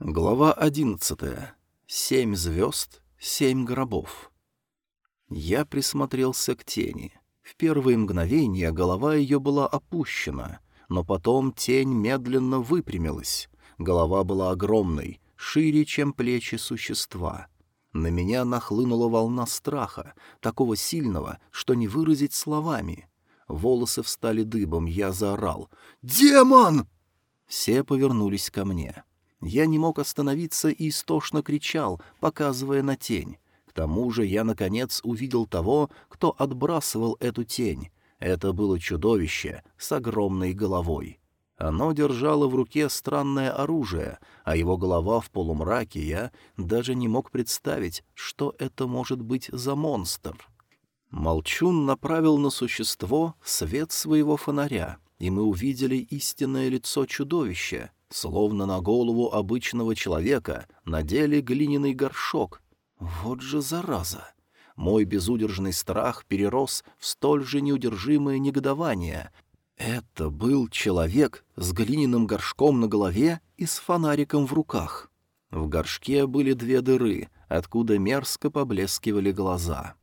Глава одиннадцатая. Семь звезд, семь гробов. Я присмотрелся к тени. В первые мгновения голова ее была опущена, но потом тень медленно выпрямилась. Голова была огромной, шире, чем плечи существа. На меня нахлынула волна страха, такого сильного, что не выразить словами. Волосы встали дыбом, я заорал «Демон!» Все повернулись ко мне. Я не мог остановиться и истошно кричал, показывая на тень. К тому же я, наконец, увидел того, кто отбрасывал эту тень. Это было чудовище с огромной головой. Оно держало в руке странное оружие, а его голова в полумраке я даже не мог представить, что это может быть за монстр. Молчун направил на существо свет своего фонаря, и мы увидели истинное лицо чудовища — Словно на голову обычного человека надели глиняный горшок. Вот же зараза! Мой безудержный страх перерос в столь же неудержимое негодование. Это был человек с глиняным горшком на голове и с фонариком в руках. В горшке были две дыры, откуда мерзко поблескивали глаза.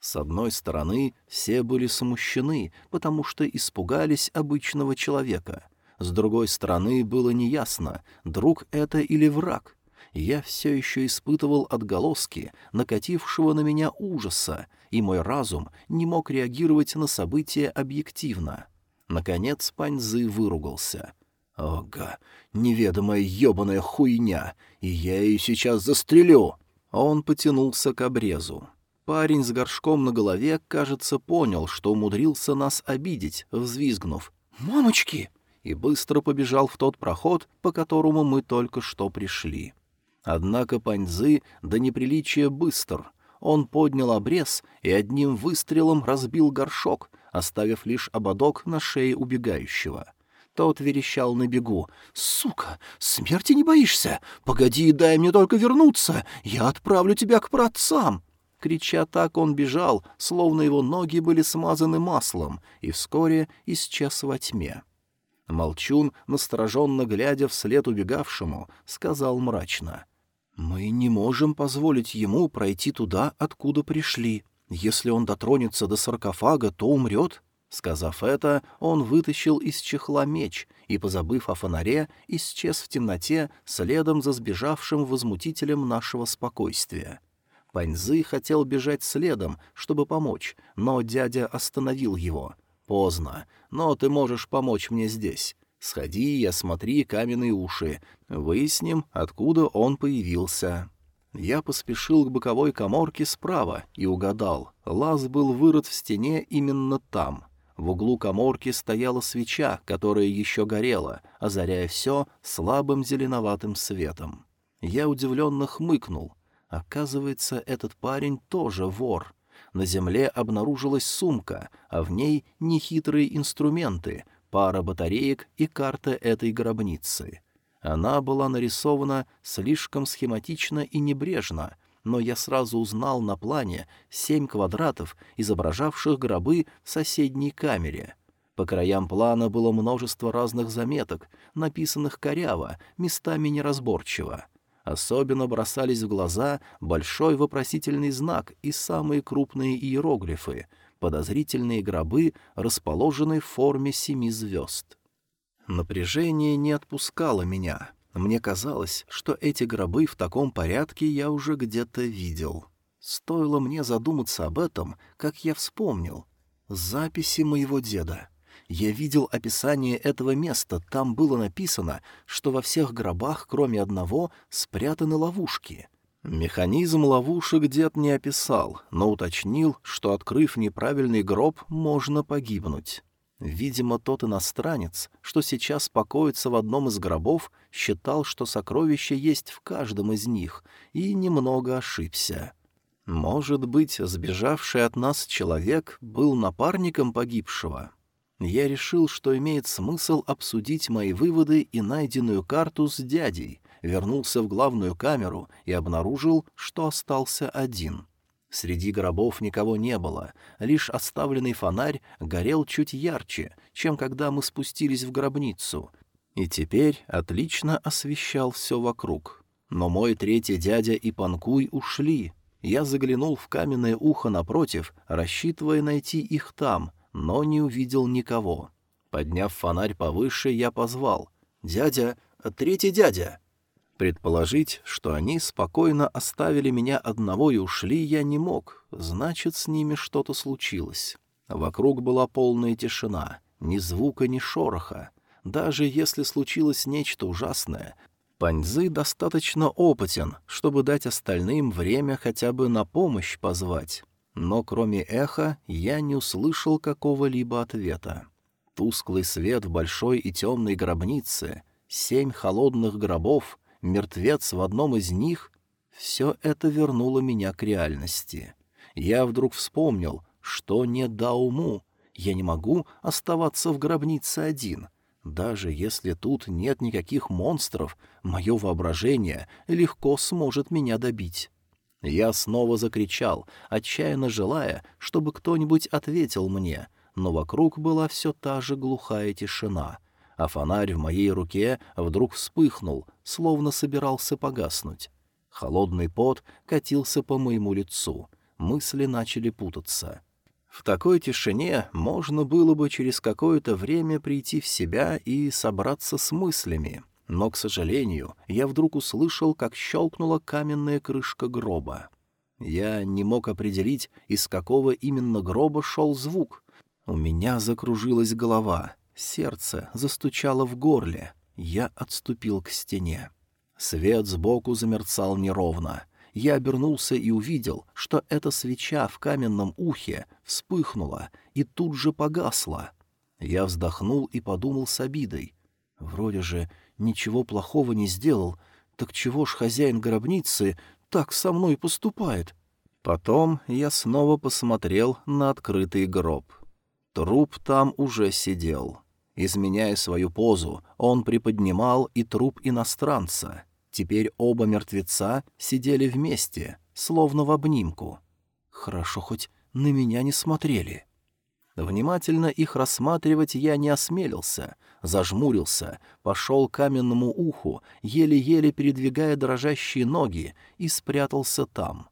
С одной стороны, все были смущены, потому что испугались обычного человека — с другой стороны, было неясно, друг это или враг. Я все еще испытывал отголоски накатившего на меня ужаса, и мой разум не мог реагировать на события объективно. Наконец Паньзы выругался. «Ога, неведомая ебаная хуйня, и я ее сейчас застрелю!» Он потянулся к обрезу. Парень с горшком на голове, кажется, понял, что умудрился нас обидеть, взвизгнув. «Мамочки!» И быстро побежал в тот проход, по которому мы только что пришли. Однако Паньзы до неприличия быстр. Он поднял обрез и одним выстрелом разбил горшок, оставив лишь ободок на шее убегающего. Тот верещал на бегу. «Сука, смерти не боишься? Погоди, дай мне только вернуться, я отправлю тебя к праотцам!» Крича так, он бежал, словно его ноги были смазаны маслом, и вскоре исчез во тьме. Молчун, настороженно глядя вслед убегавшему, сказал мрачно. «Мы не можем позволить ему пройти туда, откуда пришли. Если он дотронется до саркофага, то умрет». Сказав это, он вытащил из чехла меч и, позабыв о фонаре, исчез в темноте следом за сбежавшим возмутителем нашего спокойствия. Паньзы хотел бежать следом, чтобы помочь, но дядя остановил его — Поздно, но ты можешь помочь мне здесь. Сходи и осмотри каменные уши. Выясним, откуда он появился». Я поспешил к боковой коморке справа и угадал. Лаз был вырыт в стене именно там. В углу коморки стояла свеча, которая еще горела, озаряя все слабым зеленоватым светом. Я удивленно хмыкнул. Оказывается, этот парень тоже вор на земле обнаружилась сумка, а в ней нехитрые инструменты, пара батареек и карта этой гробницы. Она была нарисована слишком схематично и небрежно, но я сразу узнал на плане семь квадратов, изображавших гробы в соседней камере. По краям плана было множество разных заметок, написанных коряво, местами неразборчиво. Особенно бросались в глаза большой вопросительный знак и самые крупные иероглифы — подозрительные гробы, расположенные в форме семи звезд. Напряжение не отпускало меня. Мне казалось, что эти гробы в таком порядке я уже где-то видел. Стоило мне задуматься об этом, как я вспомнил. Записи моего деда — я видел описание этого места, там было написано, что во всех гробах, кроме одного, спрятаны ловушки. Механизм ловушек дед не описал, но уточнил, что, открыв неправильный гроб, можно погибнуть. Видимо, тот иностранец, что сейчас покоится в одном из гробов, считал, что сокровище есть в каждом из них, и немного ошибся. Может быть, сбежавший от нас человек был напарником погибшего? Я решил, что имеет смысл обсудить мои выводы и найденную карту с дядей, вернулся в главную камеру и обнаружил, что остался один. Среди гробов никого не было, лишь оставленный фонарь горел чуть ярче, чем когда мы спустились в гробницу. И теперь отлично освещал все вокруг. Но мой третий дядя и Панкуй ушли. Я заглянул в каменное ухо напротив, рассчитывая найти их там, но не увидел никого. Подняв фонарь повыше, я позвал. «Дядя! Третий дядя!» Предположить, что они спокойно оставили меня одного и ушли, я не мог. Значит, с ними что-то случилось. Вокруг была полная тишина, ни звука, ни шороха. Даже если случилось нечто ужасное, Паньзы достаточно опытен, чтобы дать остальным время хотя бы на помощь позвать. Но кроме эха я не услышал какого-либо ответа. Тусклый свет в большой и темной гробнице, семь холодных гробов, мертвец в одном из них — все это вернуло меня к реальности. Я вдруг вспомнил, что не Дауму, я не могу оставаться в гробнице один. Даже если тут нет никаких монстров, мое воображение легко сможет меня добить. Я снова закричал, отчаянно желая, чтобы кто-нибудь ответил мне, но вокруг была все та же глухая тишина, а фонарь в моей руке вдруг вспыхнул, словно собирался погаснуть. Холодный пот катился по моему лицу, мысли начали путаться. В такой тишине можно было бы через какое-то время прийти в себя и собраться с мыслями, но, к сожалению, я вдруг услышал, как щелкнула каменная крышка гроба. Я не мог определить, из какого именно гроба шел звук. У меня закружилась голова, сердце застучало в горле. Я отступил к стене. Свет сбоку замерцал неровно. Я обернулся и увидел, что эта свеча в каменном ухе вспыхнула и тут же погасла. Я вздохнул и подумал с обидой. Вроде же ничего плохого не сделал, так чего ж хозяин гробницы так со мной поступает? Потом я снова посмотрел на открытый гроб. Труп там уже сидел. Изменяя свою позу, он приподнимал и труп иностранца. Теперь оба мертвеца сидели вместе, словно в обнимку. Хорошо хоть на меня не смотрели. Внимательно их рассматривать я не осмелился, зажмурился, пошел к каменному уху, еле-еле передвигая дрожащие ноги, и спрятался там.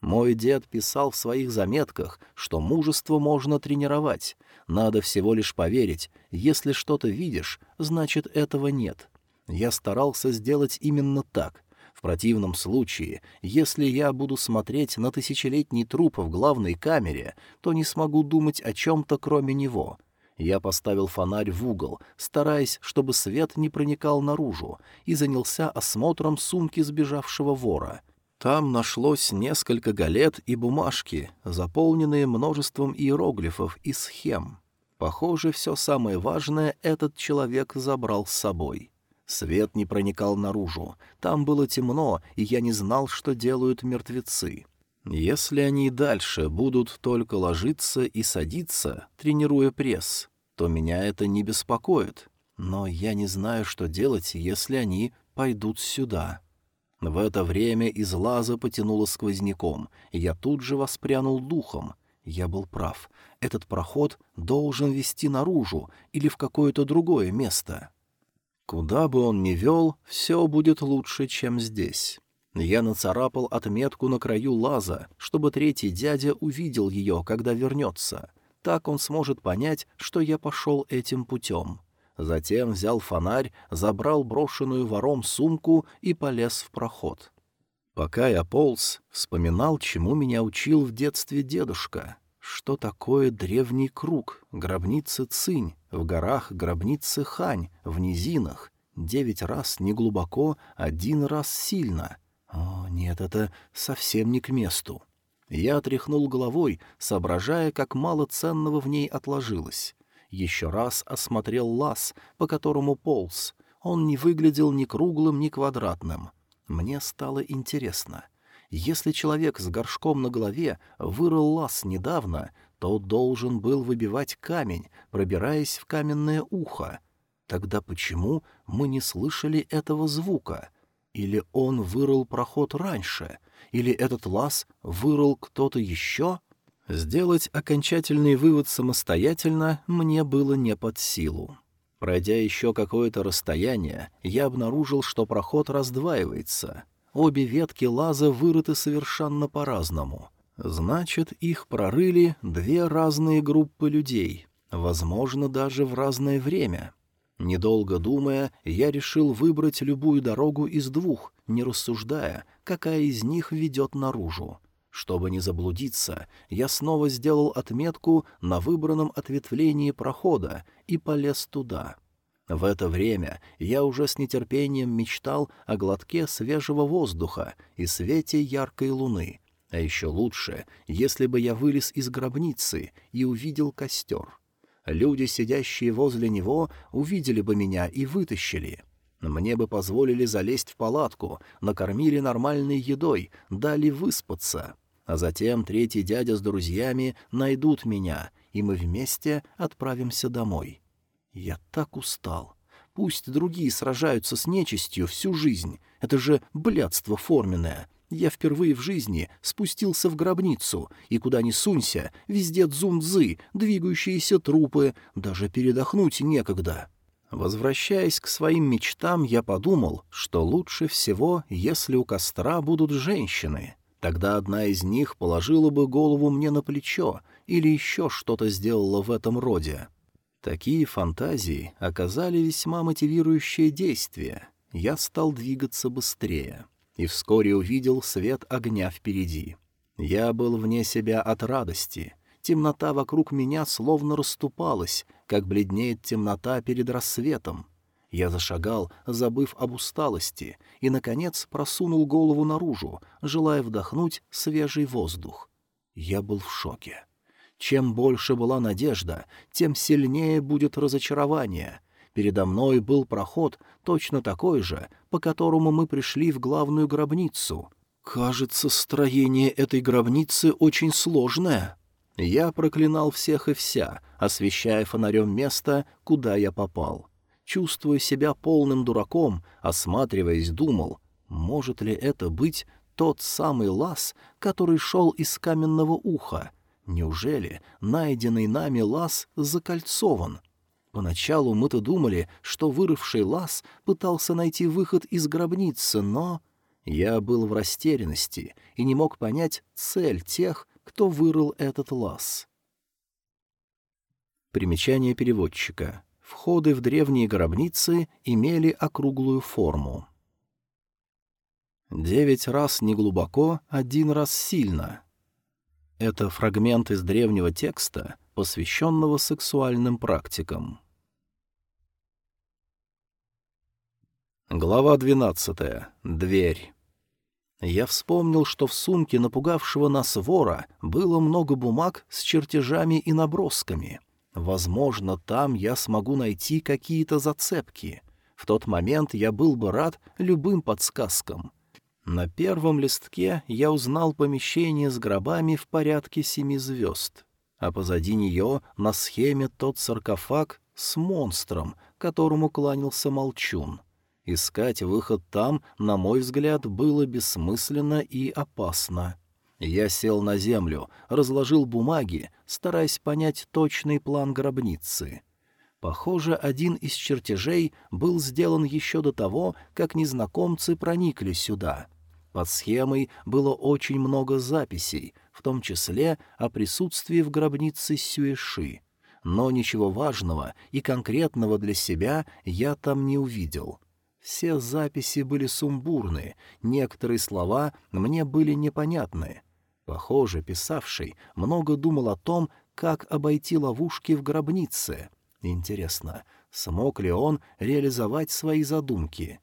Мой дед писал в своих заметках, что мужество можно тренировать, надо всего лишь поверить, если что-то видишь, значит этого нет. Я старался сделать именно так, противном случае, если я буду смотреть на тысячелетний труп в главной камере, то не смогу думать о чем-то кроме него. Я поставил фонарь в угол, стараясь, чтобы свет не проникал наружу, и занялся осмотром сумки сбежавшего вора. Там нашлось несколько галет и бумажки, заполненные множеством иероглифов и схем. Похоже, все самое важное этот человек забрал с собой. Свет не проникал наружу. Там было темно, и я не знал, что делают мертвецы. Если они и дальше будут только ложиться и садиться, тренируя пресс, то меня это не беспокоит. Но я не знаю, что делать, если они пойдут сюда. В это время из лаза потянуло сквозняком, и я тут же воспрянул духом. Я был прав. Этот проход должен вести наружу или в какое-то другое место. Куда бы он ни вел, все будет лучше, чем здесь. Я нацарапал отметку на краю лаза, чтобы третий дядя увидел ее, когда вернется. Так он сможет понять, что я пошел этим путем. Затем взял фонарь, забрал брошенную вором сумку и полез в проход. Пока я полз, вспоминал, чему меня учил в детстве дедушка. Что такое древний круг, гробница Цинь, в горах гробницы Хань, в низинах, девять раз неглубоко, один раз сильно. О, нет, это совсем не к месту. Я отряхнул головой, соображая, как мало ценного в ней отложилось. Еще раз осмотрел лаз, по которому полз. Он не выглядел ни круглым, ни квадратным. Мне стало интересно — если человек с горшком на голове вырыл лаз недавно, то должен был выбивать камень, пробираясь в каменное ухо. Тогда почему мы не слышали этого звука? Или он вырыл проход раньше? Или этот лаз вырыл кто-то еще? Сделать окончательный вывод самостоятельно мне было не под силу. Пройдя еще какое-то расстояние, я обнаружил, что проход раздваивается. Обе ветки лаза вырыты совершенно по-разному. Значит, их прорыли две разные группы людей, возможно, даже в разное время. Недолго думая, я решил выбрать любую дорогу из двух, не рассуждая, какая из них ведет наружу. Чтобы не заблудиться, я снова сделал отметку на выбранном ответвлении прохода и полез туда. В это время я уже с нетерпением мечтал о глотке свежего воздуха и свете яркой луны. А еще лучше, если бы я вылез из гробницы и увидел костер. Люди, сидящие возле него, увидели бы меня и вытащили. Мне бы позволили залезть в палатку, накормили нормальной едой, дали выспаться. А затем третий дядя с друзьями найдут меня, и мы вместе отправимся домой. Я так устал. Пусть другие сражаются с нечистью всю жизнь. Это же блядство форменное. Я впервые в жизни спустился в гробницу, и куда ни сунься, везде дзунзы, двигающиеся трупы, даже передохнуть некогда. Возвращаясь к своим мечтам, я подумал, что лучше всего, если у костра будут женщины. Тогда одна из них положила бы голову мне на плечо или еще что-то сделала в этом роде. Такие фантазии оказали весьма мотивирующее действие. Я стал двигаться быстрее и вскоре увидел свет огня впереди. Я был вне себя от радости. Темнота вокруг меня словно расступалась, как бледнеет темнота перед рассветом. Я зашагал, забыв об усталости, и, наконец, просунул голову наружу, желая вдохнуть свежий воздух. Я был в шоке. Чем больше была надежда, тем сильнее будет разочарование. Передо мной был проход, точно такой же, по которому мы пришли в главную гробницу. Кажется, строение этой гробницы очень сложное. Я проклинал всех и вся, освещая фонарем место, куда я попал. Чувствуя себя полным дураком, осматриваясь, думал, может ли это быть тот самый лаз, который шел из каменного уха. Неужели найденный нами лаз закольцован? Поначалу мы-то думали, что вырывший лаз пытался найти выход из гробницы, но... Я был в растерянности и не мог понять цель тех, кто вырыл этот лаз. Примечание переводчика. Входы в древние гробницы имели округлую форму. Девять раз неглубоко, один раз сильно. Это фрагмент из древнего текста, посвященного сексуальным практикам. Глава двенадцатая. Дверь. Я вспомнил, что в сумке напугавшего нас вора было много бумаг с чертежами и набросками — Возможно, там я смогу найти какие-то зацепки. В тот момент я был бы рад любым подсказкам. На первом листке я узнал помещение с гробами в порядке семи звезд, а позади нее на схеме тот саркофаг с монстром, которому кланялся молчун. Искать выход там, на мой взгляд, было бессмысленно и опасно. Я сел на землю, разложил бумаги, стараясь понять точный план гробницы. Похоже, один из чертежей был сделан еще до того, как незнакомцы проникли сюда. Под схемой было очень много записей, в том числе о присутствии в гробнице Сюэши. Но ничего важного и конкретного для себя я там не увидел. Все записи были сумбурны, некоторые слова мне были непонятны. Похоже, писавший много думал о том, как обойти ловушки в гробнице. Интересно, смог ли он реализовать свои задумки?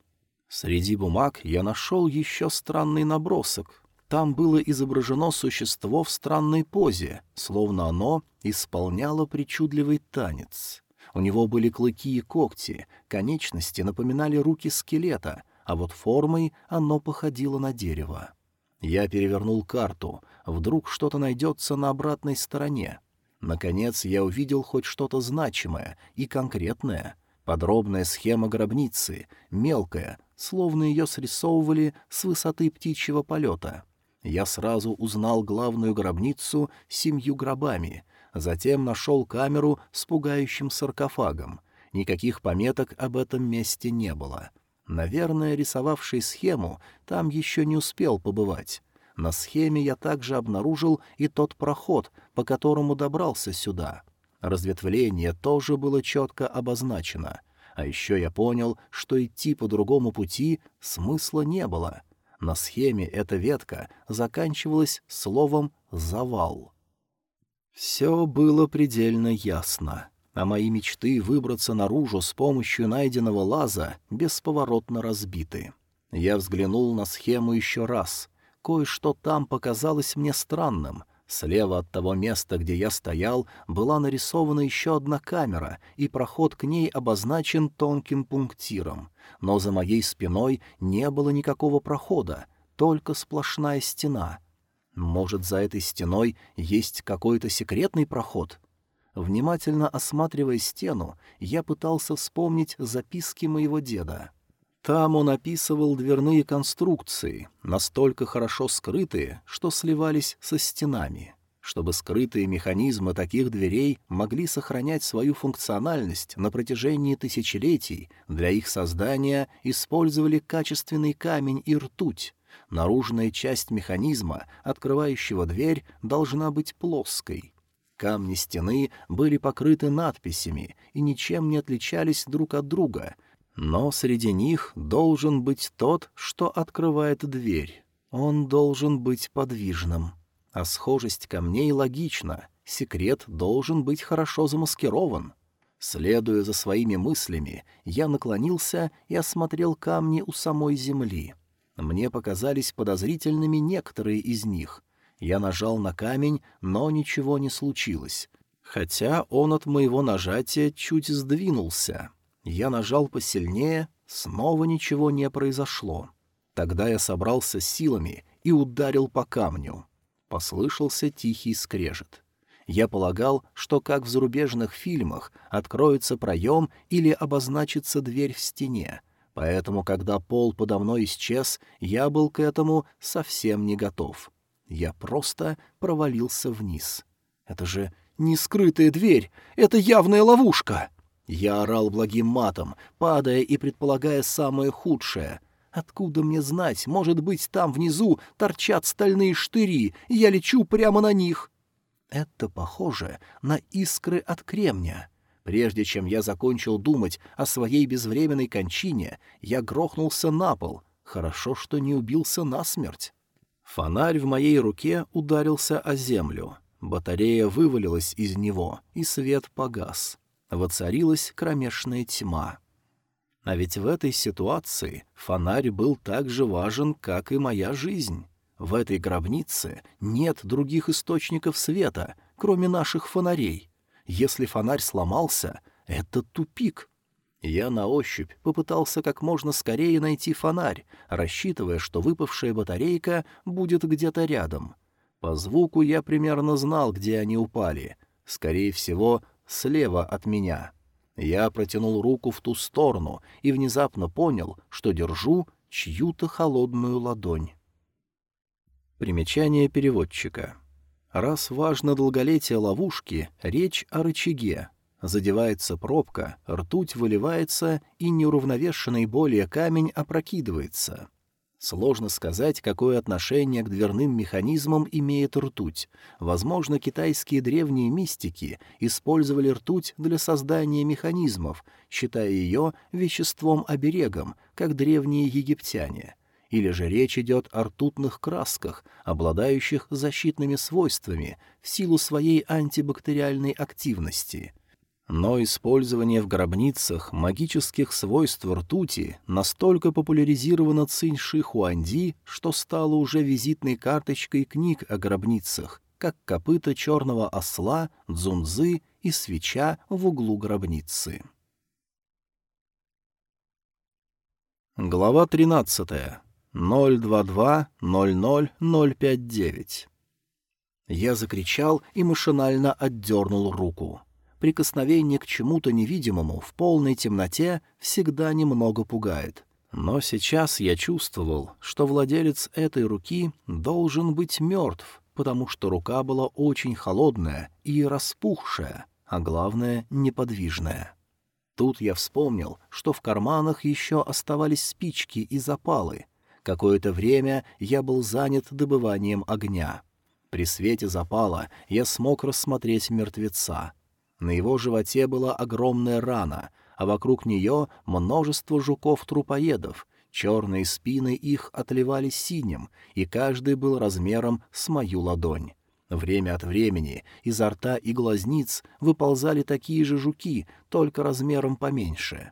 Среди бумаг я нашел еще странный набросок. Там было изображено существо в странной позе, словно оно исполняло причудливый танец. У него были клыки и когти, конечности напоминали руки скелета, а вот формой оно походило на дерево. Я перевернул карту, вдруг что-то найдется на обратной стороне. Наконец я увидел хоть что-то значимое и конкретное. Подробная схема гробницы, мелкая, словно ее срисовывали с высоты птичьего полета. Я сразу узнал главную гробницу семью гробами, затем нашел камеру с пугающим саркофагом. Никаких пометок об этом месте не было. Наверное, рисовавший схему там еще не успел побывать. На схеме я также обнаружил и тот проход, по которому добрался сюда. Разветвление тоже было четко обозначено. А еще я понял, что идти по другому пути смысла не было. На схеме эта ветка заканчивалась словом «завал». Все было предельно ясно, а мои мечты выбраться наружу с помощью найденного лаза бесповоротно разбиты. Я взглянул на схему еще раз. Кое-что там показалось мне странным. Слева от того места, где я стоял, была нарисована еще одна камера, и проход к ней обозначен тонким пунктиром. Но за моей спиной не было никакого прохода, только сплошная стена — может, за этой стеной есть какой-то секретный проход? Внимательно осматривая стену, я пытался вспомнить записки моего деда. Там он описывал дверные конструкции, настолько хорошо скрытые, что сливались со стенами. Чтобы скрытые механизмы таких дверей могли сохранять свою функциональность на протяжении тысячелетий, для их создания использовали качественный камень и ртуть, Наружная часть механизма, открывающего дверь, должна быть плоской. Камни стены были покрыты надписями и ничем не отличались друг от друга, но среди них должен быть тот, что открывает дверь. Он должен быть подвижным. А схожесть камней логична, секрет должен быть хорошо замаскирован. Следуя за своими мыслями, я наклонился и осмотрел камни у самой земли. Мне показались подозрительными некоторые из них. Я нажал на камень, но ничего не случилось. Хотя он от моего нажатия чуть сдвинулся. Я нажал посильнее, снова ничего не произошло. Тогда я собрался силами и ударил по камню. Послышался тихий скрежет. Я полагал, что, как в зарубежных фильмах, откроется проем или обозначится дверь в стене — Поэтому, когда пол подо мной исчез, я был к этому совсем не готов. Я просто провалился вниз. Это же не скрытая дверь, это явная ловушка. Я орал благим матом, падая и предполагая самое худшее. Откуда мне знать, может быть, там внизу торчат стальные штыри, и я лечу прямо на них? Это похоже на искры от кремня. Прежде чем я закончил думать о своей безвременной кончине, я грохнулся на пол. Хорошо, что не убился насмерть. Фонарь в моей руке ударился о землю. Батарея вывалилась из него, и свет погас. Воцарилась кромешная тьма. А ведь в этой ситуации фонарь был так же важен, как и моя жизнь. В этой гробнице нет других источников света, кроме наших фонарей. Если фонарь сломался, это тупик. Я на ощупь попытался как можно скорее найти фонарь, рассчитывая, что выпавшая батарейка будет где-то рядом. По звуку я примерно знал, где они упали. Скорее всего, слева от меня. Я протянул руку в ту сторону и внезапно понял, что держу чью-то холодную ладонь. Примечание переводчика. Раз важно долголетие ловушки, речь о рычаге. Задевается пробка, ртуть выливается, и неуравновешенный более камень опрокидывается. Сложно сказать, какое отношение к дверным механизмам имеет ртуть. Возможно, китайские древние мистики использовали ртуть для создания механизмов, считая ее веществом-оберегом, как древние египтяне — или же речь идет о ртутных красках, обладающих защитными свойствами в силу своей антибактериальной активности. Но использование в гробницах магических свойств ртути настолько популяризировано Циньши Хуанди, что стало уже визитной карточкой книг о гробницах, как копыта черного осла, дзунзы и свеча в углу гробницы. Глава тринадцатая. 022-00-059. Я закричал и машинально отдернул руку. Прикосновение к чему-то невидимому в полной темноте всегда немного пугает. Но сейчас я чувствовал, что владелец этой руки должен быть мертв, потому что рука была очень холодная и распухшая, а главное — неподвижная. Тут я вспомнил, что в карманах еще оставались спички и запалы. Какое-то время я был занят добыванием огня. При свете запала я смог рассмотреть мертвеца. На его животе была огромная рана, а вокруг нее множество жуков-трупоедов. Черные спины их отливали синим, и каждый был размером с мою ладонь. Время от времени изо рта и глазниц выползали такие же жуки, только размером поменьше.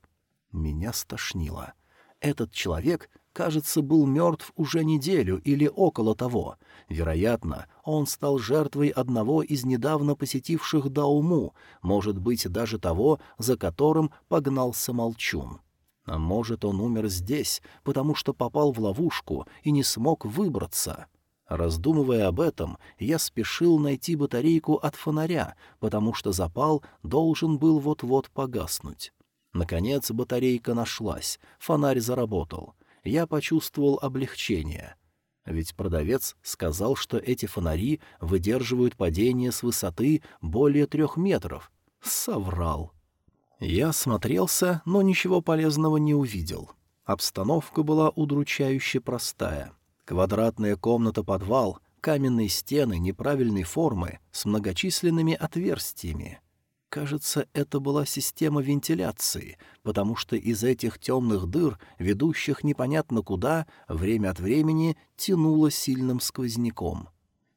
Меня стошнило. Этот человек, кажется, был мертв уже неделю или около того. Вероятно, он стал жертвой одного из недавно посетивших Дауму, может быть, даже того, за которым погнался Молчун. А может, он умер здесь, потому что попал в ловушку и не смог выбраться. — Раздумывая об этом, я спешил найти батарейку от фонаря, потому что запал должен был вот-вот погаснуть. Наконец батарейка нашлась, фонарь заработал. Я почувствовал облегчение. Ведь продавец сказал, что эти фонари выдерживают падение с высоты более трех метров. Соврал. Я смотрелся, но ничего полезного не увидел. Обстановка была удручающе простая — Квадратная комната-подвал, каменные стены неправильной формы с многочисленными отверстиями. Кажется, это была система вентиляции, потому что из этих темных дыр, ведущих непонятно куда, время от времени тянуло сильным сквозняком.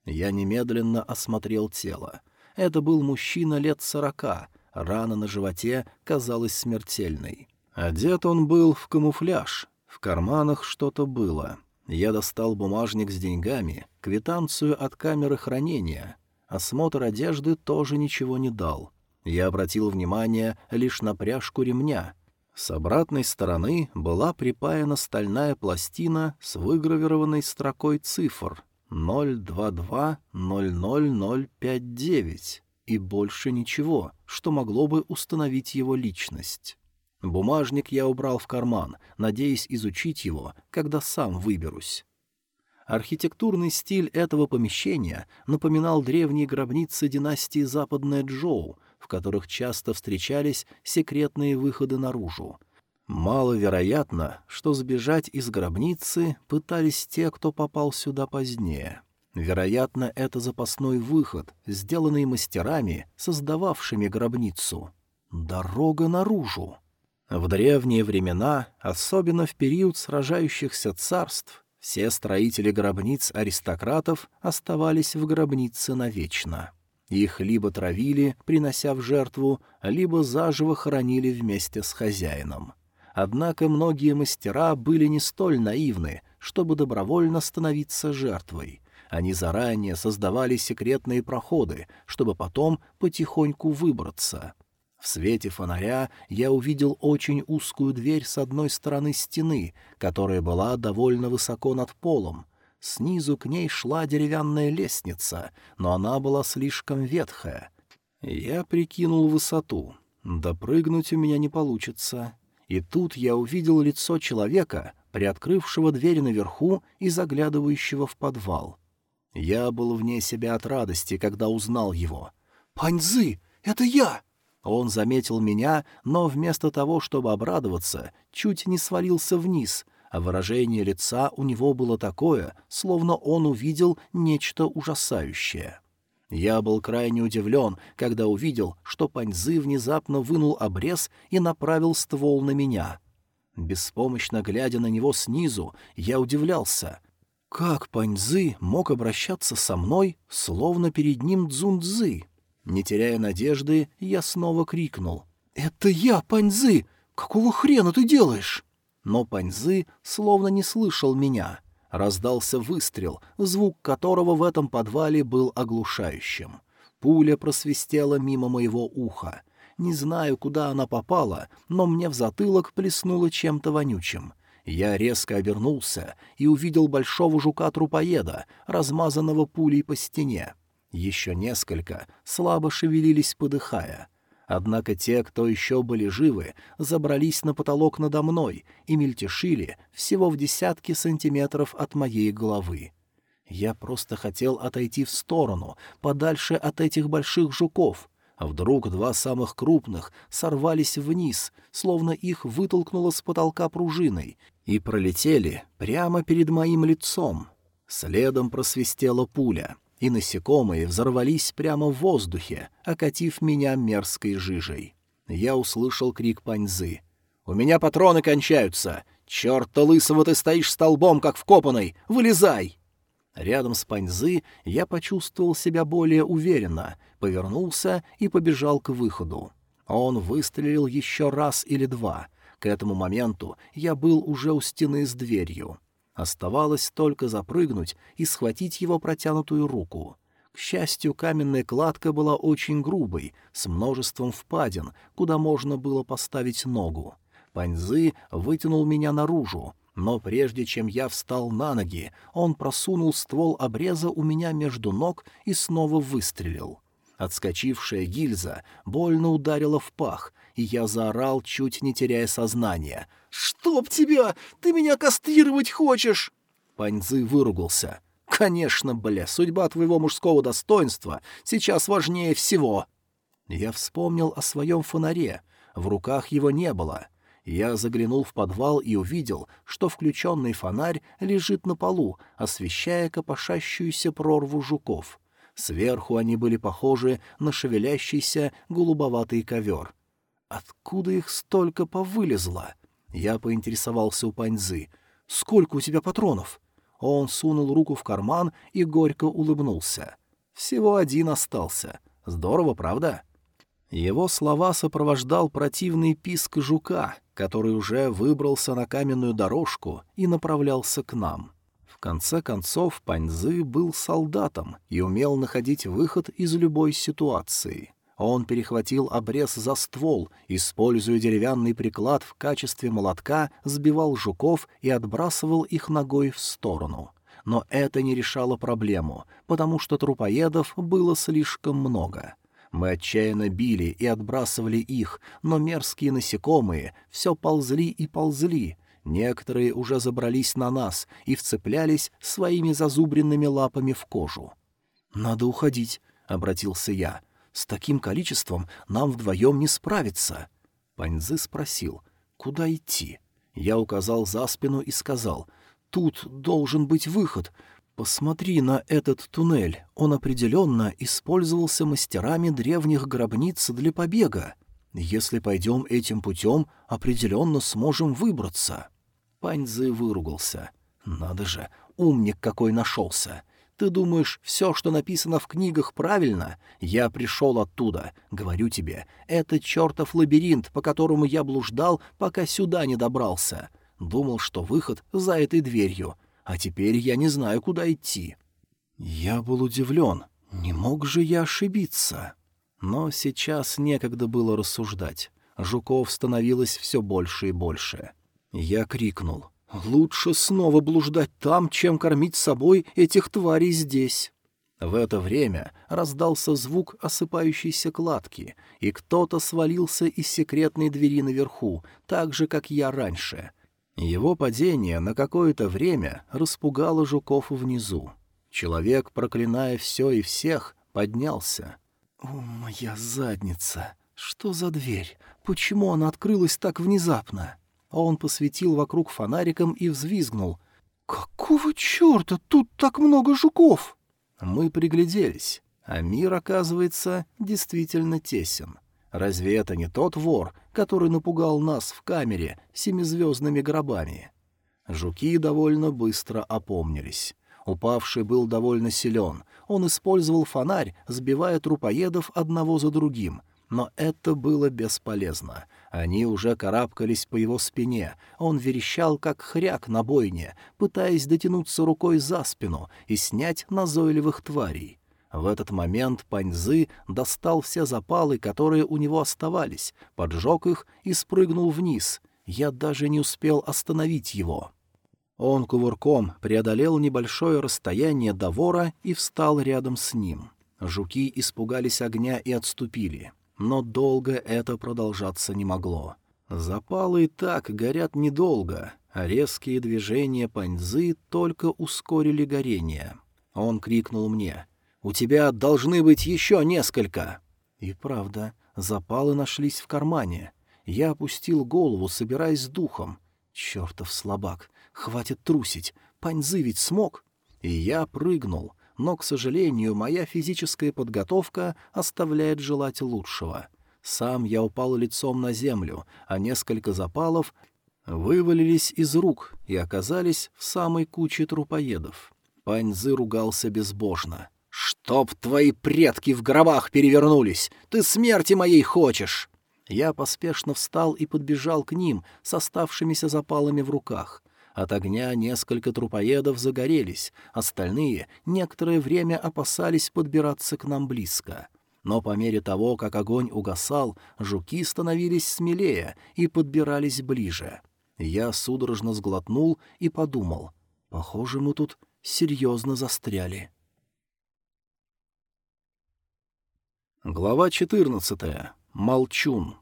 Я немедленно осмотрел тело. Это был мужчина лет сорока, рана на животе казалась смертельной. Одет он был в камуфляж, в карманах что-то было — я достал бумажник с деньгами, квитанцию от камеры хранения. Осмотр одежды тоже ничего не дал. Я обратил внимание лишь на пряжку ремня. С обратной стороны была припаяна стальная пластина с выгравированной строкой цифр 022-00059 и больше ничего, что могло бы установить его личность. Бумажник я убрал в карман, надеясь изучить его, когда сам выберусь. Архитектурный стиль этого помещения напоминал древние гробницы династии Западная Джоу, в которых часто встречались секретные выходы наружу. Маловероятно, что сбежать из гробницы пытались те, кто попал сюда позднее. Вероятно, это запасной выход, сделанный мастерами, создававшими гробницу. Дорога наружу. В древние времена, особенно в период сражающихся царств, все строители гробниц аристократов оставались в гробнице навечно. Их либо травили, принося в жертву, либо заживо хоронили вместе с хозяином. Однако многие мастера были не столь наивны, чтобы добровольно становиться жертвой. Они заранее создавали секретные проходы, чтобы потом потихоньку выбраться. В свете фонаря я увидел очень узкую дверь с одной стороны стены, которая была довольно высоко над полом. Снизу к ней шла деревянная лестница, но она была слишком ветхая. Я прикинул высоту. Допрыгнуть у меня не получится. И тут я увидел лицо человека, приоткрывшего дверь наверху и заглядывающего в подвал. Я был вне себя от радости, когда узнал его. «Паньзы, это я!» Он заметил меня, но вместо того, чтобы обрадоваться, чуть не свалился вниз, а выражение лица у него было такое, словно он увидел нечто ужасающее. Я был крайне удивлен, когда увидел, что Паньзы внезапно вынул обрез и направил ствол на меня. Беспомощно глядя на него снизу, я удивлялся. Как Паньзы мог обращаться со мной, словно перед ним Цзуньцзы? Не теряя надежды, я снова крикнул. «Это я, Паньзы! Какого хрена ты делаешь?» Но Паньзы словно не слышал меня. Раздался выстрел, звук которого в этом подвале был оглушающим. Пуля просвистела мимо моего уха. Не знаю, куда она попала, но мне в затылок плеснуло чем-то вонючим. Я резко обернулся и увидел большого жука-трупоеда, размазанного пулей по стене. Еще несколько слабо шевелились, подыхая. Однако те, кто еще были живы, забрались на потолок надо мной и мельтешили всего в десятки сантиметров от моей головы. Я просто хотел отойти в сторону, подальше от этих больших жуков. А вдруг два самых крупных сорвались вниз, словно их вытолкнуло с потолка пружиной, и пролетели прямо перед моим лицом. Следом просвистела пуля, и насекомые взорвались прямо в воздухе, окатив меня мерзкой жижей. Я услышал крик паньзы. «У меня патроны кончаются! Черт-то лысого ты стоишь столбом, как вкопанный! Вылезай!» Рядом с Паньзы я почувствовал себя более уверенно, повернулся и побежал к выходу. Он выстрелил еще раз или два. К этому моменту я был уже у стены с дверью. Оставалось только запрыгнуть и схватить его протянутую руку. К счастью, каменная кладка была очень грубой, с множеством впадин, куда можно было поставить ногу. Паньзы вытянул меня наружу, но прежде чем я встал на ноги, он просунул ствол обреза у меня между ног и снова выстрелил. Отскочившая гильза больно ударила в пах, и я заорал, чуть не теряя сознание. «Чтоб тебя! Ты меня кастрировать хочешь!» Паньзы выругался. «Конечно, бля, судьба твоего мужского достоинства сейчас важнее всего!» Я вспомнил о своем фонаре. В руках его не было. Я заглянул в подвал и увидел, что включенный фонарь лежит на полу, освещая копошащуюся прорву жуков. Сверху они были похожи на шевелящийся голубоватый ковер. Откуда их столько повылезло? Я поинтересовался у Паньзы. «Сколько у тебя патронов?» Он сунул руку в карман и горько улыбнулся. «Всего один остался. Здорово, правда?» Его слова сопровождал противный писк жука, который уже выбрался на каменную дорожку и направлялся к нам. В конце концов, Паньзы был солдатом и умел находить выход из любой ситуации. Он перехватил обрез за ствол, используя деревянный приклад в качестве молотка, сбивал жуков и отбрасывал их ногой в сторону. Но это не решало проблему, потому что трупоедов было слишком много — мы отчаянно били и отбрасывали их, но мерзкие насекомые все ползли и ползли. Некоторые уже забрались на нас и вцеплялись своими зазубренными лапами в кожу. «Надо уходить», — обратился я. «С таким количеством нам вдвоем не справиться». Паньзы спросил, «Куда идти?» Я указал за спину и сказал, «Тут должен быть выход. Посмотри на этот туннель. Он определенно использовался мастерами древних гробниц для побега. Если пойдем этим путем, определенно сможем выбраться. Паньзы выругался. Надо же, умник какой нашелся. Ты думаешь, все, что написано в книгах, правильно? Я пришел оттуда. Говорю тебе, это чертов лабиринт, по которому я блуждал, пока сюда не добрался. Думал, что выход за этой дверью — а теперь я не знаю, куда идти. Я был удивлен. Не мог же я ошибиться? Но сейчас некогда было рассуждать. Жуков становилось все больше и больше. Я крикнул. «Лучше снова блуждать там, чем кормить собой этих тварей здесь». В это время раздался звук осыпающейся кладки, и кто-то свалился из секретной двери наверху, так же, как я раньше — его падение на какое-то время распугало жуков внизу. Человек, проклиная все и всех, поднялся. «О, моя задница! Что за дверь? Почему она открылась так внезапно?» Он посветил вокруг фонариком и взвизгнул. «Какого черта? Тут так много жуков!» Мы пригляделись, а мир, оказывается, действительно тесен. Разве это не тот вор, который напугал нас в камере семизвездными гробами? Жуки довольно быстро опомнились. Упавший был довольно силен. Он использовал фонарь, сбивая трупоедов одного за другим. Но это было бесполезно. Они уже карабкались по его спине. Он верещал, как хряк на бойне, пытаясь дотянуться рукой за спину и снять назойливых тварей. В этот момент Паньзы достал все запалы, которые у него оставались, поджег их и спрыгнул вниз. Я даже не успел остановить его. Он кувырком преодолел небольшое расстояние до вора и встал рядом с ним. Жуки испугались огня и отступили. Но долго это продолжаться не могло. Запалы и так горят недолго, а резкие движения паньзы только ускорили горение. Он крикнул мне — у тебя должны быть еще несколько». И правда, запалы нашлись в кармане. Я опустил голову, собираясь с духом. Чертов слабак, хватит трусить, Паньзы ведь смог. И я прыгнул, но, к сожалению, моя физическая подготовка оставляет желать лучшего. Сам я упал лицом на землю, а несколько запалов вывалились из рук и оказались в самой куче трупоедов. Паньзы ругался безбожно. «Чтоб твои предки в гробах перевернулись! Ты смерти моей хочешь!» Я поспешно встал и подбежал к ним с оставшимися запалами в руках. От огня несколько трупоедов загорелись, остальные некоторое время опасались подбираться к нам близко. Но по мере того, как огонь угасал, жуки становились смелее и подбирались ближе. Я судорожно сглотнул и подумал, похоже, мы тут серьезно застряли. Глава четырнадцатая. Молчун.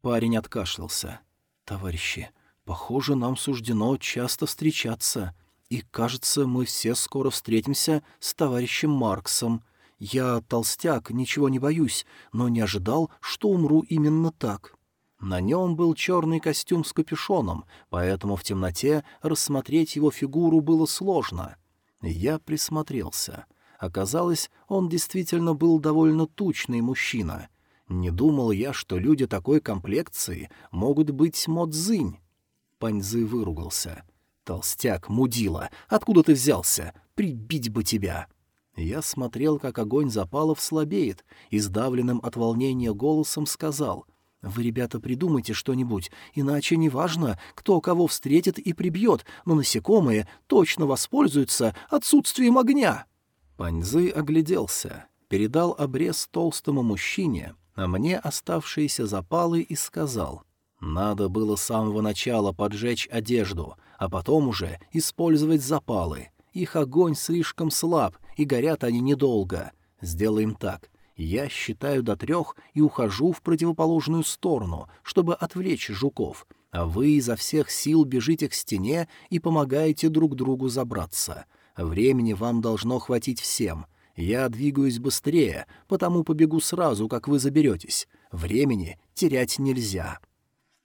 Парень откашлялся. «Товарищи, похоже, нам суждено часто встречаться, и, кажется, мы все скоро встретимся с товарищем Марксом. Я толстяк, ничего не боюсь, но не ожидал, что умру именно так». На нем был черный костюм с капюшоном, поэтому в темноте рассмотреть его фигуру было сложно. Я присмотрелся. Оказалось, он действительно был довольно тучный мужчина. Не думал я, что люди такой комплекции могут быть модзынь. Паньзы выругался. «Толстяк, мудила, откуда ты взялся? Прибить бы тебя!» Я смотрел, как огонь запалов слабеет, и сдавленным от волнения голосом сказал — «Вы, ребята, придумайте что-нибудь, иначе неважно, кто кого встретит и прибьет, но насекомые точно воспользуются отсутствием огня». Паньзы огляделся, передал обрез толстому мужчине, а мне оставшиеся запалы и сказал, «Надо было с самого начала поджечь одежду, а потом уже использовать запалы. Их огонь слишком слаб, и горят они недолго. Сделаем так, я считаю до трех и ухожу в противоположную сторону, чтобы отвлечь жуков, а вы изо всех сил бежите к стене и помогаете друг другу забраться. Времени вам должно хватить всем. Я двигаюсь быстрее, потому побегу сразу, как вы заберетесь. Времени терять нельзя».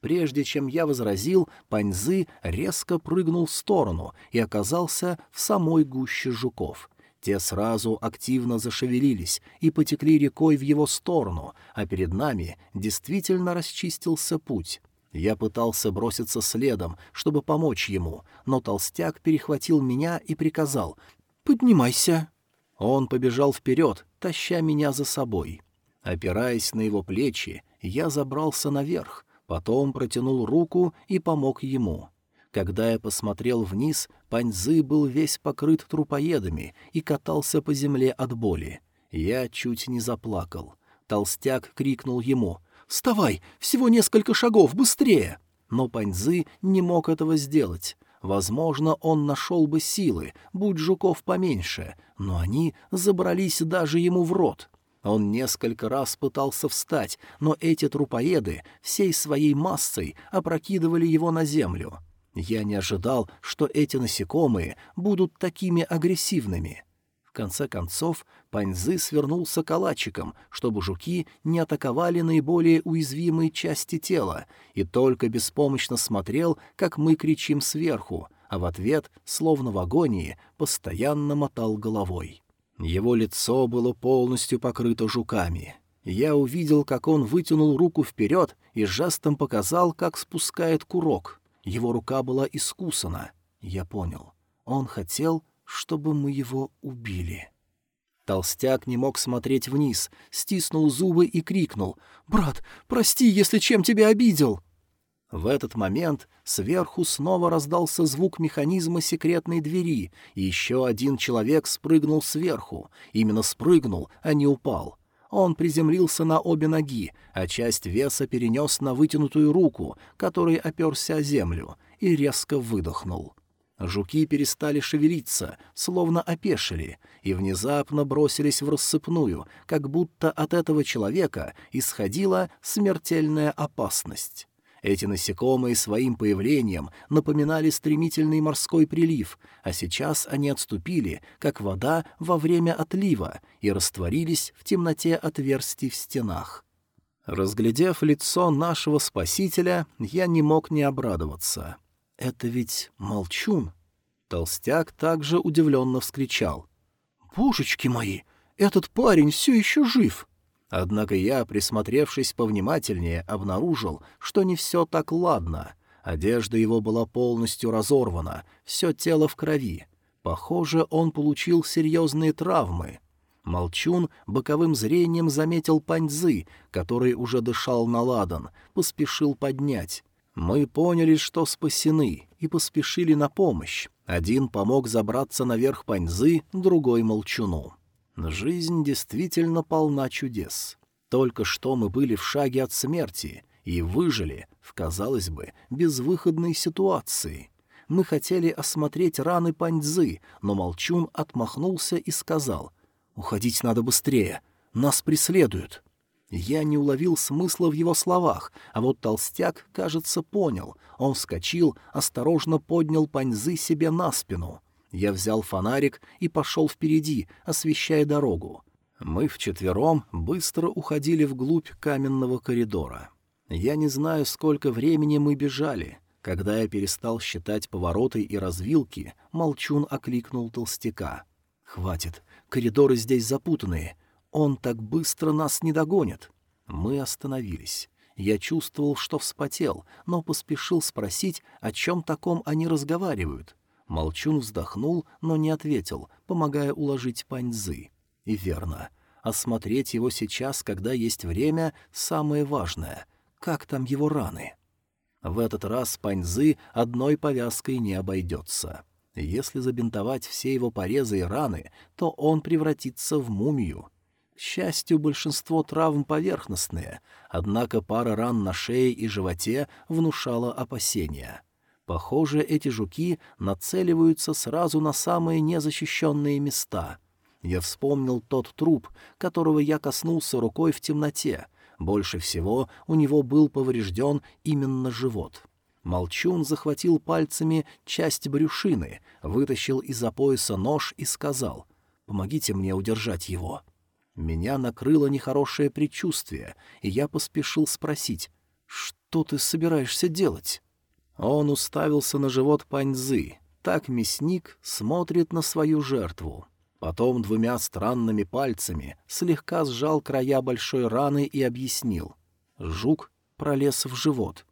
Прежде чем я возразил, Паньзы резко прыгнул в сторону и оказался в самой гуще жуков. Те сразу активно зашевелились и потекли рекой в его сторону, а перед нами действительно расчистился путь. Я пытался броситься следом, чтобы помочь ему, но толстяк перехватил меня и приказал «Поднимайся». Он побежал вперед, таща меня за собой. Опираясь на его плечи, я забрался наверх, потом протянул руку и помог ему. Когда я посмотрел вниз, Паньзы был весь покрыт трупоедами и катался по земле от боли. Я чуть не заплакал. Толстяк крикнул ему «Вставай! Всего несколько шагов! Быстрее!» Но Паньзы не мог этого сделать. Возможно, он нашел бы силы, будь жуков поменьше, но они забрались даже ему в рот. Он несколько раз пытался встать, но эти трупоеды всей своей массой опрокидывали его на землю. Я не ожидал, что эти насекомые будут такими агрессивными. В конце концов, Паньзы свернулся калачиком, чтобы жуки не атаковали наиболее уязвимые части тела, и только беспомощно смотрел, как мы кричим сверху, а в ответ, словно в агонии, постоянно мотал головой. Его лицо было полностью покрыто жуками. Я увидел, как он вытянул руку вперед и жестом показал, как спускает курок. Его рука была искусана. Я понял. Он хотел, чтобы мы его убили. Толстяк не мог смотреть вниз, стиснул зубы и крикнул. «Брат, прости, если чем тебя обидел!» В этот момент сверху снова раздался звук механизма секретной двери, и еще один человек спрыгнул сверху. Именно спрыгнул, а не упал. Он приземлился на обе ноги, а часть веса перенес на вытянутую руку, которой оперся о землю, и резко выдохнул. Жуки перестали шевелиться, словно опешили, и внезапно бросились в рассыпную, как будто от этого человека исходила смертельная опасность. Эти насекомые своим появлением напоминали стремительный морской прилив, а сейчас они отступили, как вода во время отлива, и растворились в темноте отверстий в стенах. Разглядев лицо нашего спасителя, я не мог не обрадоваться. «Это ведь молчун!» Толстяк также удивленно вскричал. «Божечки мои! Этот парень все еще жив!» Однако я, присмотревшись повнимательнее, обнаружил, что не все так ладно. Одежда его была полностью разорвана, все тело в крови. Похоже, он получил серьезные травмы. Молчун боковым зрением заметил паньзы, который уже дышал на ладан, поспешил поднять. Мы поняли, что спасены, и поспешили на помощь. Один помог забраться наверх паньзы, другой — молчуну. Жизнь действительно полна чудес. Только что мы были в шаге от смерти и выжили в, казалось бы, безвыходной ситуации. Мы хотели осмотреть раны Паньцзы, но Молчун отмахнулся и сказал, «Уходить надо быстрее, нас преследуют». Я не уловил смысла в его словах, а вот толстяк, кажется, понял. Он вскочил, осторожно поднял Паньзы себе на спину — я взял фонарик и пошел впереди, освещая дорогу. Мы вчетвером быстро уходили вглубь каменного коридора. Я не знаю, сколько времени мы бежали. Когда я перестал считать повороты и развилки, Молчун окликнул толстяка. «Хватит, коридоры здесь запутанные. Он так быстро нас не догонит». Мы остановились. Я чувствовал, что вспотел, но поспешил спросить, о чем таком они разговаривают. Молчун вздохнул, но не ответил, помогая уложить паньзы. И верно. Осмотреть его сейчас, когда есть время, самое важное. Как там его раны? В этот раз паньзы одной повязкой не обойдется. Если забинтовать все его порезы и раны, то он превратится в мумию. К счастью, большинство травм поверхностные, однако пара ран на шее и животе внушала опасения — Похоже, эти жуки нацеливаются сразу на самые незащищенные места. Я вспомнил тот труп, которого я коснулся рукой в темноте. Больше всего у него был поврежден именно живот. Молчун захватил пальцами часть брюшины, вытащил из-за пояса нож и сказал «Помогите мне удержать его». Меня накрыло нехорошее предчувствие, и я поспешил спросить «Что ты собираешься делать?» Он уставился на живот паньзы. Так мясник смотрит на свою жертву. Потом двумя странными пальцами слегка сжал края большой раны и объяснил. Жук пролез в живот.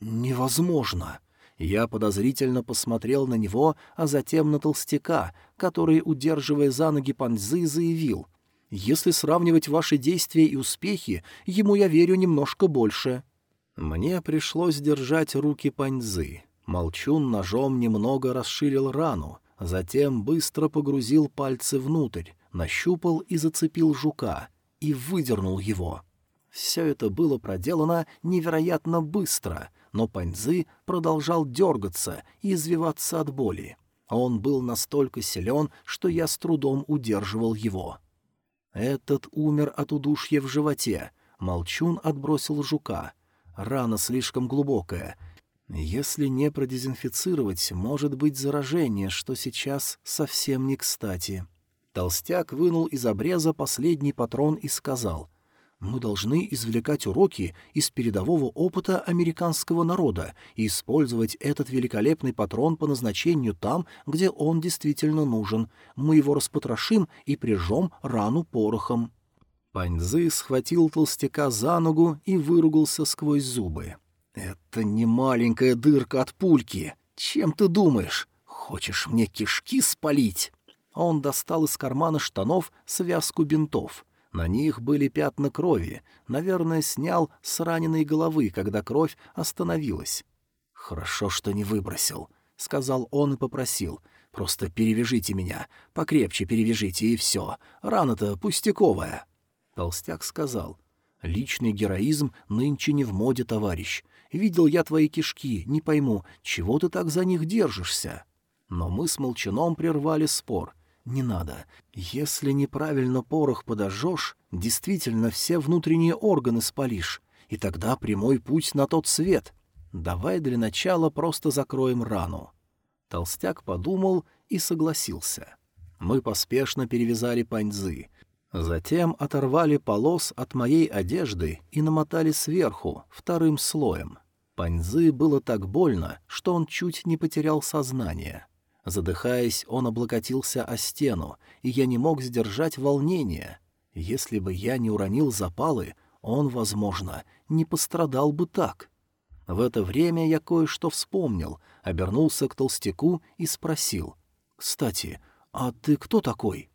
«Невозможно!» Я подозрительно посмотрел на него, а затем на толстяка, который, удерживая за ноги панзы, заявил. «Если сравнивать ваши действия и успехи, ему я верю немножко больше». Мне пришлось держать руки паньзы. Молчун ножом немного расширил рану, затем быстро погрузил пальцы внутрь, нащупал и зацепил жука, и выдернул его. Все это было проделано невероятно быстро, но паньзы продолжал дергаться и извиваться от боли. Он был настолько силен, что я с трудом удерживал его. Этот умер от удушья в животе. Молчун отбросил жука — Рана слишком глубокая. Если не продезинфицировать, может быть заражение, что сейчас совсем не кстати. Толстяк вынул из обреза последний патрон и сказал, «Мы должны извлекать уроки из передового опыта американского народа и использовать этот великолепный патрон по назначению там, где он действительно нужен. Мы его распотрошим и прижжем рану порохом». Паньзы схватил толстяка за ногу и выругался сквозь зубы. «Это не маленькая дырка от пульки. Чем ты думаешь? Хочешь мне кишки спалить?» Он достал из кармана штанов связку бинтов. На них были пятна крови. Наверное, снял с раненой головы, когда кровь остановилась. «Хорошо, что не выбросил», — сказал он и попросил. «Просто перевяжите меня. Покрепче перевяжите, и все. Рана-то пустяковая». Толстяк сказал, «Личный героизм нынче не в моде, товарищ. Видел я твои кишки, не пойму, чего ты так за них держишься?» Но мы с Молчаном прервали спор. «Не надо. Если неправильно порох подожжешь, действительно все внутренние органы спалишь. и тогда прямой путь на тот свет. Давай для начала просто закроем рану». Толстяк подумал и согласился. Мы поспешно перевязали паньзы, затем оторвали полос от моей одежды и намотали сверху, вторым слоем. Паньзы было так больно, что он чуть не потерял сознание. Задыхаясь, он облокотился о стену, и я не мог сдержать волнения. Если бы я не уронил запалы, он, возможно, не пострадал бы так. В это время я кое-что вспомнил, обернулся к толстяку и спросил. «Кстати, а ты кто такой?»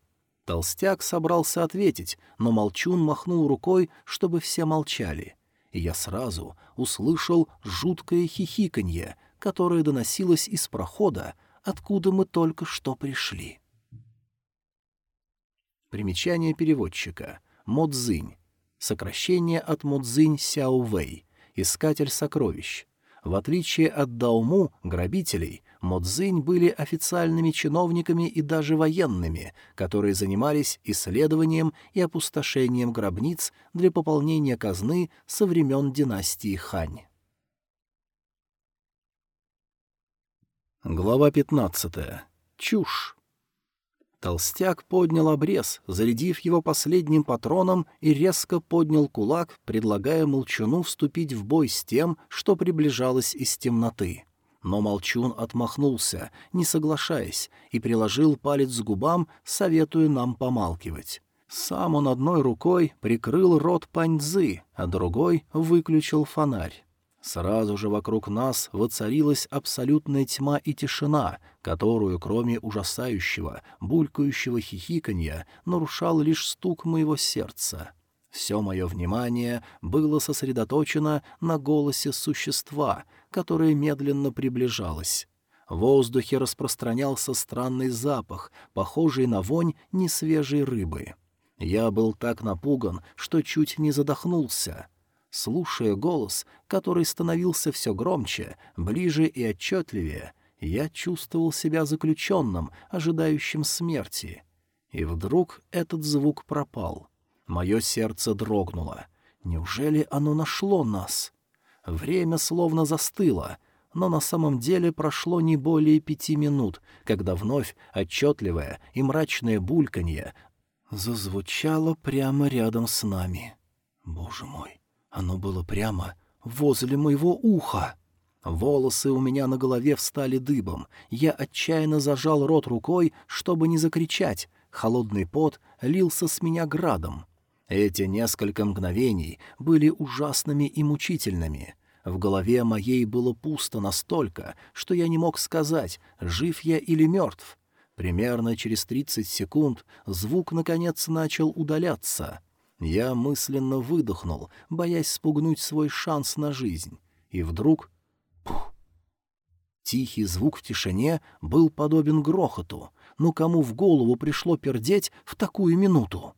Толстяк собрался ответить, но Молчун махнул рукой, чтобы все молчали. И я сразу услышал жуткое хихиканье, которое доносилось из прохода, откуда мы только что пришли. Примечание переводчика. Модзинь. Сокращение от Модзинь Сяовэй. Искатель сокровищ. В отличие от Дауму, грабителей, Модзинь были официальными чиновниками и даже военными, которые занимались исследованием и опустошением гробниц для пополнения казны со времен династии Хань. Глава 15. Чушь. Толстяк поднял обрез, зарядив его последним патроном, и резко поднял кулак, предлагая Молчуну вступить в бой с тем, что приближалось из темноты. Но Молчун отмахнулся, не соглашаясь, и приложил палец к губам, советуя нам помалкивать. Сам он одной рукой прикрыл рот паньзы, а другой выключил фонарь. Сразу же вокруг нас воцарилась абсолютная тьма и тишина, которую, кроме ужасающего, булькающего хихиканья, нарушал лишь стук моего сердца. Все мое внимание было сосредоточено на голосе существа, которое медленно приближалось. В воздухе распространялся странный запах, похожий на вонь несвежей рыбы. Я был так напуган, что чуть не задохнулся — Слушая голос, который становился все громче, ближе и отчетливее, я чувствовал себя заключенным, ожидающим смерти. И вдруг этот звук пропал. Мое сердце дрогнуло. Неужели оно нашло нас? Время словно застыло, но на самом деле прошло не более пяти минут, когда вновь отчетливое и мрачное бульканье зазвучало прямо рядом с нами. Боже мой! Оно было прямо возле моего уха. Волосы у меня на голове встали дыбом. Я отчаянно зажал рот рукой, чтобы не закричать. Холодный пот лился с меня градом. Эти несколько мгновений были ужасными и мучительными. В голове моей было пусто настолько, что я не мог сказать, жив я или мертв. Примерно через тридцать секунд звук, наконец, начал удаляться. Я мысленно выдохнул, боясь спугнуть свой шанс на жизнь. И вдруг... Пух! Тихий звук в тишине был подобен грохоту, но кому в голову пришло пердеть в такую минуту?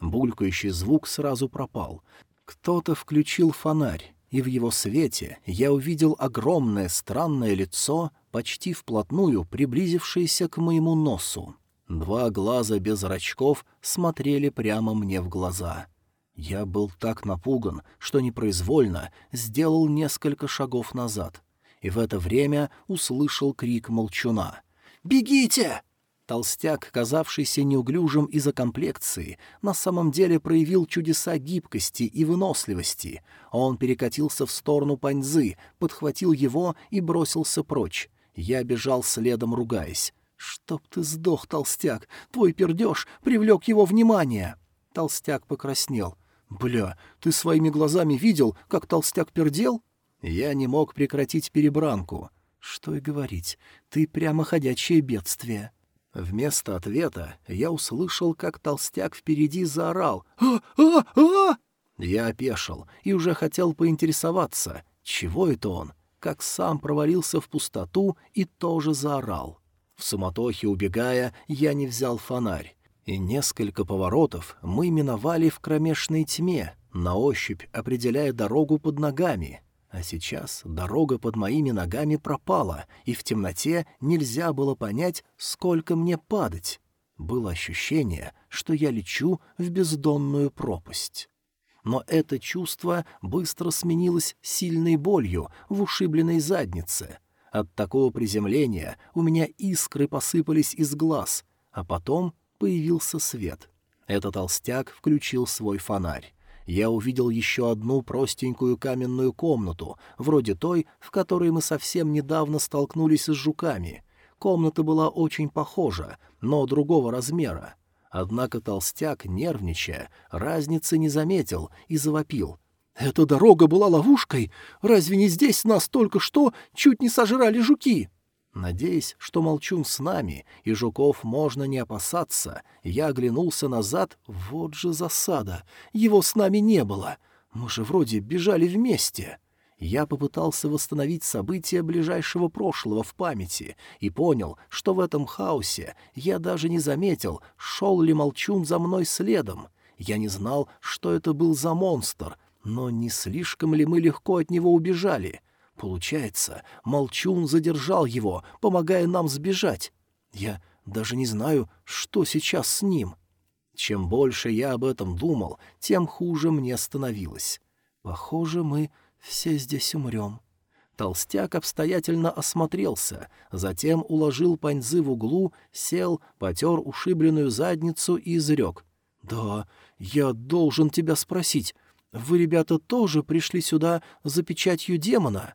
Булькающий звук сразу пропал. Кто-то включил фонарь, и в его свете я увидел огромное странное лицо, почти вплотную приблизившееся к моему носу. Два глаза без зрачков смотрели прямо мне в глаза. Я был так напуган, что непроизвольно сделал несколько шагов назад. И в это время услышал крик молчуна. «Бегите!» Толстяк, казавшийся неуклюжим из-за комплекции, на самом деле проявил чудеса гибкости и выносливости. Он перекатился в сторону паньзы, подхватил его и бросился прочь. Я бежал следом, ругаясь. «Чтоб ты сдох, толстяк! Твой пердеж привлек его внимание!» Толстяк покраснел. «Бля, ты своими глазами видел, как толстяк пердел?» Я не мог прекратить перебранку. Что и говорить, ты прямо ходячее бедствие. Вместо ответа я услышал, как толстяк впереди заорал «А-а-а!». Я опешил и уже хотел поинтересоваться, чего это он, как сам провалился в пустоту и тоже заорал. В суматохе убегая, я не взял фонарь. И несколько поворотов мы миновали в кромешной тьме, на ощупь определяя дорогу под ногами. А сейчас дорога под моими ногами пропала, и в темноте нельзя было понять, сколько мне падать. Было ощущение, что я лечу в бездонную пропасть. но это чувство быстро сменилось сильной болью в ушибленной заднице. От такого приземления у меня искры посыпались из глаз, а потом появился свет. Этот толстяк включил свой фонарь. Я увидел еще одну простенькую каменную комнату, вроде той, в которой мы совсем недавно столкнулись с жуками. Комната была очень похожа, но другого размера. Однако толстяк, нервничая, разницы не заметил и завопил. «Эта дорога была ловушкой? Разве не здесь нас только что чуть не сожрали жуки?» Надеясь, что молчун с нами, и жуков можно не опасаться, я оглянулся назад, вот же засада. Его с нами не было. Мы же вроде бежали вместе. Я попытался восстановить события ближайшего прошлого в памяти и понял, что в этом хаосе я даже не заметил, шел ли молчун за мной следом. Я не знал, что это был за монстр, но не слишком ли мы легко от него убежали? Получается, молчун задержал его, помогая нам сбежать. Я даже не знаю, что сейчас с ним. Чем больше я об этом думал, тем хуже мне становилось. Похоже, мы все здесь умрем». Толстяк обстоятельно осмотрелся, затем уложил паньзы в углу, сел, потер ушибленную задницу и изрек. «Да, я должен тебя спросить. Вы, ребята, тоже пришли сюда за печатью демона?»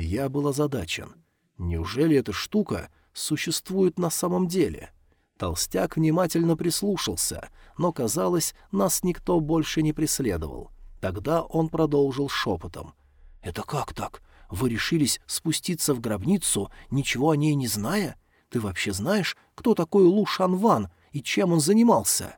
Я был озадачен. Неужели эта штука существует на самом деле? Толстяк внимательно прислушался, но, казалось, нас никто больше не преследовал. Тогда он продолжил шепотом. «Это как так? Вы решились спуститься в гробницу, ничего о ней не зная? Ты вообще знаешь, кто такой Лу Шанван и чем он занимался?»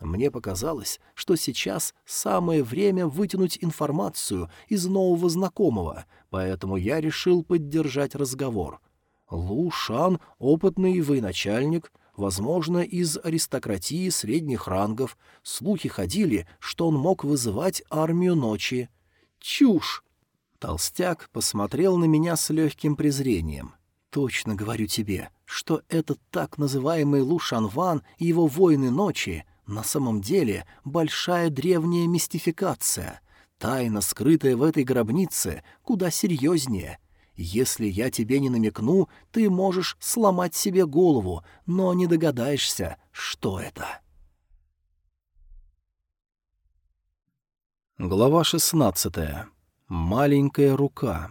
Мне показалось, что сейчас самое время вытянуть информацию из нового знакомого, поэтому я решил поддержать разговор. Лу Шан — опытный военачальник, возможно, из аристократии средних рангов. Слухи ходили, что он мог вызывать армию ночи. Чушь! Толстяк посмотрел на меня с легким презрением. «Точно говорю тебе, что этот так называемый Лу Шанван и его воины ночи на самом деле большая древняя мистификация. Тайна, скрытая в этой гробнице, куда серьезнее. Если я тебе не намекну, ты можешь сломать себе голову, но не догадаешься, что это». Глава шестнадцатая Маленькая рука.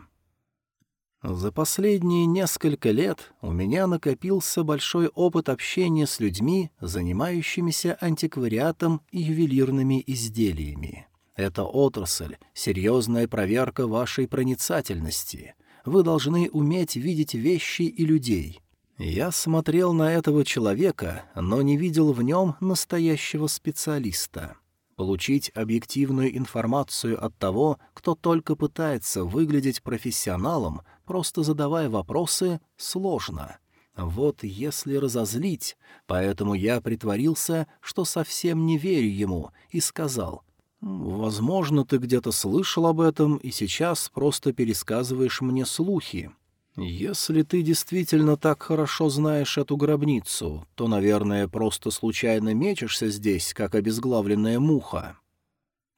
За последние несколько лет у меня накопился большой опыт общения с людьми, занимающимися антиквариатом и ювелирными изделиями. Это отрасль — серьезная проверка вашей проницательности. Вы должны уметь видеть вещи и людей. Я смотрел на этого человека, но не видел в нем настоящего специалиста. Получить объективную информацию от того, кто только пытается выглядеть профессионалом, просто задавая вопросы, сложно. Вот если разозлить, поэтому я притворился, что совсем не верю ему, и сказал, «Возможно, ты где-то слышал об этом и сейчас просто пересказываешь мне слухи. «Если ты действительно так хорошо знаешь эту гробницу, то, наверное, просто случайно мечешься здесь, как обезглавленная муха».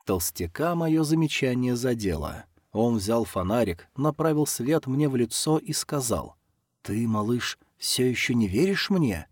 Толстяка мое замечание задело. Он взял фонарик, направил свет мне в лицо и сказал, «Ты, малыш, все еще не веришь мне?»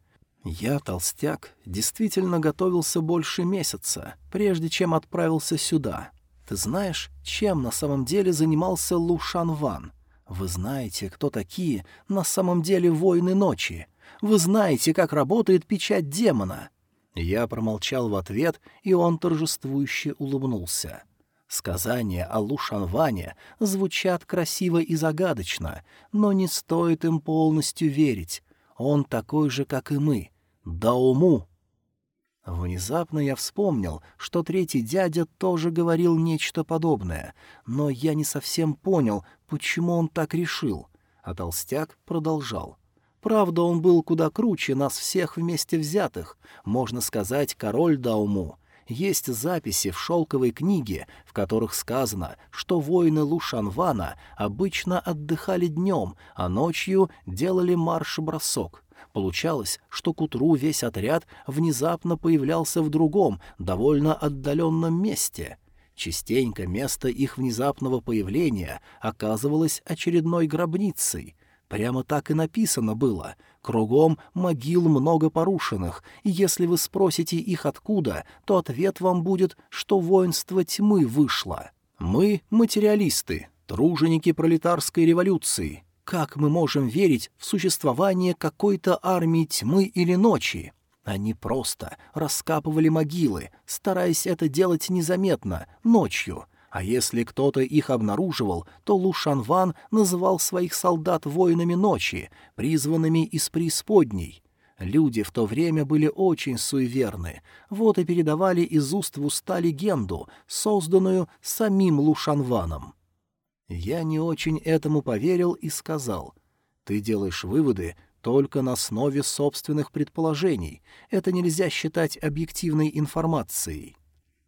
Я, толстяк, действительно готовился больше месяца, прежде чем отправился сюда. Ты знаешь, чем на самом деле занимался Лу Шан Ван? Вы знаете, кто такие на самом деле воины ночи. Вы знаете, как работает печать демона». Я промолчал в ответ, и он торжествующе улыбнулся. Сказания о Лушанване звучат красиво и загадочно, но не стоит им полностью верить. Он такой же, как и мы. Дауму. Внезапно я вспомнил, что третий дядя тоже говорил нечто подобное, но я не совсем понял, почему он так решил. А толстяк продолжал. Правда, он был куда круче нас всех вместе взятых, можно сказать, король Дауму. Есть записи в шелковой книге, в которых сказано, что воины Лушанвана обычно отдыхали днем, а ночью делали марш-бросок. Получалось, что к утру весь отряд внезапно появлялся в другом, довольно отдаленном месте. Частенько место их внезапного появления оказывалось очередной гробницей. Прямо так и написано было. Кругом могил много порушенных, и если вы спросите их откуда, то ответ вам будет, что воинство тьмы вышло. Мы — материалисты, труженики пролетарской революции. Как мы можем верить в существование какой-то армии тьмы или ночи? Они просто раскапывали могилы, стараясь это делать незаметно, ночью. А если кто-то их обнаруживал, то Лу Шанван называл своих солдат воинами ночи, призванными из преисподней. Люди в то время были очень суеверны, вот и передавали из уст в уста легенду, созданную самим Лушанваном. Я не очень этому поверил и сказал, «Ты делаешь выводы только на основе собственных предположений. Это нельзя считать объективной информацией.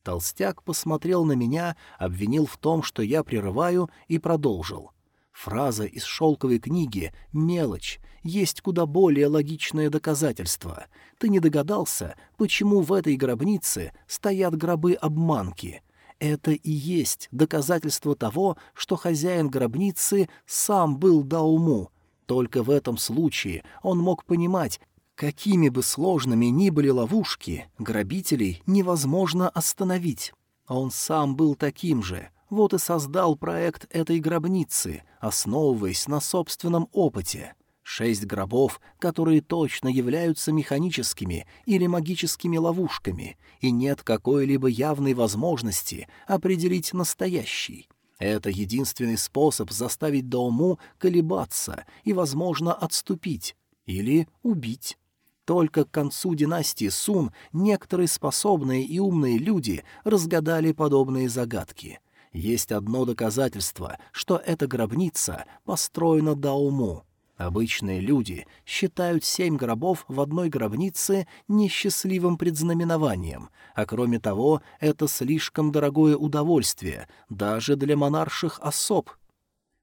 Толстяк посмотрел на меня, обвинил в том, что я прерываю, и продолжил. Фраза из шелковой книги «Мелочь» есть куда более логичное доказательство. Ты не догадался, почему в этой гробнице стоят гробы-обманки — это и есть доказательство того, что хозяин гробницы сам был Дауму, только в этом случае он мог понимать, какими бы сложными ни были ловушки, грабителей невозможно остановить. Он сам был таким же, вот и создал проект этой гробницы, основываясь на собственном опыте. Шесть гробов, которые точно являются механическими или магическими ловушками, и нет какой-либо явной возможности определить настоящий. Это единственный способ заставить Даому колебаться и, возможно, отступить или убить. Только к концу династии Сун некоторые способные и умные люди разгадали подобные загадки. Есть одно доказательство, что эта гробница построена Дауму. Обычные люди считают семь гробов в одной гробнице несчастливым предзнаменованием, а кроме того, это слишком дорогое удовольствие, даже для монарших особ.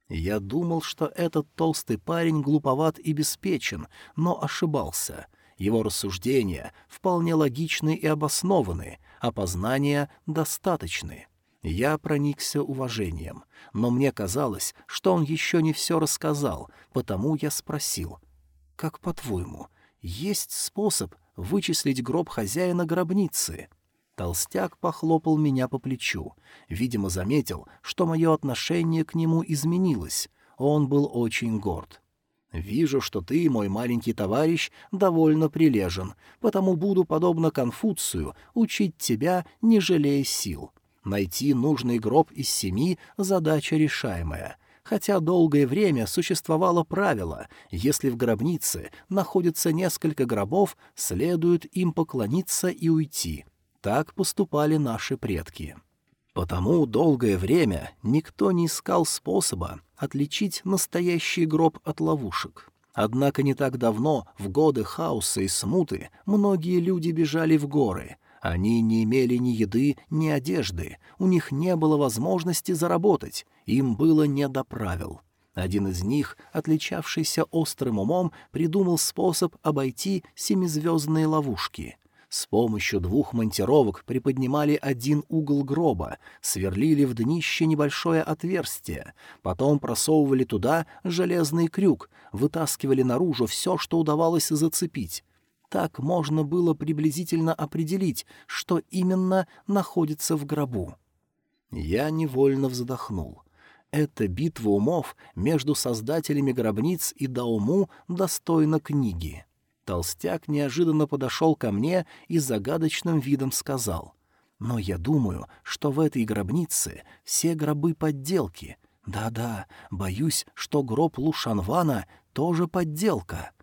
Я думал, что этот толстый парень глуповат и беспечен, но ошибался. Его рассуждения вполне логичны и обоснованы, а познания достаточны. Я проникся уважением, но мне казалось, что он еще не все рассказал, потому я спросил. «Как по-твоему, есть способ вычислить гроб хозяина гробницы?» Толстяк похлопал меня по плечу. Видимо, заметил, что мое отношение к нему изменилось. Он был очень горд. «Вижу, что ты, мой маленький товарищ, довольно прилежен, потому буду, подобно Конфуцию, учить тебя, не жалея сил. Найти нужный гроб из семи — задача решаемая. Хотя долгое время существовало правило, если в гробнице находится несколько гробов, следует им поклониться и уйти. Так поступали наши предки. Потому долгое время никто не искал способа отличить настоящий гроб от ловушек. Однако не так давно, в годы хаоса и смуты, многие люди бежали в горы, они не имели ни еды, ни одежды, у них не было возможности заработать, им было не до правил. Один из них, отличавшийся острым умом, придумал способ обойти семизвездные ловушки. С помощью двух монтировок приподнимали один угол гроба, сверлили в днище небольшое отверстие, потом просовывали туда железный крюк, вытаскивали наружу все, что удавалось зацепить, так можно было приблизительно определить, что именно находится в гробу. Я невольно вздохнул. Эта битва умов между создателями гробниц и Дауму достойна книги. Толстяк неожиданно подошел ко мне и загадочным видом сказал. «Но я думаю, что в этой гробнице все гробы подделки. Да-да, боюсь, что гроб Лушанвана тоже подделка».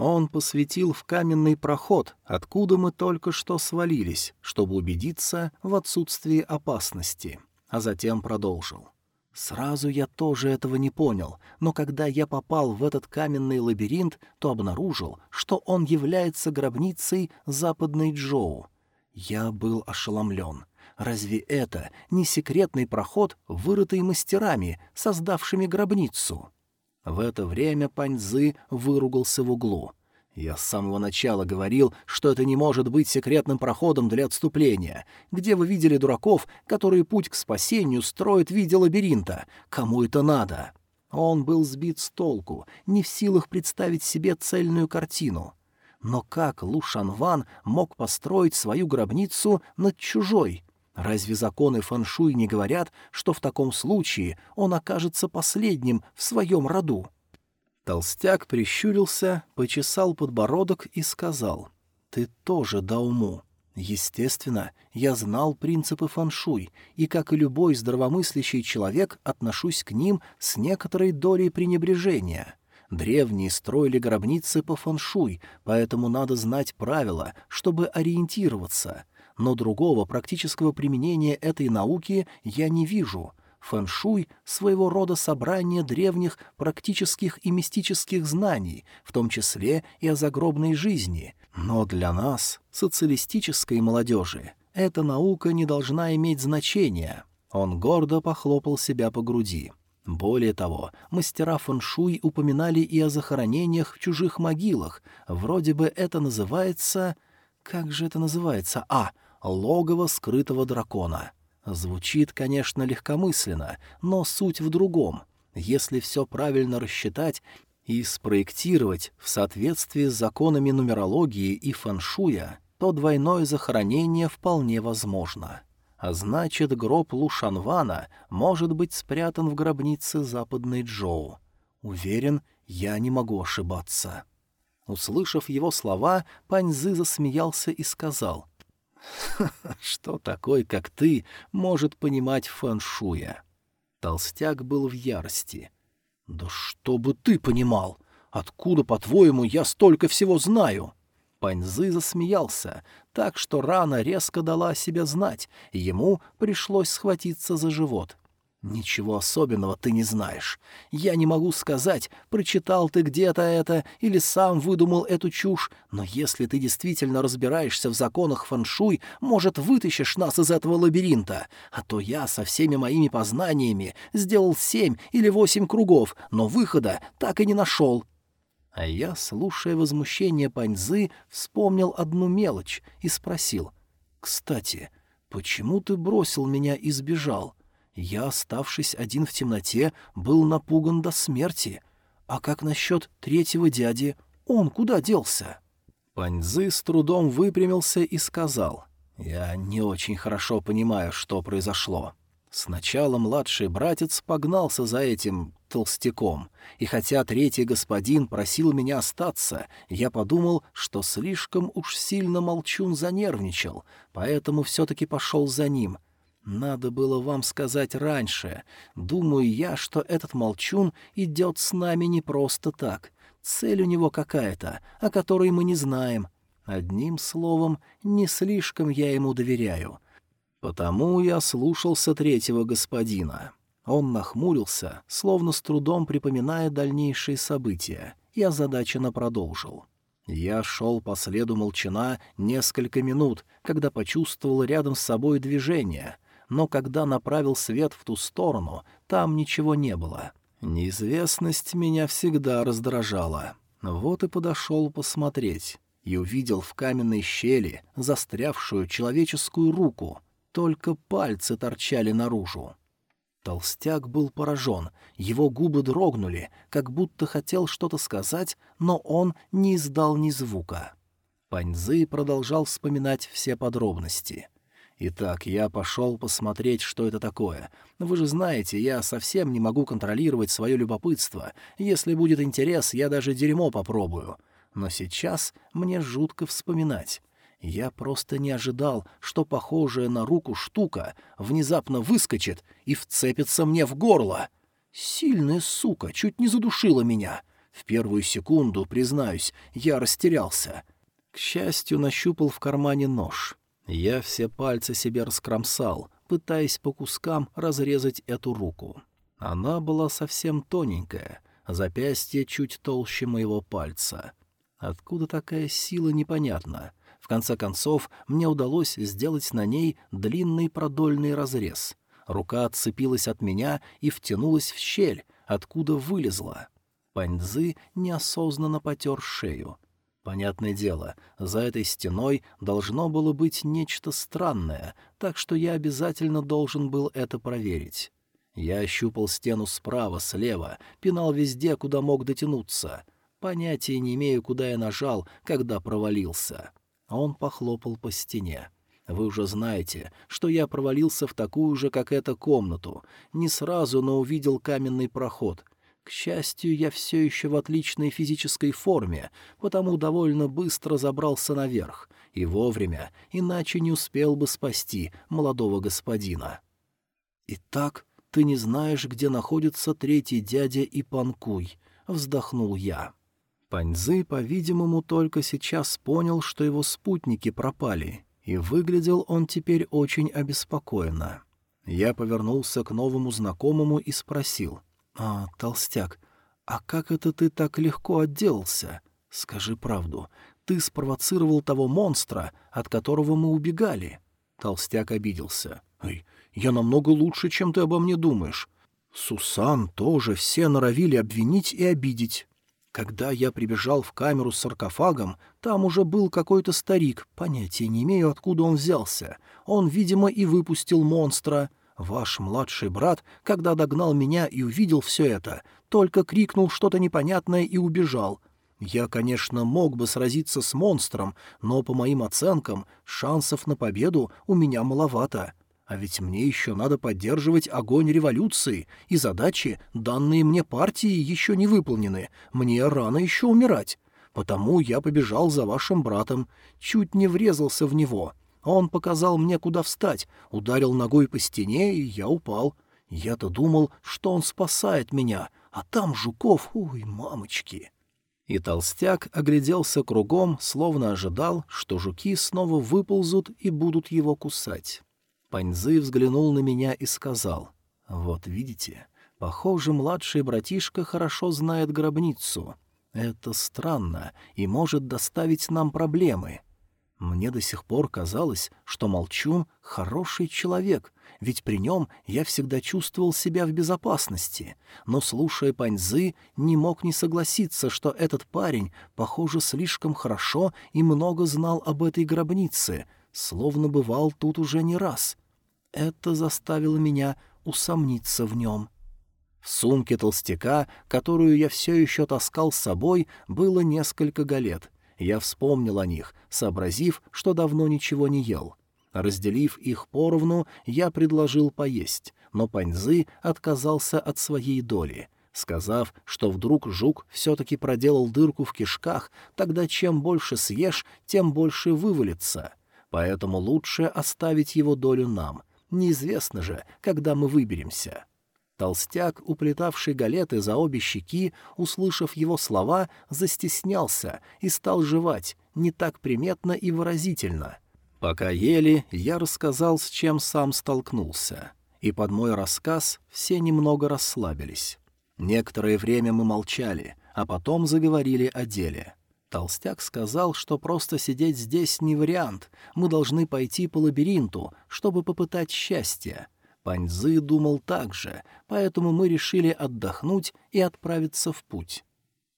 Он посветил в каменный проход, откуда мы только что свалились, чтобы убедиться в отсутствии опасности, а затем продолжил. Сразу я тоже этого не понял, но когда я попал в этот каменный лабиринт, то обнаружил, что он является гробницей западной Джоу. Я был ошеломлен. Разве это не секретный проход, вырытый мастерами, создавшими гробницу? В это время Паньзы выругался в углу. Я с самого начала говорил, что это не может быть секретным проходом для отступления. Где вы видели дураков, которые путь к спасению строят в виде лабиринта? Кому это надо? Он был сбит с толку, не в силах представить себе цельную картину. Но как Лу Шанван мог построить свою гробницу над чужой? Разве законы фэншуй не говорят, что в таком случае он окажется последним в своем роду? Толстяк прищурился, почесал подбородок и сказал, «Ты тоже дауму. Естественно, я знал принципы фэншуй, и, как и любой здравомыслящий человек, отношусь к ним с некоторой долей пренебрежения». Древние строили гробницы по фэншуй, поэтому надо знать правила, чтобы ориентироваться. Но другого практического применения этой науки я не вижу. Фэншуй — своего рода собрание древних практических и мистических знаний, в том числе и о загробной жизни. Но для нас, социалистической молодежи, эта наука не должна иметь значения. Он гордо похлопал себя по груди. Более того, мастера фэншуй упоминали и о захоронениях в чужих могилах. Вроде бы это называется... Как же это называется? А, логово скрытого дракона. Звучит, конечно, легкомысленно, но суть в другом. Если все правильно рассчитать и спроектировать в соответствии с законами нумерологии и фэншуя, то двойное захоронение вполне возможно. А значит, гроб Лушанвана может быть спрятан в гробнице западной Джоу. Уверен, я не могу ошибаться. Услышав его слова, Паньзы засмеялся и сказал, «Что такой, как ты, может понимать фэншуя?» Толстяк был в ярости. «Да что бы ты понимал! Откуда, по-твоему, я столько всего знаю?» Паньзы засмеялся, так что рана резко дала о себе знать, и ему пришлось схватиться за живот. «Ничего особенного ты не знаешь. Я не могу сказать, прочитал ты где-то это или сам выдумал эту чушь, но если ты действительно разбираешься в законах фэншуй, может, вытащишь нас из этого лабиринта, а то я со всеми моими познаниями сделал семь или восемь кругов, но выхода так и не нашел. А я, слушая возмущение Паньзы, вспомнил одну мелочь и спросил. «Кстати, почему ты бросил меня и сбежал? Я, оставшись один в темноте, был напуган до смерти. А как насчет третьего дяди? Он куда делся?» Паньзы с трудом выпрямился и сказал. «Я не очень хорошо понимаю, что произошло. Сначала младший братец погнался за этим толстяком, и хотя третий господин просил меня остаться, я подумал, что слишком уж сильно молчун занервничал, поэтому все-таки пошел за ним. Надо было вам сказать раньше. Думаю я, что этот молчун идет с нами не просто так. Цель у него какая-то, о которой мы не знаем. Одним словом, не слишком я ему доверяю». Потому я слушался третьего господина. Он нахмурился, словно с трудом припоминая дальнейшие события, и озадаченно продолжил. Я шел по следу молчана несколько минут, когда почувствовал рядом с собой движение, но когда направил свет в ту сторону, там ничего не было. Неизвестность меня всегда раздражала. Вот и подошел посмотреть, и увидел в каменной щели застрявшую человеческую руку — только пальцы торчали наружу. Толстяк был поражен, его губы дрогнули, как будто хотел что-то сказать, но он не издал ни звука. Паньзы продолжал вспоминать все подробности. «Итак, я пошел посмотреть, что это такое. Вы же знаете, я совсем не могу контролировать свое любопытство. Если будет интерес, я даже дерьмо попробую. Но сейчас мне жутко вспоминать. Я просто не ожидал, что похожая на руку штука внезапно выскочит и вцепится мне в горло. Сильная сука чуть не задушила меня. В первую секунду, признаюсь, я растерялся. К счастью, нащупал в кармане нож. Я все пальцы себе раскромсал, пытаясь по кускам разрезать эту руку. Она была совсем тоненькая, запястье чуть толще моего пальца. Откуда такая сила, непонятно конце концов, мне удалось сделать на ней длинный продольный разрез. Рука отцепилась от меня и втянулась в щель, откуда вылезла. Паньзы неосознанно потер шею. Понятное дело, за этой стеной должно было быть нечто странное, так что я обязательно должен был это проверить. Я ощупал стену справа, слева, пинал везде, куда мог дотянуться. Понятия не имею, куда я нажал, когда провалился. Он похлопал по стене. Вы уже знаете, что я провалился в такую же, как эта комнату. Не сразу, но увидел каменный проход. К счастью, я все еще в отличной физической форме, потому довольно быстро забрался наверх. И вовремя, иначе не успел бы спасти молодого господина. «Итак, ты не знаешь, где находится третий дядя и Панкуй», — вздохнул я. Паньзы, по-видимому, только сейчас понял, что его спутники пропали, и выглядел он теперь очень обеспокоенно. Я повернулся к новому знакомому и спросил. «А, толстяк, а как это ты так легко отделался? Скажи правду, ты спровоцировал того монстра, от которого мы убегали?» Толстяк обиделся. «Эй, я намного лучше, чем ты обо мне думаешь. Сусан тоже все норовили обвинить и обидеть. Когда я прибежал в камеру с саркофагом, там уже был какой-то старик, понятия не имею, откуда он взялся. Он, видимо, и выпустил монстра. Ваш младший брат, когда догнал меня и увидел все это, только крикнул что-то непонятное и убежал. Я, конечно, мог бы сразиться с монстром, но, по моим оценкам, шансов на победу у меня маловато. А ведь мне еще надо поддерживать огонь революции, и задачи, данные мне партии, еще не выполнены. Мне рано еще умирать. Потому я побежал за вашим братом, чуть не врезался в него. Он показал мне, куда встать, ударил ногой по стене, и я упал. Я-то думал, что он спасает меня, а там жуков, ой, мамочки!» И толстяк огляделся кругом, словно ожидал, что жуки снова выползут и будут его кусать. Паньзы взглянул на меня и сказал, «Вот видите, похоже, младший братишка хорошо знает гробницу. Это странно и может доставить нам проблемы». Мне до сих пор казалось, что Молчун — хороший человек, ведь при нем я всегда чувствовал себя в безопасности, но, слушая Паньзы, не мог не согласиться, что этот парень, похоже, слишком хорошо и много знал об этой гробнице, словно бывал тут уже не раз. Это заставило меня усомниться в нем. В сумке толстяка, которую я все еще таскал с собой, было несколько галет. Я вспомнил о них, сообразив, что давно ничего не ел. Разделив их поровну, я предложил поесть, но Паньзы отказался от своей доли, сказав, что вдруг жук все-таки проделал дырку в кишках, тогда чем больше съешь, тем больше вывалится. Поэтому лучше оставить его долю нам, Неизвестно же, когда мы выберемся. Толстяк, уплетавший галеты за обе щеки, услышав его слова, застеснялся и стал жевать, не так приметно и выразительно. Пока ели, я рассказал, с чем сам столкнулся. И под мой рассказ все немного расслабились. Некоторое время мы молчали, а потом заговорили о деле. Толстяк сказал, что просто сидеть здесь не вариант, мы должны пойти по лабиринту, чтобы попытать счастье. Паньзы думал так же, поэтому мы решили отдохнуть и отправиться в путь.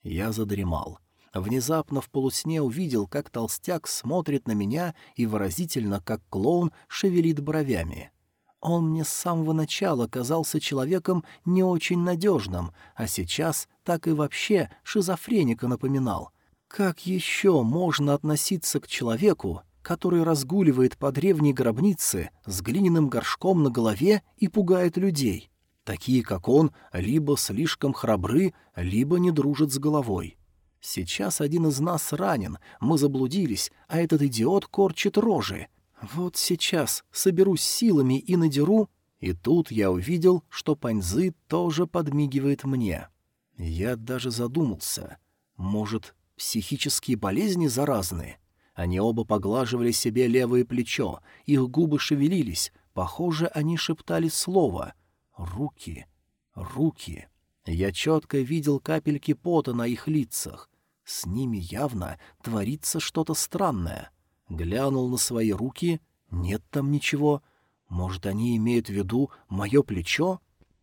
Я задремал. Внезапно в полусне увидел, как толстяк смотрит на меня и выразительно, как клоун, шевелит бровями. Он мне с самого начала казался человеком не очень надежным, а сейчас так и вообще шизофреника напоминал — как еще можно относиться к человеку, который разгуливает по древней гробнице с глиняным горшком на голове и пугает людей? Такие, как он, либо слишком храбры, либо не дружат с головой. Сейчас один из нас ранен, мы заблудились, а этот идиот корчит рожи. Вот сейчас соберусь силами и надеру, и тут я увидел, что Паньзы тоже подмигивает мне. Я даже задумался. Может, Психические болезни заразны. Они оба поглаживали себе левое плечо, их губы шевелились, похоже, они шептали слово «руки, руки». Я четко видел капельки пота на их лицах. С ними явно творится что-то странное. Глянул на свои руки — нет там ничего. Может, они имеют в виду мое плечо?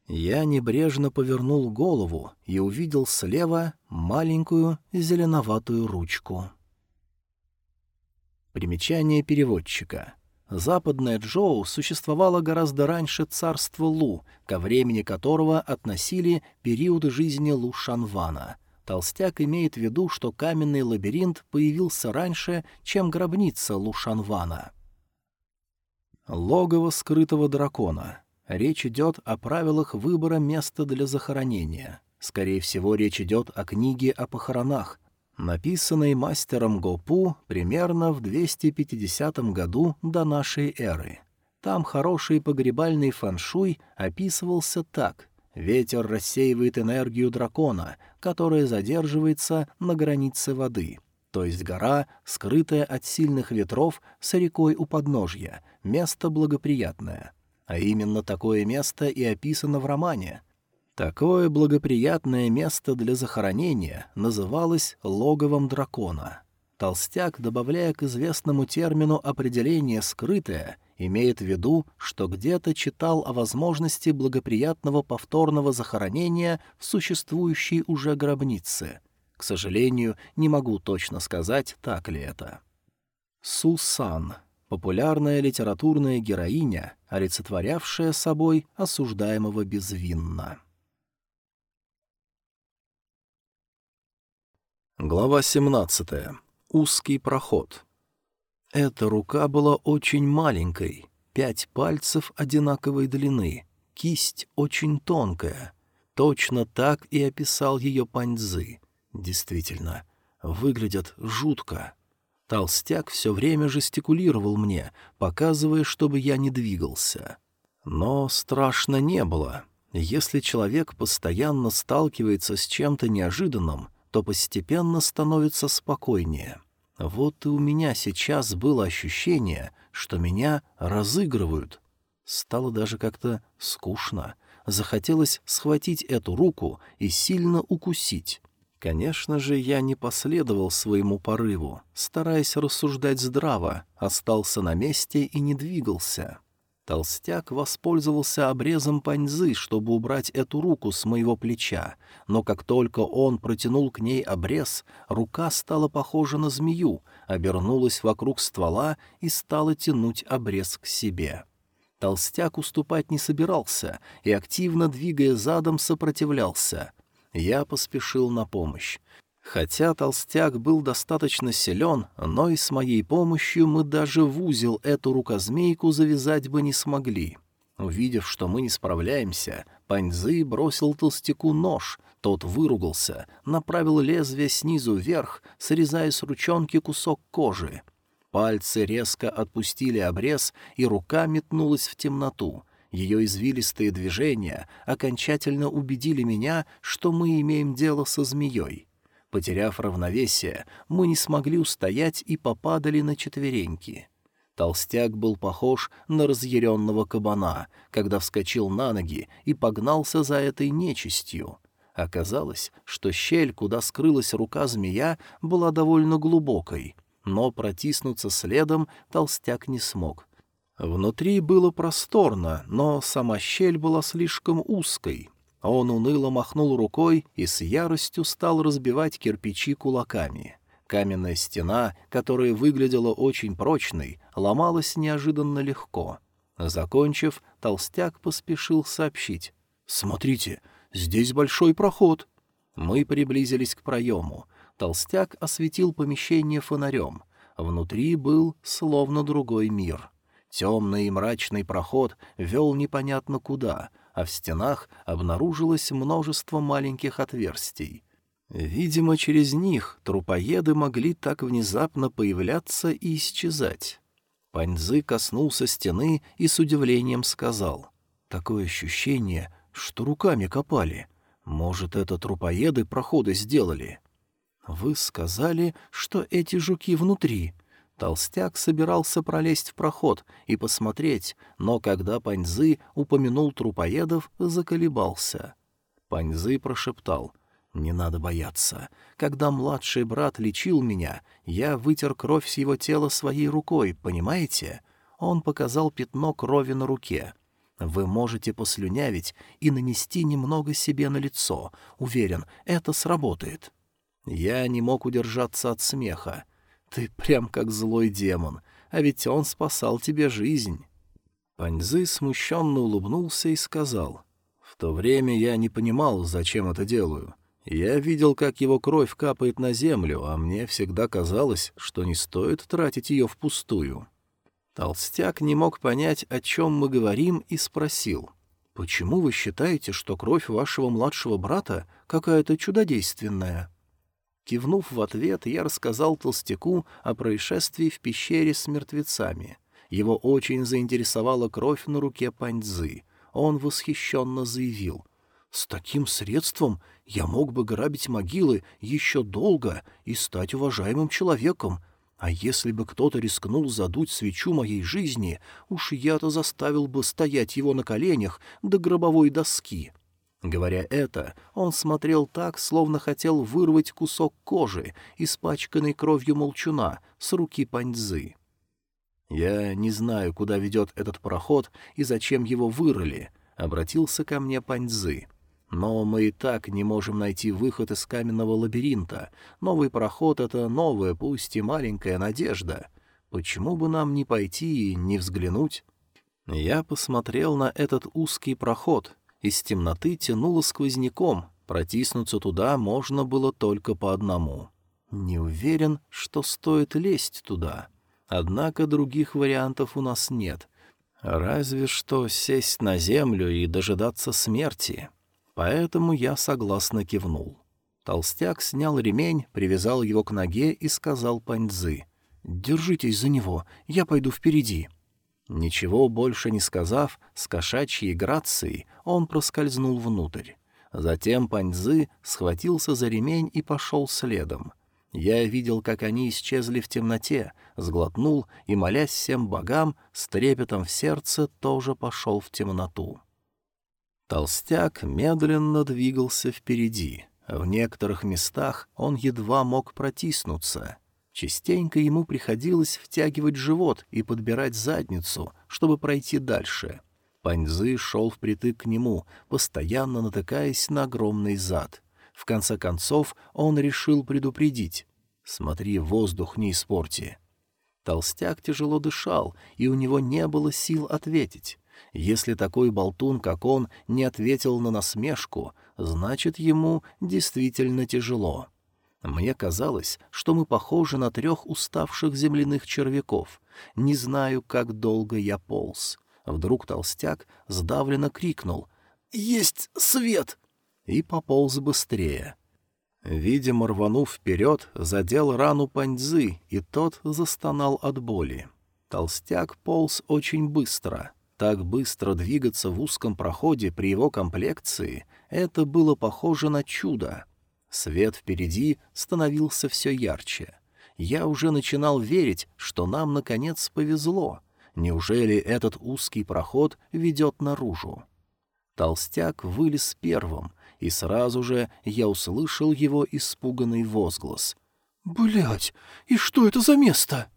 Я небрежно повернул голову и увидел слева маленькую зеленоватую ручку. Примечание переводчика. Западное Джоу существовало гораздо раньше царства Лу, ко времени которого относили период жизни Лу Шанвана. Толстяк имеет в виду, что каменный лабиринт появился раньше, чем гробница Лу Шанвана. Логово скрытого дракона. Речь идет о правилах выбора места для захоронения. Скорее всего, речь идет о книге о похоронах, написанной мастером Гопу примерно в 250 году до нашей эры. Там хороший погребальный фэншуй описывался так. Ветер рассеивает энергию дракона, которая задерживается на границе воды, то есть гора, скрытая от сильных ветров с рекой у подножья, место благоприятное. А именно такое место и описано в романе — Такое благоприятное место для захоронения называлось логовом дракона. Толстяк, добавляя к известному термину определение «скрытое», имеет в виду, что где-то читал о возможности благоприятного повторного захоронения в существующей уже гробнице. К сожалению, не могу точно сказать, так ли это. Сусан — популярная литературная героиня, олицетворявшая собой осуждаемого безвинно. Глава 17. Узкий проход. Эта рука была очень маленькой, пять пальцев одинаковой длины, кисть очень тонкая. Точно так и описал ее паньзы. Действительно, выглядят жутко. Толстяк все время жестикулировал мне, показывая, чтобы я не двигался. Но страшно не было. Если человек постоянно сталкивается с чем-то неожиданным — то постепенно становится спокойнее. Вот и у меня сейчас было ощущение, что меня разыгрывают. Стало даже как-то скучно. Захотелось схватить эту руку и сильно укусить. Конечно же, я не последовал своему порыву, стараясь рассуждать здраво, остался на месте и не двигался. Толстяк воспользовался обрезом паньзы, чтобы убрать эту руку с моего плеча, но как только он протянул к ней обрез, рука стала похожа на змею, обернулась вокруг ствола и стала тянуть обрез к себе. Толстяк уступать не собирался и, активно двигая задом, сопротивлялся. Я поспешил на помощь. Хотя толстяк был достаточно силен, но и с моей помощью мы даже в узел эту рукозмейку завязать бы не смогли. Увидев, что мы не справляемся, Паньзы бросил толстяку нож, тот выругался, направил лезвие снизу вверх, срезая с ручонки кусок кожи. Пальцы резко отпустили обрез, и рука метнулась в темноту. Ее извилистые движения окончательно убедили меня, что мы имеем дело со змеей. Потеряв равновесие, мы не смогли устоять и попадали на четвереньки. Толстяк был похож на разъяренного кабана, когда вскочил на ноги и погнался за этой нечистью. Оказалось, что щель, куда скрылась рука змея, была довольно глубокой, но протиснуться следом толстяк не смог. Внутри было просторно, но сама щель была слишком узкой, он уныло махнул рукой и с яростью стал разбивать кирпичи кулаками. Каменная стена, которая выглядела очень прочной, ломалась неожиданно легко. Закончив, толстяк поспешил сообщить. «Смотрите, здесь большой проход». Мы приблизились к проему. Толстяк осветил помещение фонарем. Внутри был словно другой мир. Темный и мрачный проход вел непонятно куда, а в стенах обнаружилось множество маленьких отверстий. Видимо, через них трупоеды могли так внезапно появляться и исчезать. Паньзы коснулся стены и с удивлением сказал. «Такое ощущение, что руками копали. Может, это трупоеды проходы сделали?» «Вы сказали, что эти жуки внутри», Толстяк собирался пролезть в проход и посмотреть, но когда Паньзы упомянул трупоедов, заколебался. Паньзы прошептал. «Не надо бояться. Когда младший брат лечил меня, я вытер кровь с его тела своей рукой, понимаете?» Он показал пятно крови на руке. «Вы можете послюнявить и нанести немного себе на лицо. Уверен, это сработает». Я не мог удержаться от смеха. Ты прям как злой демон, а ведь он спасал тебе жизнь». Паньзы смущенно улыбнулся и сказал, «В то время я не понимал, зачем это делаю. Я видел, как его кровь капает на землю, а мне всегда казалось, что не стоит тратить ее впустую». Толстяк не мог понять, о чем мы говорим, и спросил, «Почему вы считаете, что кровь вашего младшего брата какая-то чудодейственная?» Кивнув в ответ, я рассказал толстяку о происшествии в пещере с мертвецами. Его очень заинтересовала кровь на руке Паньцзы. Он восхищенно заявил. «С таким средством я мог бы грабить могилы еще долго и стать уважаемым человеком. А если бы кто-то рискнул задуть свечу моей жизни, уж я-то заставил бы стоять его на коленях до гробовой доски». Говоря это, он смотрел так, словно хотел вырвать кусок кожи, испачканный кровью молчуна, с руки Паньзы. «Я не знаю, куда ведет этот проход и зачем его вырыли», — обратился ко мне Паньзы. «Но мы и так не можем найти выход из каменного лабиринта. Новый проход — это новая, пусть и маленькая надежда. Почему бы нам не пойти и не взглянуть?» Я посмотрел на этот узкий проход. Из темноты тянуло сквозняком, протиснуться туда можно было только по одному. Не уверен, что стоит лезть туда. Однако других вариантов у нас нет. Разве что сесть на землю и дожидаться смерти. Поэтому я согласно кивнул. Толстяк снял ремень, привязал его к ноге и сказал Паньцзы. «Держитесь за него, я пойду впереди». Ничего больше не сказав, с кошачьей грацией он проскользнул внутрь. Затем Паньзы схватился за ремень и пошел следом. Я видел, как они исчезли в темноте, сглотнул и, молясь всем богам, с трепетом в сердце тоже пошел в темноту. Толстяк медленно двигался впереди. В некоторых местах он едва мог протиснуться. Частенько ему приходилось втягивать живот и подбирать задницу, чтобы пройти дальше. Паньзы шел впритык к нему, постоянно натыкаясь на огромный зад — в конце концов он решил предупредить. «Смотри, воздух не испорти». Толстяк тяжело дышал, и у него не было сил ответить. Если такой болтун, как он, не ответил на насмешку, значит, ему действительно тяжело. Мне казалось, что мы похожи на трех уставших земляных червяков. Не знаю, как долго я полз. Вдруг толстяк сдавленно крикнул «Есть свет!» и пополз быстрее. Видимо, рванув вперед, задел рану паньзы, и тот застонал от боли. Толстяк полз очень быстро. Так быстро двигаться в узком проходе при его комплекции — это было похоже на чудо. Свет впереди становился все ярче. Я уже начинал верить, что нам, наконец, повезло. Неужели этот узкий проход ведет наружу? Толстяк вылез первым, и сразу же я услышал его испуганный возглас. «Блядь, и что это за место?»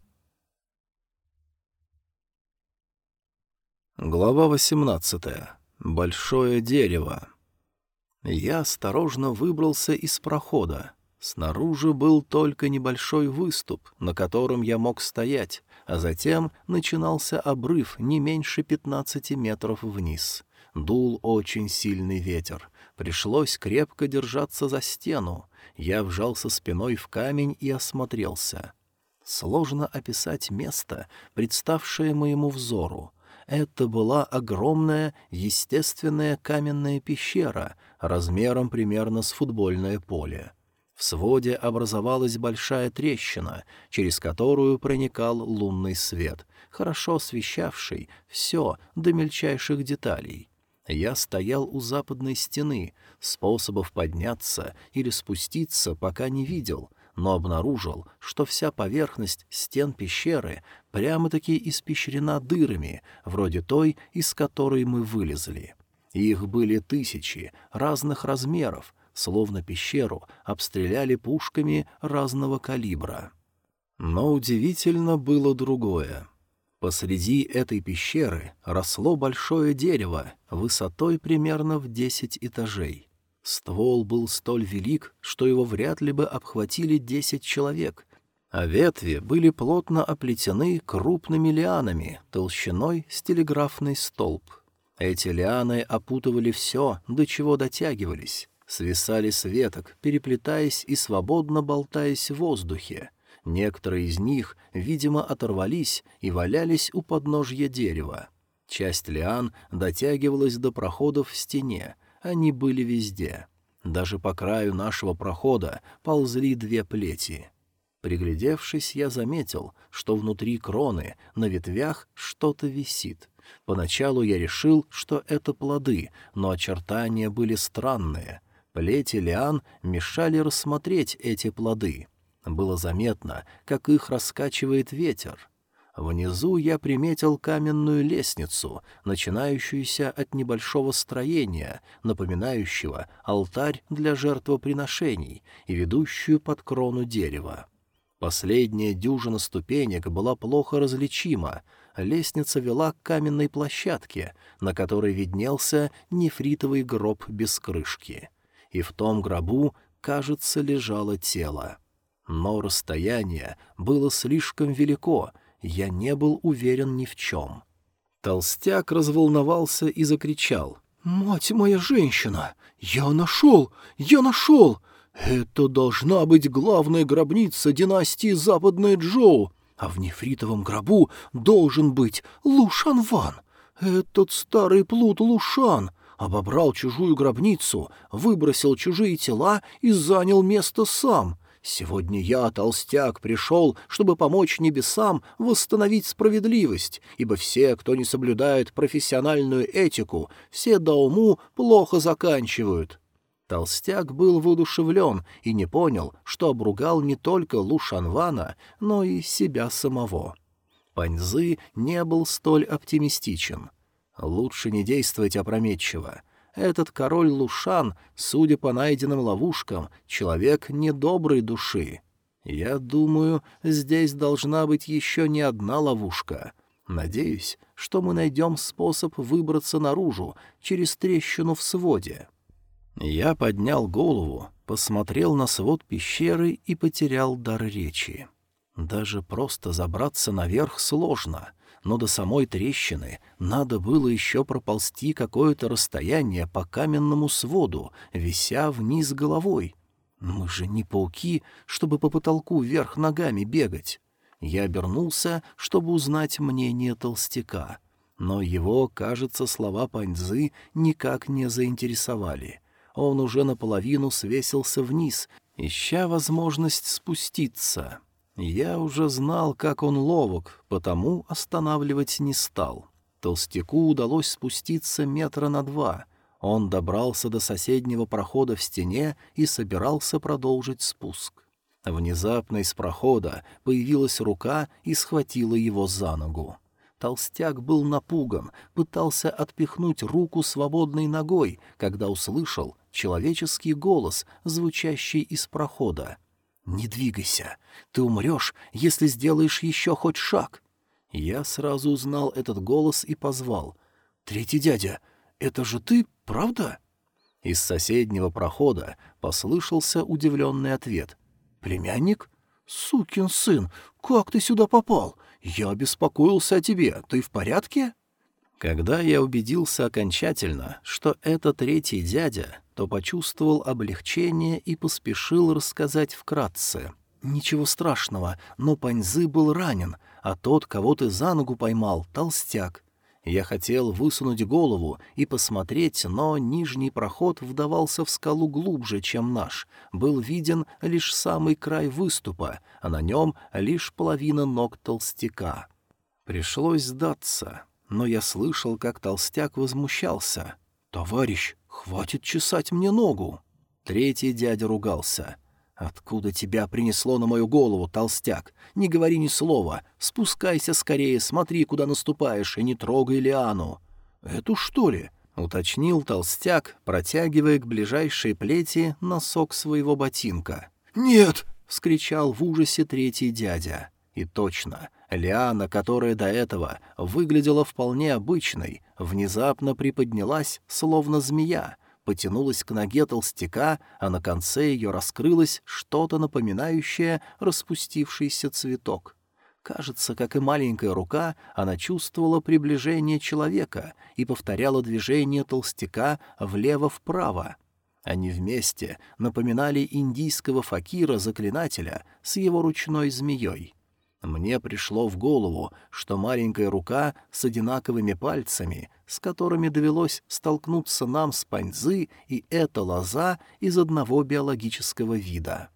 Глава восемнадцатая. Большое дерево. Я осторожно выбрался из прохода. Снаружи был только небольшой выступ, на котором я мог стоять, а затем начинался обрыв не меньше пятнадцати метров вниз. Дул очень сильный ветер. Пришлось крепко держаться за стену. Я вжался спиной в камень и осмотрелся. Сложно описать место, представшее моему взору. Это была огромная естественная каменная пещера, размером примерно с футбольное поле. В своде образовалась большая трещина, через которую проникал лунный свет, хорошо освещавший все до мельчайших деталей. Я стоял у западной стены, способов подняться или спуститься пока не видел, но обнаружил, что вся поверхность стен пещеры прямо-таки испещрена дырами, вроде той, из которой мы вылезли. Их были тысячи, разных размеров, словно пещеру обстреляли пушками разного калибра. Но удивительно было другое. Посреди этой пещеры росло большое дерево, высотой примерно в десять этажей. Ствол был столь велик, что его вряд ли бы обхватили десять человек, а ветви были плотно оплетены крупными лианами толщиной с телеграфный столб. Эти лианы опутывали все, до чего дотягивались, свисали с веток, переплетаясь и свободно болтаясь в воздухе. Некоторые из них, видимо, оторвались и валялись у подножья дерева. Часть лиан дотягивалась до проходов в стене, они были везде. Даже по краю нашего прохода ползли две плети. Приглядевшись, я заметил, что внутри кроны на ветвях что-то висит. Поначалу я решил, что это плоды, но очертания были странные. Плети лиан мешали рассмотреть эти плоды. Было заметно, как их раскачивает ветер. Внизу я приметил каменную лестницу, начинающуюся от небольшого строения, напоминающего алтарь для жертвоприношений и ведущую под крону дерева. Последняя дюжина ступенек была плохо различима, лестница вела к каменной площадке, на которой виднелся нефритовый гроб без крышки. И в том гробу, кажется, лежало тело. Но расстояние было слишком велико, я не был уверен ни в чем. Толстяк разволновался и закричал. «Мать моя женщина! Я нашел! Я нашел! Это должна быть главная гробница династии Западная Джоу, а в нефритовом гробу должен быть Лушан Ван. Этот старый плут Лушан обобрал чужую гробницу, выбросил чужие тела и занял место сам. Сегодня я, толстяк, пришел, чтобы помочь небесам восстановить справедливость, ибо все, кто не соблюдает профессиональную этику, все до уму плохо заканчивают. Толстяк был воодушевлен и не понял, что обругал не только Лу Шанвана, но и себя самого. Паньзы не был столь оптимистичен. Лучше не действовать опрометчиво. Этот король Лушан, судя по найденным ловушкам, человек недоброй души. Я думаю, здесь должна быть еще не одна ловушка. Надеюсь, что мы найдем способ выбраться наружу через трещину в своде. Я поднял голову, посмотрел на свод пещеры и потерял дар речи. Даже просто забраться наверх сложно, но до самой трещины надо было еще проползти какое-то расстояние по каменному своду, вися вниз головой. Мы же не пауки, чтобы по потолку вверх ногами бегать. Я обернулся, чтобы узнать мнение толстяка. Но его, кажется, слова Паньзы никак не заинтересовали он уже наполовину свесился вниз, ища возможность спуститься. Я уже знал, как он ловок, потому останавливать не стал. Толстяку удалось спуститься метра на два. Он добрался до соседнего прохода в стене и собирался продолжить спуск. Внезапно из прохода появилась рука и схватила его за ногу. Толстяк был напуган, пытался отпихнуть руку свободной ногой, когда услышал человеческий голос, звучащий из прохода. «Не двигайся, ты умрешь, если сделаешь еще хоть шаг». Я сразу узнал этот голос и позвал. «Третий дядя, это же ты, правда?» Из соседнего прохода послышался удивленный ответ. «Племянник? Сукин сын, как ты сюда попал? Я беспокоился о тебе, ты в порядке?» Когда я убедился окончательно, что это третий дядя, то почувствовал облегчение и поспешил рассказать вкратце. «Ничего страшного, но Паньзы был ранен, а тот, кого ты за ногу поймал, — толстяк. Я хотел высунуть голову и посмотреть, но нижний проход вдавался в скалу глубже, чем наш. Был виден лишь самый край выступа, а на нем лишь половина ног толстяка. Пришлось сдаться но я слышал, как толстяк возмущался. «Товарищ, хватит чесать мне ногу!» Третий дядя ругался. «Откуда тебя принесло на мою голову, толстяк? Не говори ни слова. Спускайся скорее, смотри, куда наступаешь, и не трогай лиану». «Эту что ли?» — уточнил толстяк, протягивая к ближайшей плети носок своего ботинка. «Нет!» — вскричал в ужасе третий дядя. И точно, Лиана, которая до этого выглядела вполне обычной, внезапно приподнялась, словно змея, потянулась к ноге толстяка, а на конце ее раскрылось что-то напоминающее распустившийся цветок. Кажется, как и маленькая рука, она чувствовала приближение человека и повторяла движение толстяка влево-вправо. Они вместе напоминали индийского факира-заклинателя с его ручной змеей. Мне пришло в голову, что маленькая рука с одинаковыми пальцами, с которыми довелось столкнуться нам с паньзы, и эта лоза из одного биологического вида.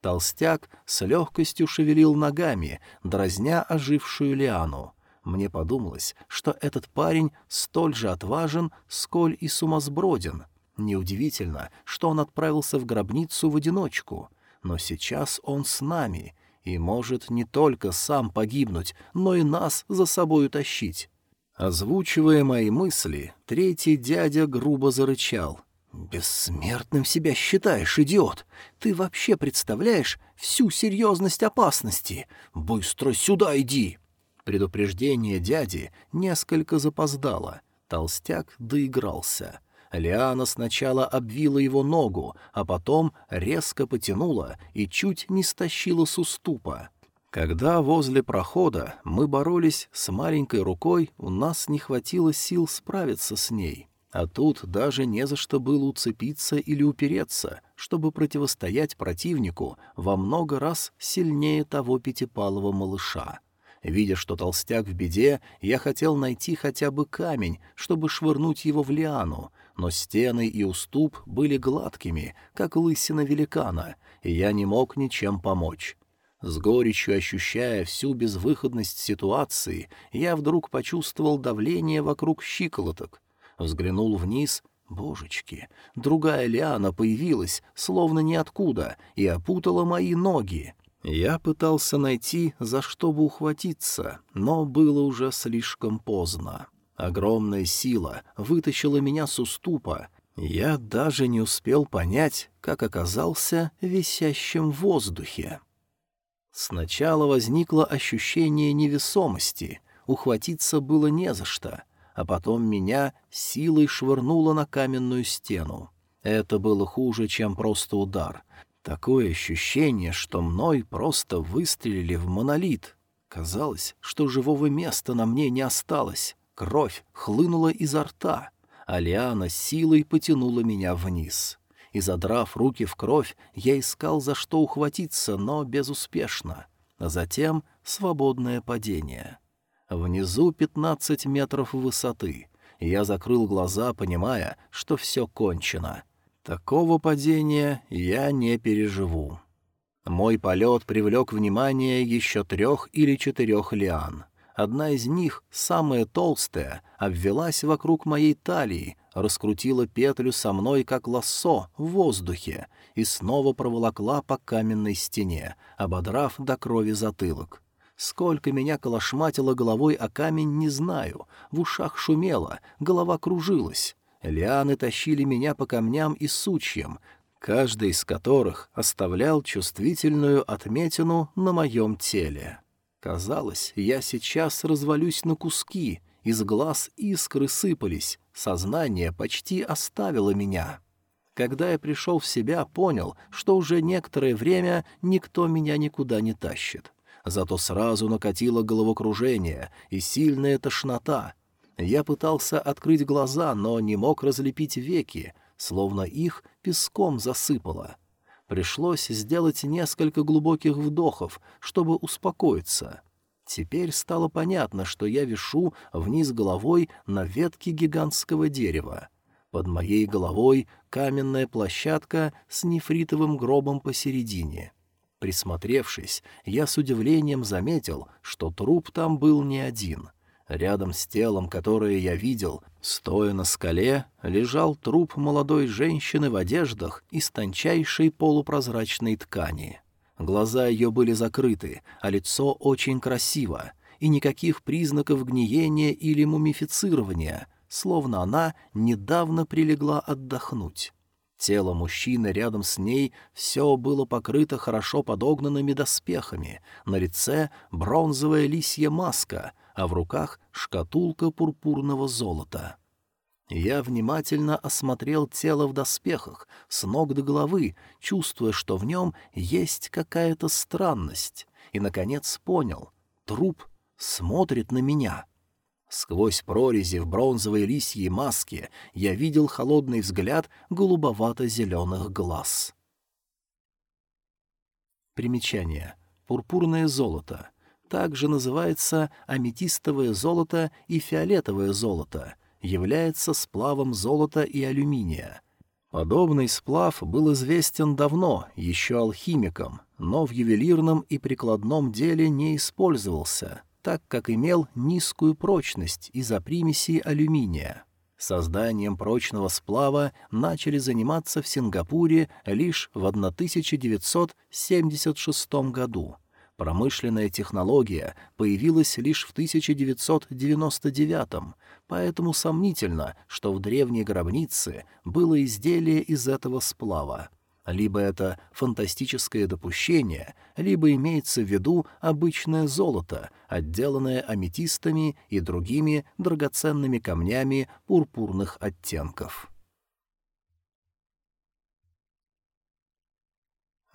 Толстяк с легкостью шевелил ногами, дразня ожившую лиану. Мне подумалось, что этот парень столь же отважен, сколь и сумасброден. Неудивительно, что он отправился в гробницу в одиночку. Но сейчас он с нами и может не только сам погибнуть, но и нас за собой утащить. Озвучивая мои мысли, третий дядя грубо зарычал — «Бессмертным себя считаешь, идиот! Ты вообще представляешь всю серьезность опасности? Быстро сюда иди!» Предупреждение дяди несколько запоздало. Толстяк доигрался. Лиана сначала обвила его ногу, а потом резко потянула и чуть не стащила с уступа. Когда возле прохода мы боролись с маленькой рукой, у нас не хватило сил справиться с ней. А тут даже не за что было уцепиться или упереться, чтобы противостоять противнику во много раз сильнее того пятипалого малыша. Видя, что толстяк в беде, я хотел найти хотя бы камень, чтобы швырнуть его в лиану, но стены и уступ были гладкими, как лысина великана, и я не мог ничем помочь. С горечью ощущая всю безвыходность ситуации, я вдруг почувствовал давление вокруг щиколоток — Взглянул вниз. Божечки, другая лиана появилась, словно ниоткуда, и опутала мои ноги. Я пытался найти, за что бы ухватиться, но было уже слишком поздно. Огромная сила вытащила меня с уступа. Я даже не успел понять, как оказался висящим в воздухе. Сначала возникло ощущение невесомости, ухватиться было не за что — а потом меня силой швырнуло на каменную стену. Это было хуже, чем просто удар. Такое ощущение, что мной просто выстрелили в монолит. Казалось, что живого места на мне не осталось. Кровь хлынула изо рта. Алиана силой потянула меня вниз. И, задрав руки в кровь, я искал, за что ухватиться, но безуспешно. А затем свободное падение. Внизу пятнадцать метров высоты. Я закрыл глаза, понимая, что все кончено. Такого падения я не переживу. Мой полет привлек внимание еще трех или четырех лиан. Одна из них, самая толстая, обвелась вокруг моей талии, раскрутила петлю со мной, как лассо, в воздухе, и снова проволокла по каменной стене, ободрав до крови затылок. Сколько меня колошматило головой о камень, не знаю. В ушах шумело, голова кружилась. Лианы тащили меня по камням и сучьям, каждый из которых оставлял чувствительную отметину на моем теле. Казалось, я сейчас развалюсь на куски, из глаз искры сыпались, сознание почти оставило меня. Когда я пришел в себя, понял, что уже некоторое время никто меня никуда не тащит зато сразу накатило головокружение и сильная тошнота. Я пытался открыть глаза, но не мог разлепить веки, словно их песком засыпало. Пришлось сделать несколько глубоких вдохов, чтобы успокоиться. Теперь стало понятно, что я вишу вниз головой на ветке гигантского дерева. Под моей головой каменная площадка с нефритовым гробом посередине — Присмотревшись, я с удивлением заметил, что труп там был не один. Рядом с телом, которое я видел, стоя на скале, лежал труп молодой женщины в одеждах из тончайшей полупрозрачной ткани. Глаза ее были закрыты, а лицо очень красиво, и никаких признаков гниения или мумифицирования, словно она недавно прилегла отдохнуть. Тело мужчины рядом с ней все было покрыто хорошо подогнанными доспехами, на лице бронзовая лисья маска, а в руках шкатулка пурпурного золота. Я внимательно осмотрел тело в доспехах, с ног до головы, чувствуя, что в нем есть какая-то странность, и, наконец, понял — труп смотрит на меня. Сквозь прорези в бронзовой лисьей маске я видел холодный взгляд голубовато-зеленых глаз. Примечание. Пурпурное золото. Также называется аметистовое золото и фиолетовое золото. Является сплавом золота и алюминия. Подобный сплав был известен давно, еще алхимикам, но в ювелирном и прикладном деле не использовался, так как имел низкую прочность из-за примесей алюминия. Созданием прочного сплава начали заниматься в Сингапуре лишь в 1976 году. Промышленная технология появилась лишь в 1999, поэтому сомнительно, что в древней гробнице было изделие из этого сплава. Либо это фантастическое допущение, либо имеется в виду обычное золото, отделанное аметистами и другими драгоценными камнями пурпурных оттенков.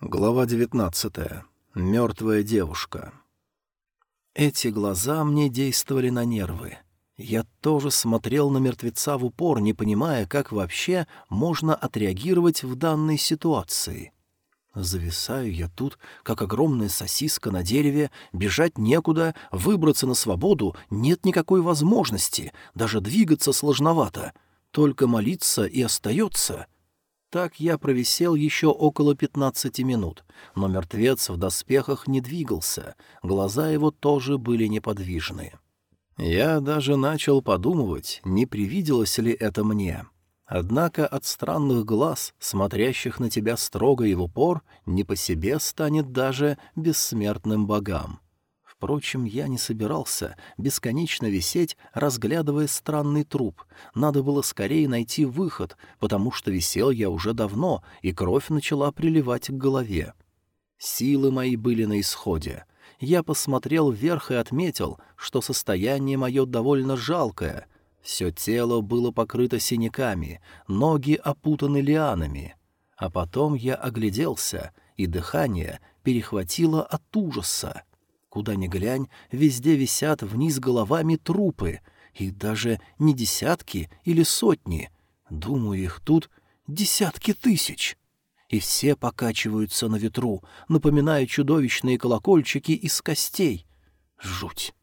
Глава 19. Мертвая девушка. Эти глаза мне действовали на нервы. Я тоже смотрел на мертвеца в упор, не понимая, как вообще можно отреагировать в данной ситуации. Зависаю я тут, как огромная сосиска на дереве, бежать некуда, выбраться на свободу нет никакой возможности, даже двигаться сложновато. Только молиться и остается. Так я провисел еще около пятнадцати минут, но мертвец в доспехах не двигался, глаза его тоже были неподвижны. Я даже начал подумывать, не привиделось ли это мне. Однако от странных глаз, смотрящих на тебя строго и в упор, не по себе станет даже бессмертным богам. Впрочем, я не собирался бесконечно висеть, разглядывая странный труп. Надо было скорее найти выход, потому что висел я уже давно, и кровь начала приливать к голове. Силы мои были на исходе — я посмотрел вверх и отметил, что состояние мое довольно жалкое. Все тело было покрыто синяками, ноги опутаны лианами. А потом я огляделся, и дыхание перехватило от ужаса. Куда ни глянь, везде висят вниз головами трупы, и даже не десятки или сотни. Думаю, их тут десятки тысяч и все покачиваются на ветру, напоминая чудовищные колокольчики из костей. Жуть!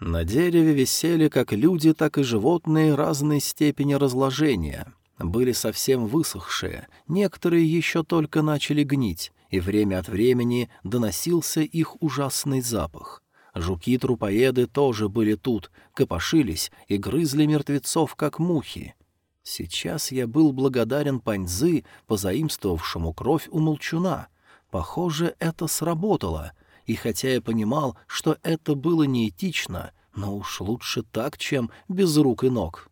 На дереве висели как люди, так и животные разной степени разложения. Были совсем высохшие, некоторые еще только начали гнить, и время от времени доносился их ужасный запах. Жуки-трупоеды тоже были тут, копошились и грызли мертвецов, как мухи. Сейчас я был благодарен Паньзы, позаимствовавшему кровь у молчуна. Похоже, это сработало, и хотя я понимал, что это было неэтично, но уж лучше так, чем без рук и ног.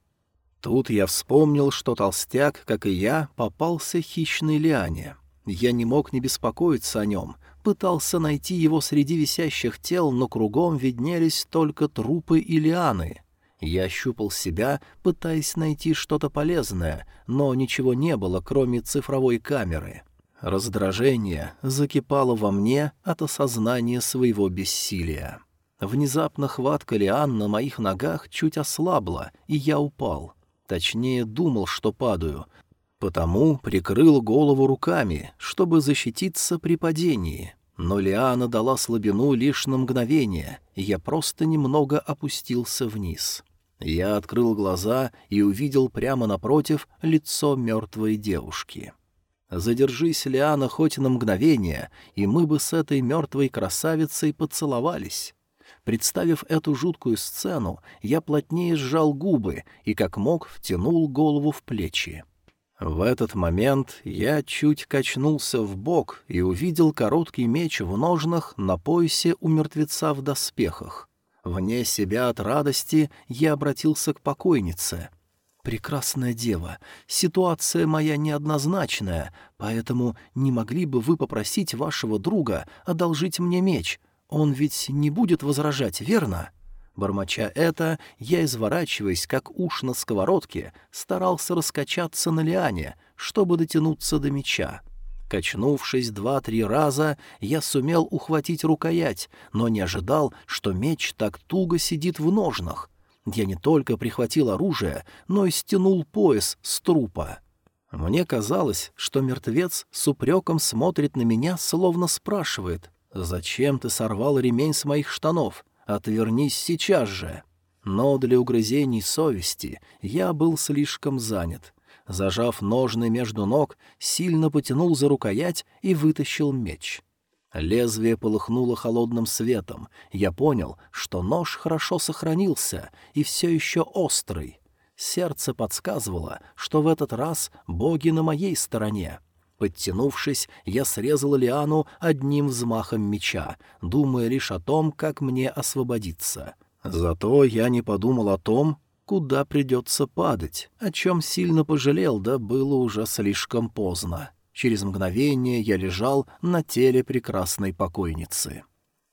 Тут я вспомнил, что толстяк, как и я, попался хищной лиане. Я не мог не беспокоиться о нем, пытался найти его среди висящих тел, но кругом виднелись только трупы и лианы. Я ощупал себя, пытаясь найти что-то полезное, но ничего не было, кроме цифровой камеры. Раздражение закипало во мне от осознания своего бессилия. Внезапно хватка лиан на моих ногах чуть ослабла, и я упал. Точнее, думал, что падаю, потому прикрыл голову руками, чтобы защититься при падении. Но лиана дала слабину лишь на мгновение, и я просто немного опустился вниз. Я открыл глаза и увидел прямо напротив лицо мертвой девушки. Задержись, Лиана, хоть на мгновение, и мы бы с этой мертвой красавицей поцеловались. Представив эту жуткую сцену, я плотнее сжал губы и, как мог, втянул голову в плечи. В этот момент я чуть качнулся в бок и увидел короткий меч в ножнах на поясе у мертвеца в доспехах. Вне себя от радости я обратился к покойнице. «Прекрасная дева, ситуация моя неоднозначная, поэтому не могли бы вы попросить вашего друга одолжить мне меч? Он ведь не будет возражать, верно?» Бормоча это, я, изворачиваясь, как уж на сковородке, старался раскачаться на лиане, чтобы дотянуться до меча. Качнувшись два-три раза, я сумел ухватить рукоять, но не ожидал, что меч так туго сидит в ножнах. Я не только прихватил оружие, но и стянул пояс с трупа. Мне казалось, что мертвец с упреком смотрит на меня, словно спрашивает, «Зачем ты сорвал ремень с моих штанов? Отвернись сейчас же!» Но для угрызений совести я был слишком занят. Зажав ножны между ног, сильно потянул за рукоять и вытащил меч. Лезвие полыхнуло холодным светом. Я понял, что нож хорошо сохранился и все еще острый. Сердце подсказывало, что в этот раз боги на моей стороне. Подтянувшись, я срезал лиану одним взмахом меча, думая лишь о том, как мне освободиться. Зато я не подумал о том, куда придется падать, о чем сильно пожалел, да было уже слишком поздно. Через мгновение я лежал на теле прекрасной покойницы.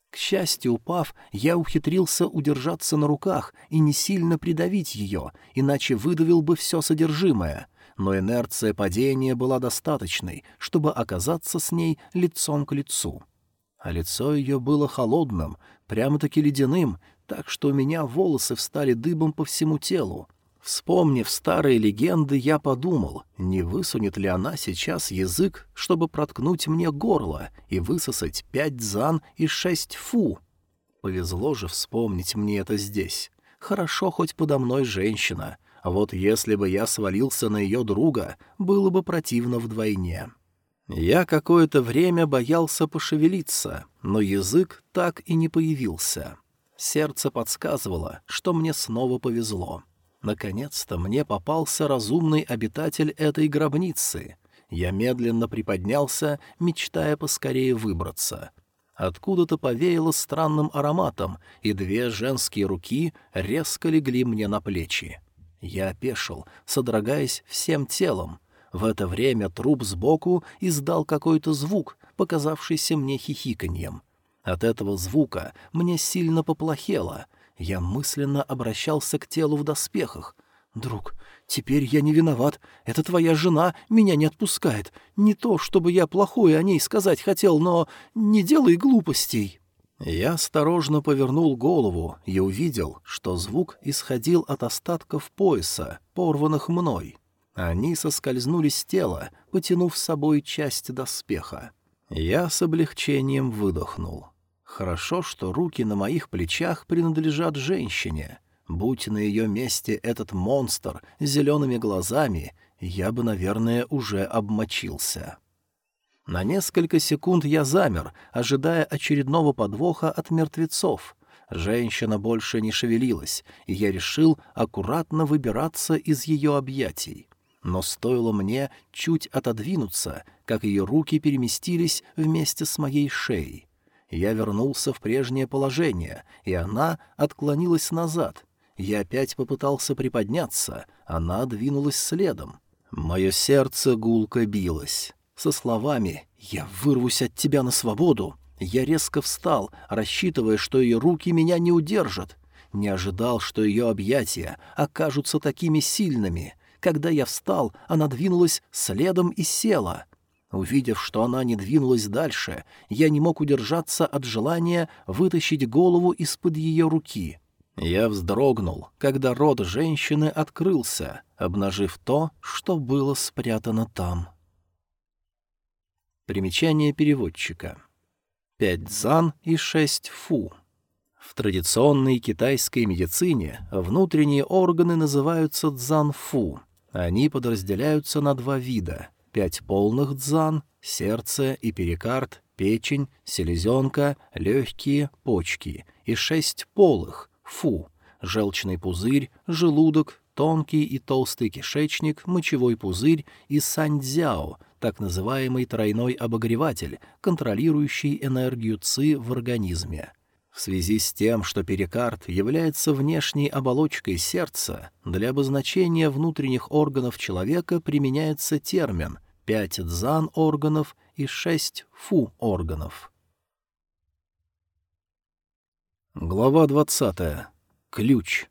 К счастью, упав, я ухитрился удержаться на руках и не сильно придавить ее, иначе выдавил бы все содержимое. Но инерция падения была достаточной, чтобы оказаться с ней лицом к лицу. А лицо ее было холодным, прямо-таки ледяным, так что у меня волосы встали дыбом по всему телу. Вспомнив старые легенды, я подумал, не высунет ли она сейчас язык, чтобы проткнуть мне горло и высосать пять дзан и шесть фу. Повезло же вспомнить мне это здесь. Хорошо, хоть подо мной женщина. А вот если бы я свалился на ее друга, было бы противно вдвойне. Я какое-то время боялся пошевелиться, но язык так и не появился. Сердце подсказывало, что мне снова повезло. Наконец-то мне попался разумный обитатель этой гробницы. Я медленно приподнялся, мечтая поскорее выбраться. Откуда-то повеяло странным ароматом, и две женские руки резко легли мне на плечи. Я опешил, содрогаясь всем телом. В это время труп сбоку издал какой-то звук, показавшийся мне хихиканьем. От этого звука мне сильно поплохело — я мысленно обращался к телу в доспехах. «Друг, теперь я не виноват. Это твоя жена меня не отпускает. Не то, чтобы я плохое о ней сказать хотел, но не делай глупостей». Я осторожно повернул голову и увидел, что звук исходил от остатков пояса, порванных мной. Они соскользнули с тела, потянув с собой часть доспеха. Я с облегчением выдохнул. Хорошо, что руки на моих плечах принадлежат женщине. Будь на ее месте этот монстр с зелеными глазами, я бы, наверное, уже обмочился. На несколько секунд я замер, ожидая очередного подвоха от мертвецов. Женщина больше не шевелилась, и я решил аккуратно выбираться из ее объятий. Но стоило мне чуть отодвинуться, как ее руки переместились вместе с моей шеей. Я вернулся в прежнее положение, и она отклонилась назад. Я опять попытался приподняться, она двинулась следом. Мое сердце гулко билось. Со словами «Я вырвусь от тебя на свободу» я резко встал, рассчитывая, что ее руки меня не удержат. Не ожидал, что ее объятия окажутся такими сильными. Когда я встал, она двинулась следом и села. Увидев, что она не двинулась дальше, я не мог удержаться от желания вытащить голову из-под ее руки. Я вздрогнул, когда рот женщины открылся, обнажив то, что было спрятано там. Примечание переводчика. Пять зан и шесть фу. В традиционной китайской медицине внутренние органы называются дзан-фу. Они подразделяются на два вида — пять полных дзан, сердце и перикард, печень, селезенка, легкие, почки и шесть полых, фу, желчный пузырь, желудок, тонкий и толстый кишечник, мочевой пузырь и сандзяо, так называемый тройной обогреватель, контролирующий энергию ЦИ в организме. В связи с тем, что перикард является внешней оболочкой сердца, для обозначения внутренних органов человека применяется термин «пять дзан органов» и «шесть фу органов». Глава двадцатая. Ключ.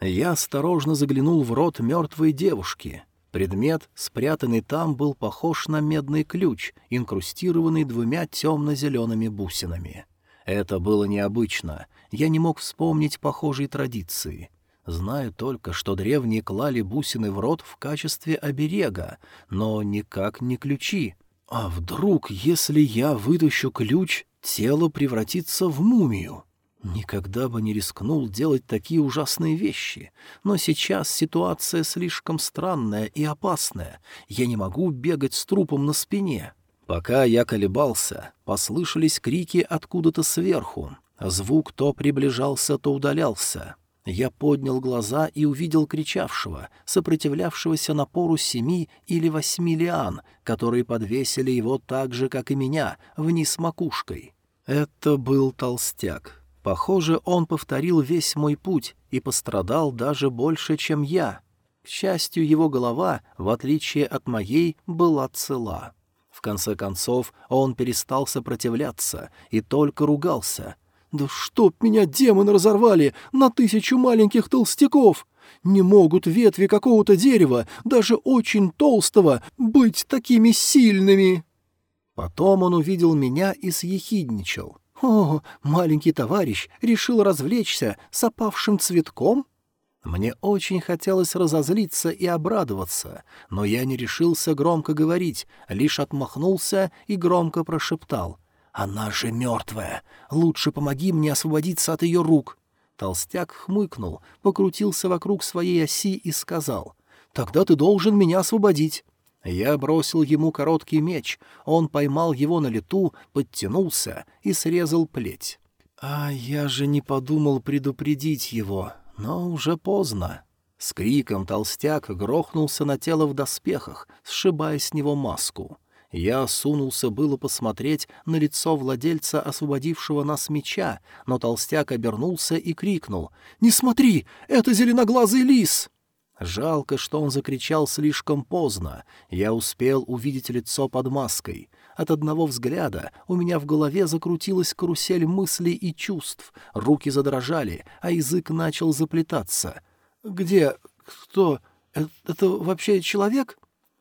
Я осторожно заглянул в рот мертвой девушки. Предмет, спрятанный там, был похож на медный ключ, инкрустированный двумя темно-зелеными бусинами. Это было необычно. Я не мог вспомнить похожей традиции. Знаю только, что древние клали бусины в рот в качестве оберега, но никак не ключи. А вдруг, если я вытащу ключ, тело превратится в мумию? Никогда бы не рискнул делать такие ужасные вещи, но сейчас ситуация слишком странная и опасная. Я не могу бегать с трупом на спине. Пока я колебался, послышались крики откуда-то сверху. Звук то приближался, то удалялся. Я поднял глаза и увидел кричавшего, сопротивлявшегося напору семи или восьми лиан, которые подвесили его так же, как и меня, вниз макушкой. Это был толстяк. Похоже, он повторил весь мой путь и пострадал даже больше, чем я. К счастью, его голова, в отличие от моей, была цела. В конце концов, он перестал сопротивляться и только ругался. «Да чтоб меня демоны разорвали на тысячу маленьких толстяков! Не могут ветви какого-то дерева, даже очень толстого, быть такими сильными!» Потом он увидел меня и съехидничал — «О, маленький товарищ решил развлечься с опавшим цветком?» Мне очень хотелось разозлиться и обрадоваться, но я не решился громко говорить, лишь отмахнулся и громко прошептал. «Она же мертвая! Лучше помоги мне освободиться от ее рук!» Толстяк хмыкнул, покрутился вокруг своей оси и сказал. «Тогда ты должен меня освободить!» Я бросил ему короткий меч, он поймал его на лету, подтянулся и срезал плеть. А я же не подумал предупредить его, но уже поздно. С криком толстяк грохнулся на тело в доспехах, сшибая с него маску. Я сунулся было посмотреть на лицо владельца освободившего нас меча, но толстяк обернулся и крикнул «Не смотри, это зеленоглазый лис!» Жалко, что он закричал слишком поздно. Я успел увидеть лицо под маской. От одного взгляда у меня в голове закрутилась карусель мыслей и чувств. Руки задрожали, а язык начал заплетаться. «Где? Кто? Это, это вообще человек?»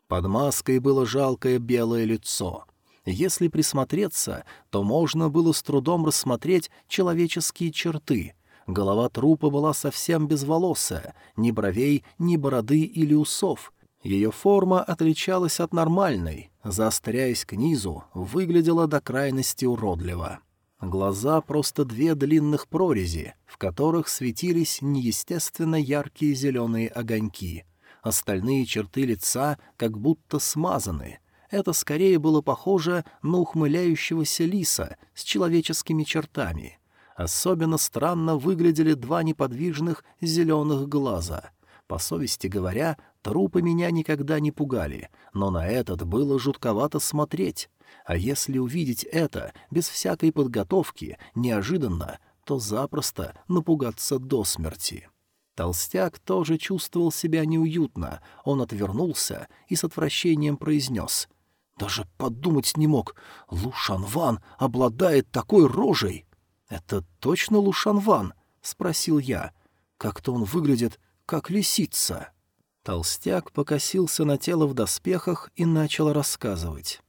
Под маской было жалкое белое лицо. Если присмотреться, то можно было с трудом рассмотреть человеческие черты — Голова трупа была совсем безволосая, ни бровей, ни бороды или усов. Ее форма отличалась от нормальной, заостряясь к низу, выглядела до крайности уродливо. Глаза просто две длинных прорези, в которых светились неестественно яркие зеленые огоньки. Остальные черты лица как будто смазаны. Это скорее было похоже на ухмыляющегося лиса с человеческими чертами — Особенно странно выглядели два неподвижных зеленых глаза. По совести говоря, трупы меня никогда не пугали, но на этот было жутковато смотреть. А если увидеть это без всякой подготовки, неожиданно, то запросто напугаться до смерти. Толстяк тоже чувствовал себя неуютно, он отвернулся и с отвращением произнес. «Даже подумать не мог, Лушан Ван обладает такой рожей!» «Это точно Лушан Ван?» — спросил я. «Как-то он выглядит, как лисица». Толстяк покосился на тело в доспехах и начал рассказывать.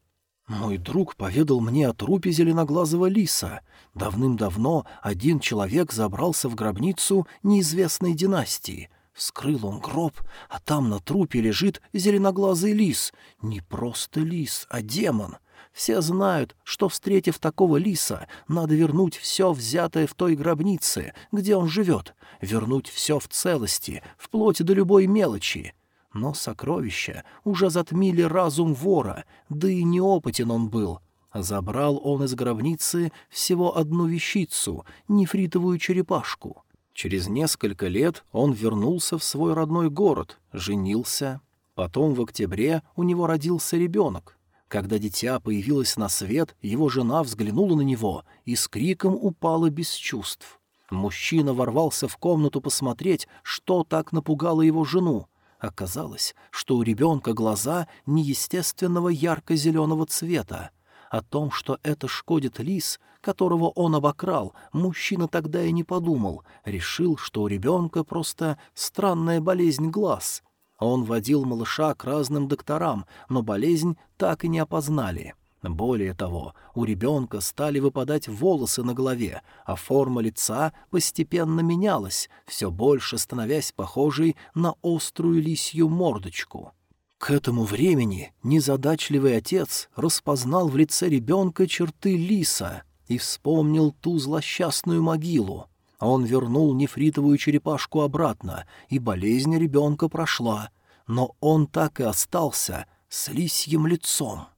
«Мой друг поведал мне о трупе зеленоглазого лиса. Давным-давно один человек забрался в гробницу неизвестной династии. Вскрыл он гроб, а там на трупе лежит зеленоглазый лис. Не просто лис, а демон. Все знают, что, встретив такого лиса, надо вернуть все взятое в той гробнице, где он живет, вернуть все в целости, вплоть до любой мелочи. Но сокровища уже затмили разум вора, да и неопытен он был. Забрал он из гробницы всего одну вещицу — нефритовую черепашку. Через несколько лет он вернулся в свой родной город, женился. Потом в октябре у него родился ребенок. Когда дитя появилось на свет, его жена взглянула на него и с криком упала без чувств. Мужчина ворвался в комнату посмотреть, что так напугало его жену. Оказалось, что у ребенка глаза неестественного ярко-зеленого цвета. О том, что это шкодит лис, которого он обокрал, мужчина тогда и не подумал, решил, что у ребенка просто странная болезнь глаз. Он водил малыша к разным докторам, но болезнь так и не опознали. Более того, у ребенка стали выпадать волосы на голове, а форма лица постепенно менялась, все больше становясь похожей на острую лисью мордочку. К этому времени незадачливый отец распознал в лице ребенка черты лиса и вспомнил ту злосчастную могилу. Он вернул нефритовую черепашку обратно, и болезнь ребенка прошла, но он так и остался с лисьим лицом.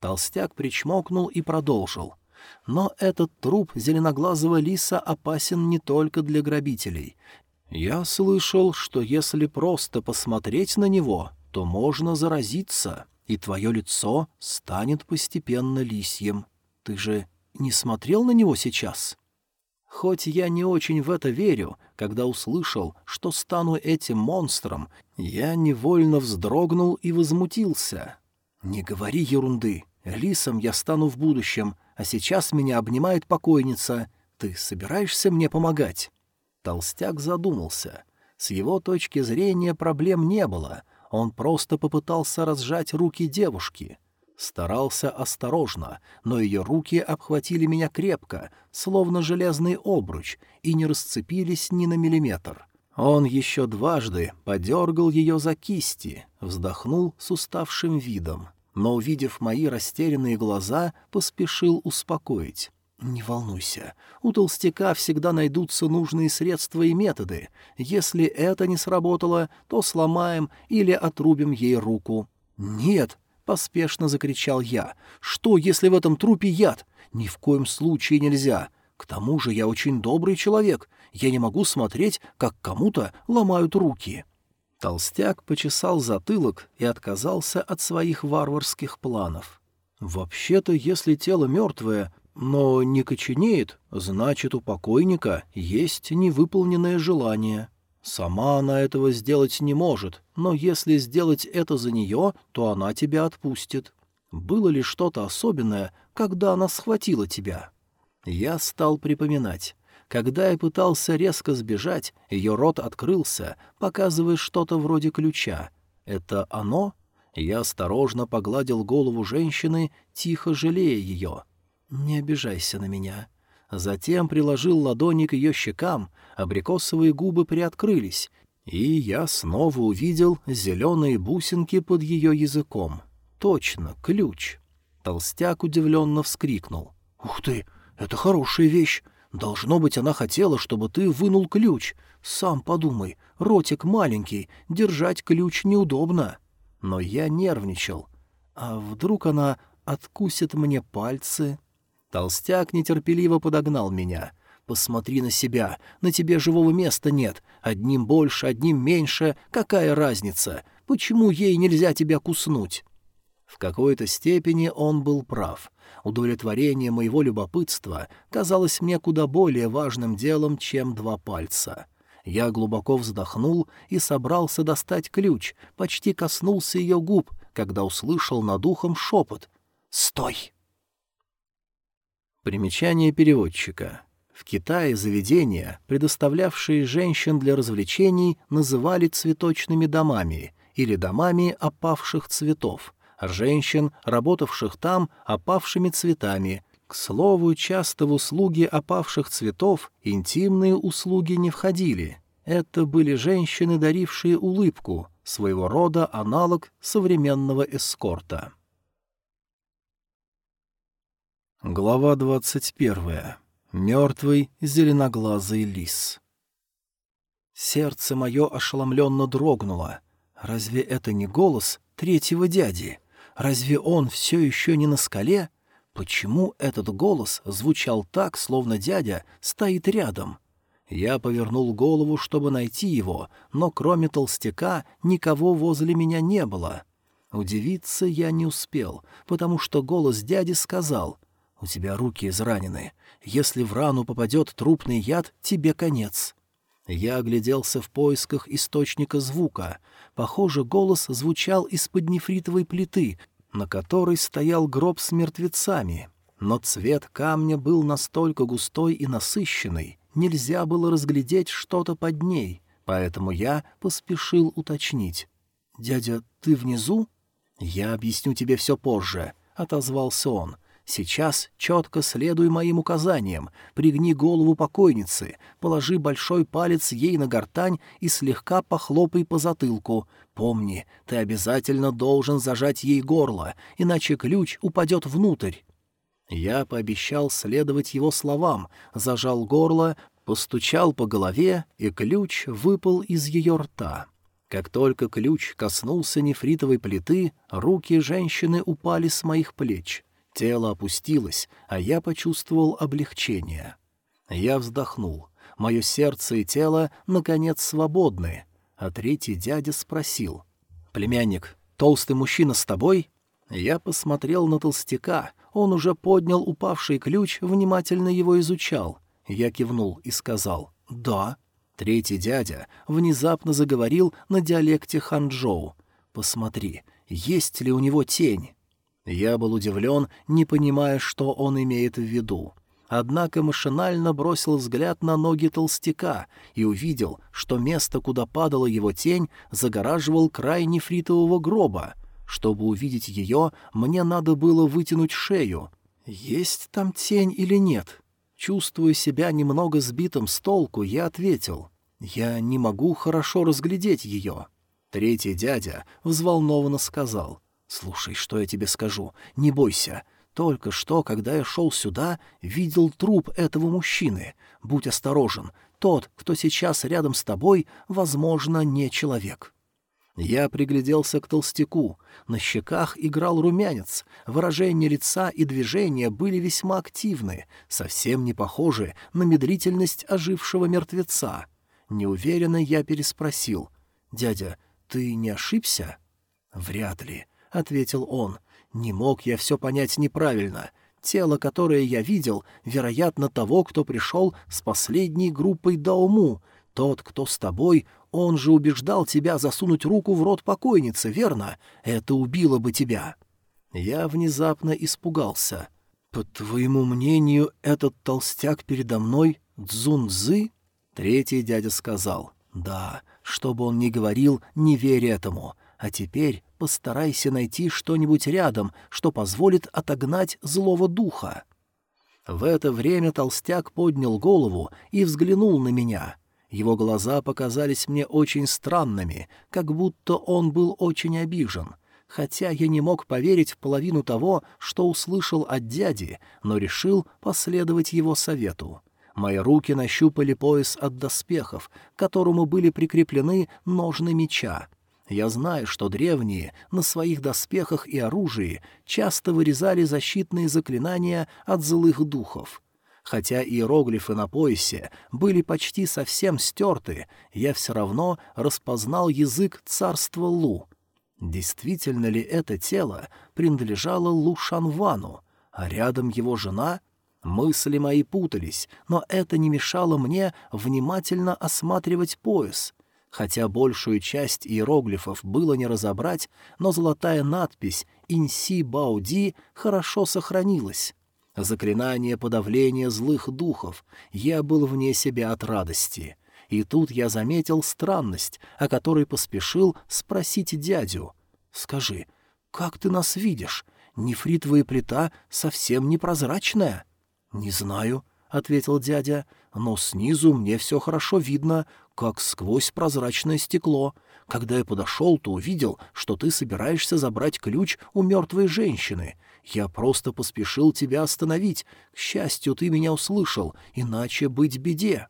Толстяк причмокнул и продолжил. Но этот труп зеленоглазого лиса опасен не только для грабителей. Я слышал, что если просто посмотреть на него, то можно заразиться, и твое лицо станет постепенно лисьем. Ты же не смотрел на него сейчас? Хоть я не очень в это верю, когда услышал, что стану этим монстром, я невольно вздрогнул и возмутился. «Не говори ерунды. Лисом я стану в будущем, а сейчас меня обнимает покойница. Ты собираешься мне помогать?» Толстяк задумался. С его точки зрения проблем не было. Он просто попытался разжать руки девушки. Старался осторожно, но ее руки обхватили меня крепко, словно железный обруч, и не расцепились ни на миллиметр. Он еще дважды подергал ее за кисти, вздохнул с уставшим видом но, увидев мои растерянные глаза, поспешил успокоить. «Не волнуйся, у толстяка всегда найдутся нужные средства и методы. Если это не сработало, то сломаем или отрубим ей руку». «Нет!» — поспешно закричал я. «Что, если в этом трупе яд? Ни в коем случае нельзя. К тому же я очень добрый человек. Я не могу смотреть, как кому-то ломают руки». Толстяк почесал затылок и отказался от своих варварских планов. «Вообще-то, если тело мертвое, но не коченеет, значит, у покойника есть невыполненное желание. Сама она этого сделать не может, но если сделать это за нее, то она тебя отпустит. Было ли что-то особенное, когда она схватила тебя?» Я стал припоминать. Когда я пытался резко сбежать, ее рот открылся, показывая что-то вроде ключа. «Это оно?» Я осторожно погладил голову женщины, тихо жалея ее. «Не обижайся на меня». Затем приложил ладони к ее щекам, абрикосовые губы приоткрылись, и я снова увидел зеленые бусинки под ее языком. Точно, ключ. Толстяк удивленно вскрикнул. «Ух ты, это хорошая вещь! Должно быть, она хотела, чтобы ты вынул ключ. Сам подумай, ротик маленький, держать ключ неудобно. Но я нервничал. А вдруг она откусит мне пальцы? Толстяк нетерпеливо подогнал меня. Посмотри на себя, на тебе живого места нет. Одним больше, одним меньше, какая разница? Почему ей нельзя тебя куснуть? В какой-то степени он был прав. Удовлетворение моего любопытства казалось мне куда более важным делом, чем два пальца. Я глубоко вздохнул и собрался достать ключ, почти коснулся ее губ, когда услышал над ухом шепот «Стой!». Примечание переводчика. В Китае заведения, предоставлявшие женщин для развлечений, называли цветочными домами или домами опавших цветов, женщин, работавших там опавшими цветами. К слову, часто в услуги опавших цветов интимные услуги не входили. Это были женщины, дарившие улыбку, своего рода аналог современного эскорта. Глава двадцать первая. Мертвый зеленоглазый лис. Сердце мое ошеломленно дрогнуло. Разве это не голос третьего дяди? Разве он все еще не на скале? Почему этот голос звучал так, словно дядя стоит рядом? Я повернул голову, чтобы найти его, но кроме толстяка никого возле меня не было. Удивиться я не успел, потому что голос дяди сказал «У тебя руки изранены. Если в рану попадет трупный яд, тебе конец». Я огляделся в поисках источника звука. Похоже, голос звучал из-под нефритовой плиты, на которой стоял гроб с мертвецами. но цвет камня был настолько густой и насыщенный, нельзя было разглядеть что-то под ней, поэтому я поспешил уточнить. «Дядя, ты внизу?» «Я объясню тебе все позже», — отозвался он. Сейчас четко следуй моим указаниям, пригни голову покойницы, положи большой палец ей на гортань и слегка похлопай по затылку. Помни, ты обязательно должен зажать ей горло, иначе ключ упадет внутрь. Я пообещал следовать его словам, зажал горло, постучал по голове, и ключ выпал из ее рта. Как только ключ коснулся нефритовой плиты, руки женщины упали с моих плеч. Тело опустилось, а я почувствовал облегчение. Я вздохнул. Мое сердце и тело, наконец, свободны. А третий дядя спросил. «Племянник, толстый мужчина с тобой?» Я посмотрел на толстяка. Он уже поднял упавший ключ, внимательно его изучал. Я кивнул и сказал «Да». Третий дядя внезапно заговорил на диалекте ханчжоу. «Посмотри, есть ли у него тень?» Я был удивлен, не понимая, что он имеет в виду. Однако машинально бросил взгляд на ноги толстяка и увидел, что место, куда падала его тень, загораживал край нефритового гроба. Чтобы увидеть ее, мне надо было вытянуть шею. Есть там тень или нет? Чувствуя себя немного сбитым с толку, я ответил. Я не могу хорошо разглядеть ее. Третий дядя взволнованно сказал — «Слушай, что я тебе скажу. Не бойся. Только что, когда я шел сюда, видел труп этого мужчины. Будь осторожен. Тот, кто сейчас рядом с тобой, возможно, не человек». Я пригляделся к толстяку. На щеках играл румянец. Выражение лица и движения были весьма активны, совсем не похожи на медлительность ожившего мертвеца. Неуверенно я переспросил. «Дядя, ты не ошибся?» «Вряд ли. — ответил он. «Не мог я все понять неправильно. Тело, которое я видел, вероятно, того, кто пришел с последней группой Дауму. Тот, кто с тобой, он же убеждал тебя засунуть руку в рот покойницы, верно? Это убило бы тебя». Я внезапно испугался. «По твоему мнению, этот толстяк передо мной Цзунцзы?» Третий дядя сказал. «Да, что бы он ни говорил, не верь этому. А теперь постарайся найти что-нибудь рядом, что позволит отогнать злого духа». В это время толстяк поднял голову и взглянул на меня. Его глаза показались мне очень странными, как будто он был очень обижен. Хотя я не мог поверить в половину того, что услышал от дяди, но решил последовать его совету. Мои руки нащупали пояс от доспехов, к которому были прикреплены ножны меча. Я знаю, что древние на своих доспехах и оружии часто вырезали защитные заклинания от злых духов. Хотя иероглифы на поясе были почти совсем стерты, я все равно распознал язык царства Лу. Действительно ли это тело принадлежало Лу Шанвану, а рядом его жена? Мысли мои путались, но это не мешало мне внимательно осматривать пояс — Хотя большую часть иероглифов было не разобрать, но золотая надпись «Инси Бауди» хорошо сохранилась. Заклинание подавления злых духов. Я был вне себя от радости. И тут я заметил странность, о которой поспешил спросить дядю. «Скажи, как ты нас видишь? Нефритовая плита совсем непрозрачная?» «Не знаю», — ответил дядя, — «но снизу мне все хорошо видно, как сквозь прозрачное стекло. Когда я подошел, то увидел, что ты собираешься забрать ключ у мертвой женщины. Я просто поспешил тебя остановить. К счастью, ты меня услышал, иначе быть беде».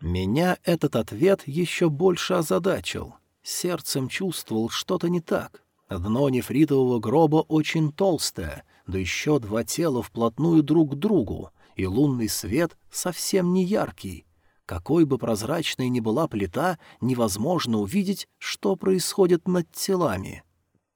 Меня этот ответ еще больше озадачил. Сердцем чувствовал что-то не так. Дно нефритового гроба очень толстое, да еще два тела вплотную друг к другу, и лунный свет совсем не яркий. Какой бы прозрачной ни была плита, невозможно увидеть, что происходит над телами.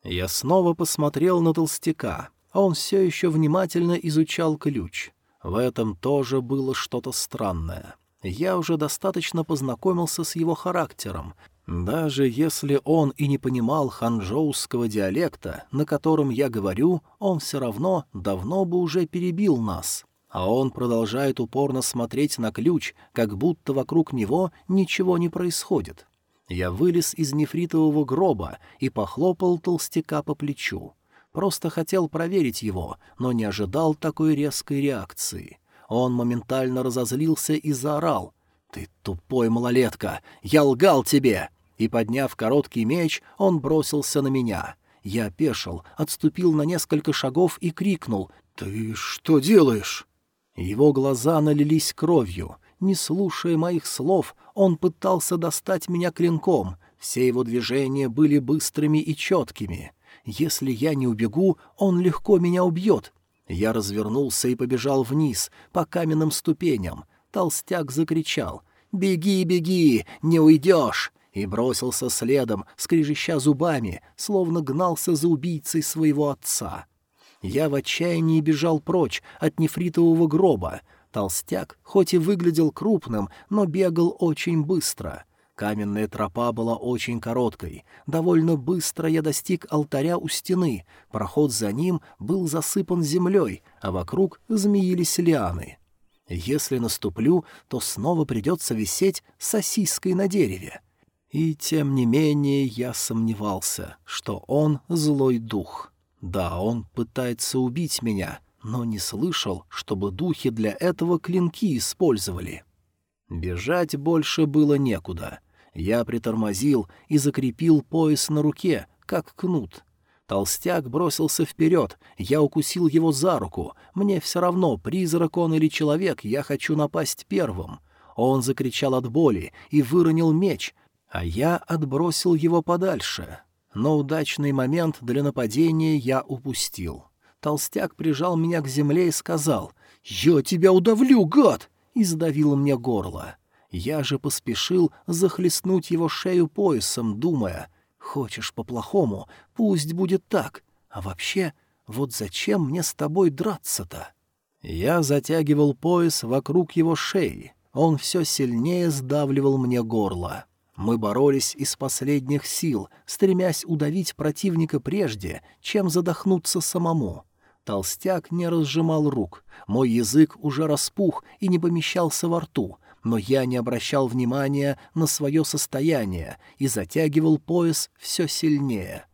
Я снова посмотрел на толстяка, а он все еще внимательно изучал ключ. В этом тоже было что-то странное. Я уже достаточно познакомился с его характером, Даже если он и не понимал ханчжоуского диалекта, на котором я говорю, он все равно давно бы уже перебил нас. А он продолжает упорно смотреть на ключ, как будто вокруг него ничего не происходит. Я вылез из нефритового гроба и похлопал толстяка по плечу. Просто хотел проверить его, но не ожидал такой резкой реакции. Он моментально разозлился и заорал. «Ты тупой малолетка! Я лгал тебе!» И, подняв короткий меч, он бросился на меня. Я опешил, отступил на несколько шагов и крикнул «Ты что делаешь?» Его глаза налились кровью. Не слушая моих слов, он пытался достать меня клинком. Все его движения были быстрыми и четкими. Если я не убегу, он легко меня убьет. Я развернулся и побежал вниз, по каменным ступеням. Толстяк закричал «Беги, беги, не уйдешь!» и бросился следом, скрежеща зубами, словно гнался за убийцей своего отца. Я в отчаянии бежал прочь от нефритового гроба. Толстяк, хоть и выглядел крупным, но бегал очень быстро. Каменная тропа была очень короткой. Довольно быстро я достиг алтаря у стены. Проход за ним был засыпан землей, а вокруг змеились лианы. Если наступлю, то снова придется висеть сосиской на дереве. И тем не менее я сомневался, что он злой дух. Да, он пытается убить меня, но не слышал, чтобы духи для этого клинки использовали. Бежать больше было некуда. Я притормозил и закрепил пояс на руке, как кнут. Толстяк бросился вперед, я укусил его за руку. Мне все равно, призрак он или человек, я хочу напасть первым. Он закричал от боли и выронил меч, а я отбросил его подальше. Но удачный момент для нападения я упустил. Толстяк прижал меня к земле и сказал «Я тебя удавлю, гад!» и сдавил мне горло. Я же поспешил захлестнуть его шею поясом, думая «Хочешь по-плохому? Пусть будет так. А вообще, вот зачем мне с тобой драться-то?» Я затягивал пояс вокруг его шеи. Он все сильнее сдавливал мне горло. Мы боролись из последних сил, стремясь удавить противника прежде, чем задохнуться самому. Толстяк не разжимал рук, мой язык уже распух и не помещался во рту, но я не обращал внимания на свое состояние и затягивал пояс все сильнее.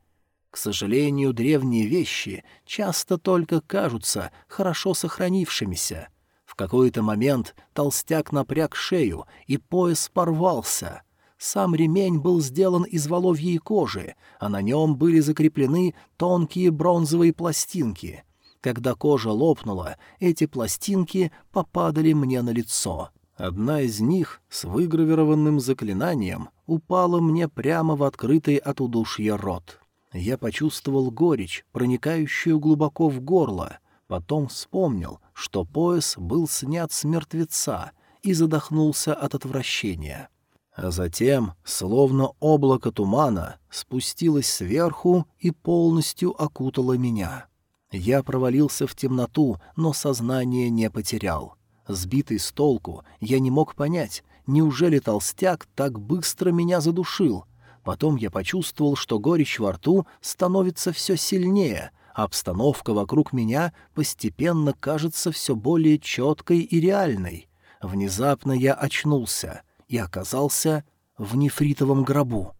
К сожалению, древние вещи часто только кажутся хорошо сохранившимися. В какой-то момент толстяк напряг шею, и пояс порвался — сам ремень был сделан из воловьей кожи, а на нем были закреплены тонкие бронзовые пластинки. Когда кожа лопнула, эти пластинки попадали мне на лицо. Одна из них с выгравированным заклинанием упала мне прямо в открытый от удушья рот. Я почувствовал горечь, проникающую глубоко в горло, потом вспомнил, что пояс был снят с мертвеца и задохнулся от отвращения а затем, словно облако тумана, спустилось сверху и полностью окутало меня. Я провалился в темноту, но сознание не потерял. Сбитый с толку, я не мог понять, неужели толстяк так быстро меня задушил. Потом я почувствовал, что горечь во рту становится все сильнее, обстановка вокруг меня постепенно кажется все более четкой и реальной. Внезапно я очнулся — и оказался в нефритовом гробу.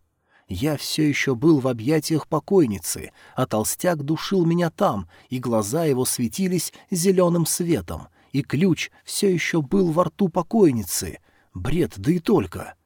Я все еще был в объятиях покойницы, а толстяк душил меня там, и глаза его светились зеленым светом, и ключ все еще был во рту покойницы. Бред, да и только.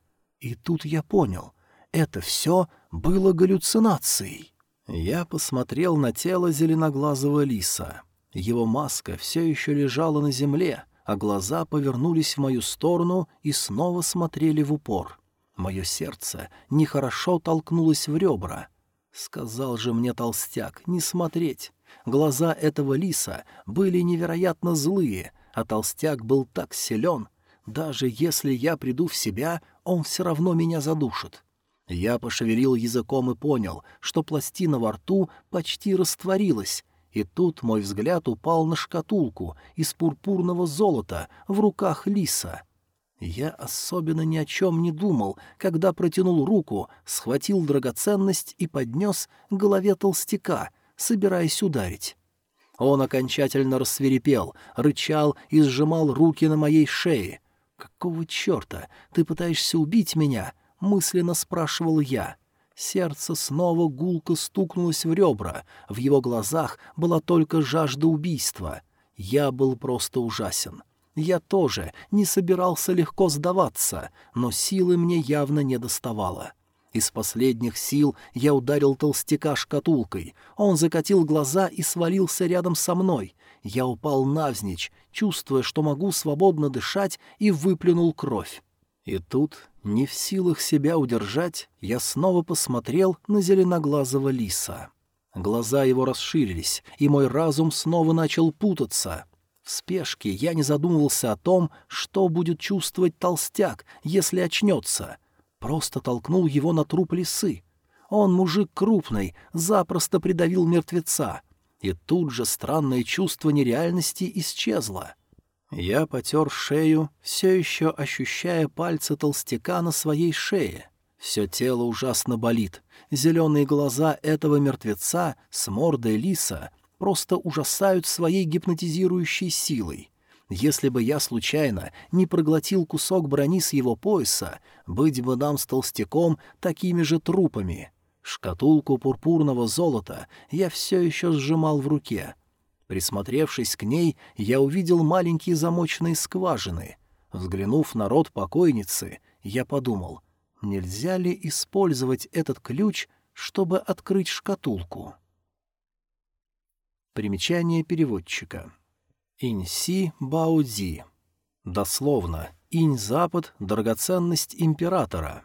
И тут я понял, это все было галлюцинацией. Я посмотрел на тело зеленоглазого лиса. Его маска все еще лежала на земле, а глаза повернулись в мою сторону и снова смотрели в упор. Мое сердце нехорошо толкнулось в ребра. Сказал же мне толстяк не смотреть. Глаза этого лиса были невероятно злые, а толстяк был так силен. Даже если я приду в себя, он все равно меня задушит. Я пошевелил языком и понял, что пластина во рту почти растворилась, и тут мой взгляд упал на шкатулку из пурпурного золота в руках лиса. Я особенно ни о чем не думал, когда протянул руку, схватил драгоценность и поднес к голове толстяка, собираясь ударить. Он окончательно рассверепел, рычал и сжимал руки на моей шее. «Какого черта? Ты пытаешься убить меня?» — мысленно спрашивал я. Сердце снова гулко стукнулось в ребра, в его глазах была только жажда убийства. Я был просто ужасен. Я тоже не собирался легко сдаваться, но силы мне явно не доставало. Из последних сил я ударил толстяка шкатулкой. Он закатил глаза и свалился рядом со мной. Я упал навзничь, чувствуя, что могу свободно дышать, и выплюнул кровь. И тут, не в силах себя удержать, я снова посмотрел на зеленоглазого лиса. Глаза его расширились, и мой разум снова начал путаться. В спешке я не задумывался о том, что будет чувствовать толстяк, если очнется. Просто толкнул его на труп лисы. Он мужик крупный, запросто придавил мертвеца. И тут же странное чувство нереальности исчезло. Я потер шею, все еще ощущая пальцы толстяка на своей шее. Все тело ужасно болит. Зеленые глаза этого мертвеца с мордой лиса просто ужасают своей гипнотизирующей силой. Если бы я случайно не проглотил кусок брони с его пояса, быть бы нам с толстяком такими же трупами. Шкатулку пурпурного золота я все еще сжимал в руке. Присмотревшись к ней, я увидел маленькие замочные скважины. Взглянув на рот покойницы, я подумал, нельзя ли использовать этот ключ, чтобы открыть шкатулку. Примечание переводчика. Инси Баудзи. Дословно, инь-запад — драгоценность императора.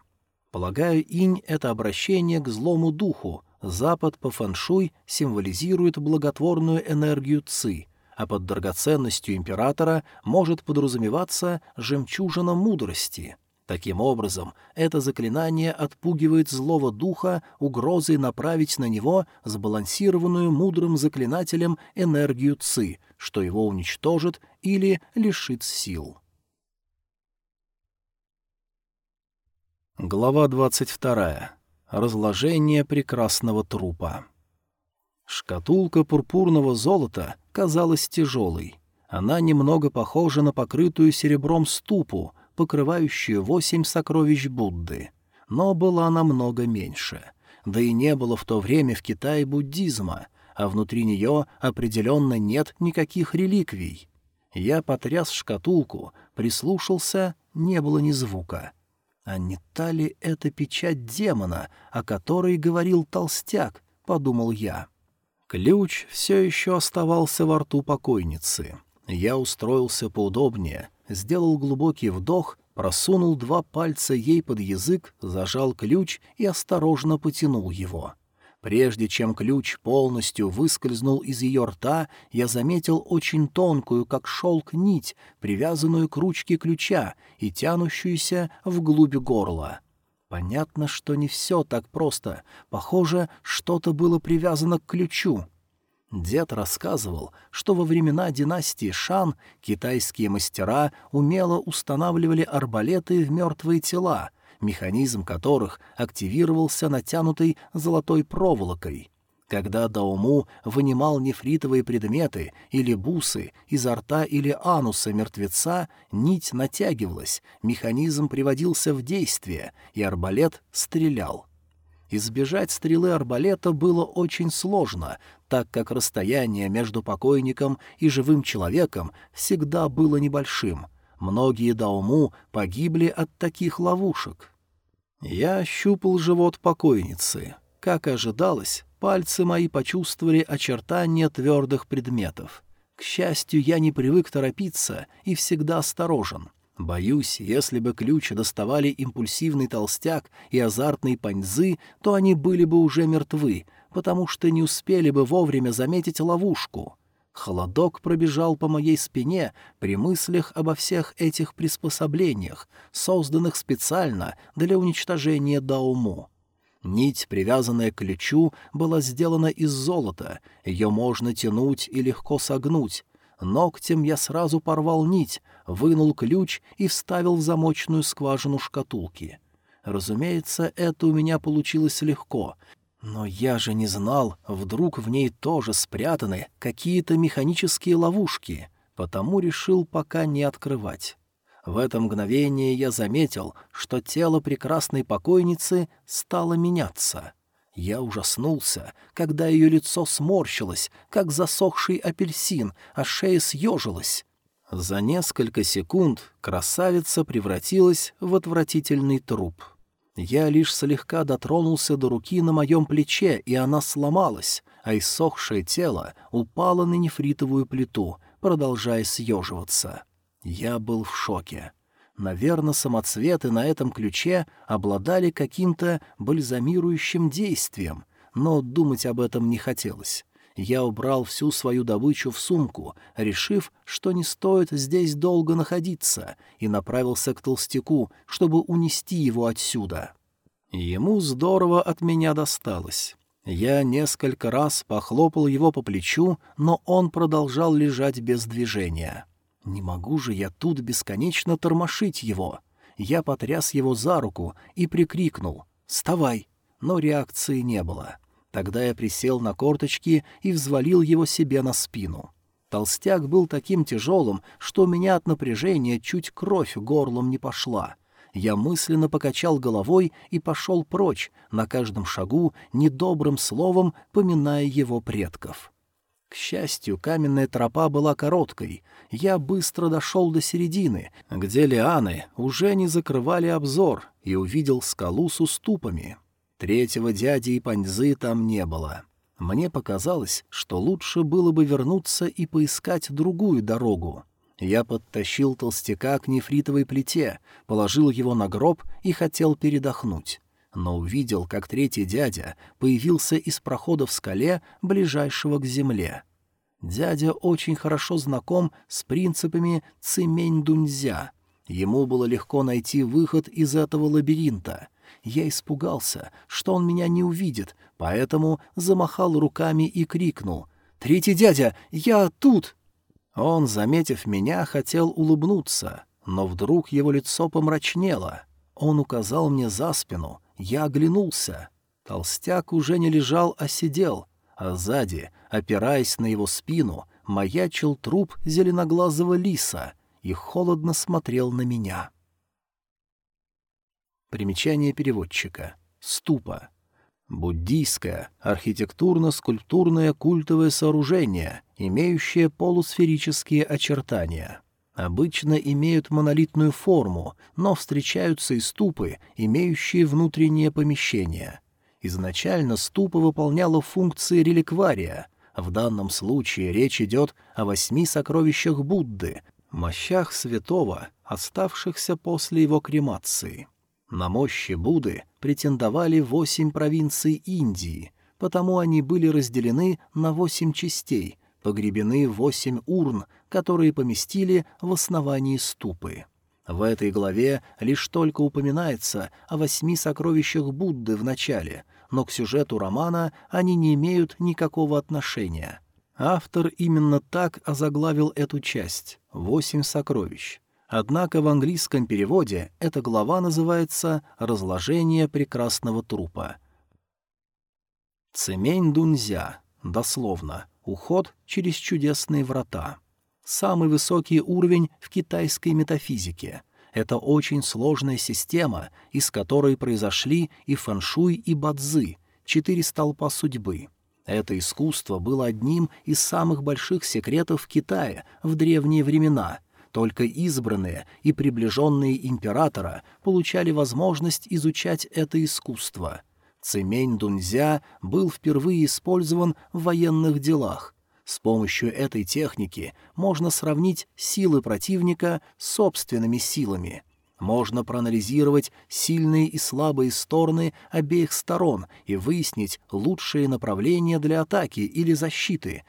Полагаю, инь — это обращение к злому духу, запад по фэншуй символизирует благотворную энергию ци, а под драгоценностью императора может подразумеваться жемчужина мудрости — Таким образом, это заклинание отпугивает злого духа угрозой направить на него сбалансированную мудрым заклинателем энергию Ци, что его уничтожит или лишит сил. Глава 22. Разложение прекрасного трупа. Шкатулка пурпурного золота казалась тяжелой. Она немного похожа на покрытую серебром ступу — покрывающую восемь сокровищ Будды, но была намного меньше. Да и не было в то время в Китае буддизма, а внутри нее определенно нет никаких реликвий. Я потряс шкатулку, прислушался, не было ни звука. А не та ли это печать демона, о которой говорил толстяк, — подумал я. Ключ все еще оставался во рту покойницы. Я устроился поудобнее, сделал глубокий вдох, просунул два пальца ей под язык, зажал ключ и осторожно потянул его. Прежде чем ключ полностью выскользнул из ее рта, я заметил очень тонкую, как шелк, нить, привязанную к ручке ключа и тянущуюся вглубь горла. Понятно, что не все так просто. Похоже, что-то было привязано к ключу. Дед рассказывал, что во времена династии Шан китайские мастера умело устанавливали арбалеты в мертвые тела, механизм которых активировался натянутой золотой проволокой. Когда Дауму вынимал нефритовые предметы или бусы изо рта или ануса мертвеца, нить натягивалась, механизм приводился в действие, и арбалет стрелял — Избежать стрелы арбалета было очень сложно, так как расстояние между покойником и живым человеком всегда было небольшим. Многие дауму погибли от таких ловушек. Я ощупал живот покойницы. Как ожидалось, пальцы мои почувствовали очертания твердых предметов. К счастью, я не привык торопиться и всегда осторожен — Боюсь, если бы ключ доставали импульсивный толстяк и азартный паньзы, то они были бы уже мертвы, потому что не успели бы вовремя заметить ловушку. Холодок пробежал по моей спине при мыслях обо всех этих приспособлениях, созданных специально для уничтожения Дауму. Нить, привязанная к ключу, была сделана из золота, ее можно тянуть и легко согнуть, Ногтем я сразу порвал нить, вынул ключ и вставил в замочную скважину шкатулки. Разумеется, это у меня получилось легко, но я же не знал, вдруг в ней тоже спрятаны какие-то механические ловушки, потому решил пока не открывать. В это мгновение я заметил, что тело прекрасной покойницы стало меняться. Я ужаснулся, когда ее лицо сморщилось, как засохший апельсин, а шея съежилась. За несколько секунд красавица превратилась в отвратительный труп. Я лишь слегка дотронулся до руки на моем плече, и она сломалась, а иссохшее тело упало на нефритовую плиту, продолжая съеживаться. Я был в шоке. Наверное, самоцветы на этом ключе обладали каким-то бальзамирующим действием, но думать об этом не хотелось. Я убрал всю свою добычу в сумку, решив, что не стоит здесь долго находиться, и направился к толстяку, чтобы унести его отсюда. Ему здорово от меня досталось. Я несколько раз похлопал его по плечу, но он продолжал лежать без движения. Не могу же я тут бесконечно тормошить его. Я потряс его за руку и прикрикнул «Вставай!», но реакции не было. Тогда я присел на корточки и взвалил его себе на спину. Толстяк был таким тяжелым, что у меня от напряжения чуть кровь горлом не пошла. Я мысленно покачал головой и пошел прочь, на каждом шагу недобрым словом поминая его предков. К счастью, каменная тропа была короткой. Я быстро дошел до середины, где лианы уже не закрывали обзор, и увидел скалу с уступами. Третьего дяди и паньзы там не было. Мне показалось, что лучше было бы вернуться и поискать другую дорогу. Я подтащил толстяка к нефритовой плите, положил его на гроб и хотел передохнуть но увидел, как третий дядя появился из прохода в скале, ближайшего к земле. Дядя очень хорошо знаком с принципами цимень-дуньзя. Ему было легко найти выход из этого лабиринта. Я испугался, что он меня не увидит, поэтому замахал руками и крикнул «Третий дядя, я тут!» Он, заметив меня, хотел улыбнуться, но вдруг его лицо помрачнело. Он указал мне за спину, я оглянулся. Толстяк уже не лежал, а сидел, а сзади, опираясь на его спину, маячил труп зеленоглазого лиса и холодно смотрел на меня. Примечание переводчика. Ступа. Буддийское архитектурно-скульптурное культовое сооружение, имеющее полусферические очертания обычно имеют монолитную форму, но встречаются и ступы, имеющие внутреннее помещение. Изначально ступа выполняла функции реликвария. В данном случае речь идет о восьми сокровищах Будды, мощах святого, оставшихся после его кремации. На мощи Будды претендовали восемь провинций Индии, потому они были разделены на восемь частей, погребены восемь урн, которые поместили в основании ступы. В этой главе лишь только упоминается о восьми сокровищах Будды в начале, но к сюжету романа они не имеют никакого отношения. Автор именно так озаглавил эту часть — «Восемь сокровищ». Однако в английском переводе эта глава называется «Разложение прекрасного трупа». Цемень Дунзя, дословно, уход через чудесные врата. Самый высокий уровень в китайской метафизике. Это очень сложная система, из которой произошли и фэншуй, и бадзы, четыре столпа судьбы. Это искусство было одним из самых больших секретов Китая в древние времена. Только избранные и приближенные императора получали возможность изучать это искусство. Цемень Дунзя был впервые использован в военных делах, с помощью этой техники можно сравнить силы противника с собственными силами. Можно проанализировать сильные и слабые стороны обеих сторон и выяснить лучшие направления для атаки или защиты,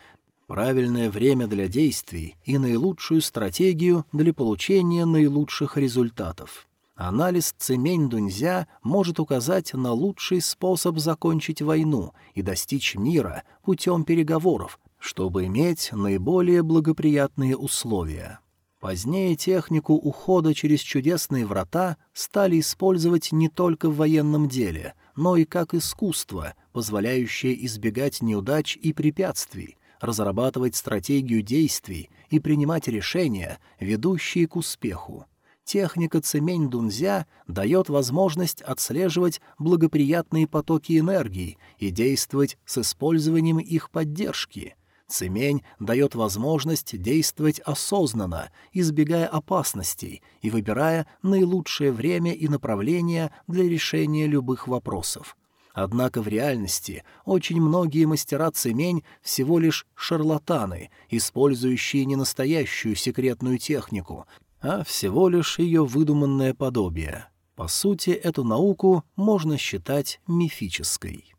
правильное время для действий и наилучшую стратегию для получения наилучших результатов. Анализ цемень-дунзя может указать на лучший способ закончить войну и достичь мира путем переговоров, чтобы иметь наиболее благоприятные условия. Позднее технику ухода через чудесные врата стали использовать не только в военном деле, но и как искусство, позволяющее избегать неудач и препятствий, разрабатывать стратегию действий и принимать решения, ведущие к успеху. Техника цемень-дунзя дает возможность отслеживать благоприятные потоки энергии и действовать с использованием их поддержки. Цемень дает возможность действовать осознанно, избегая опасностей и выбирая наилучшее время и направление для решения любых вопросов. Однако в реальности очень многие мастера цемень всего лишь шарлатаны, использующие не настоящую секретную технику, а всего лишь ее выдуманное подобие. По сути, эту науку можно считать мифической.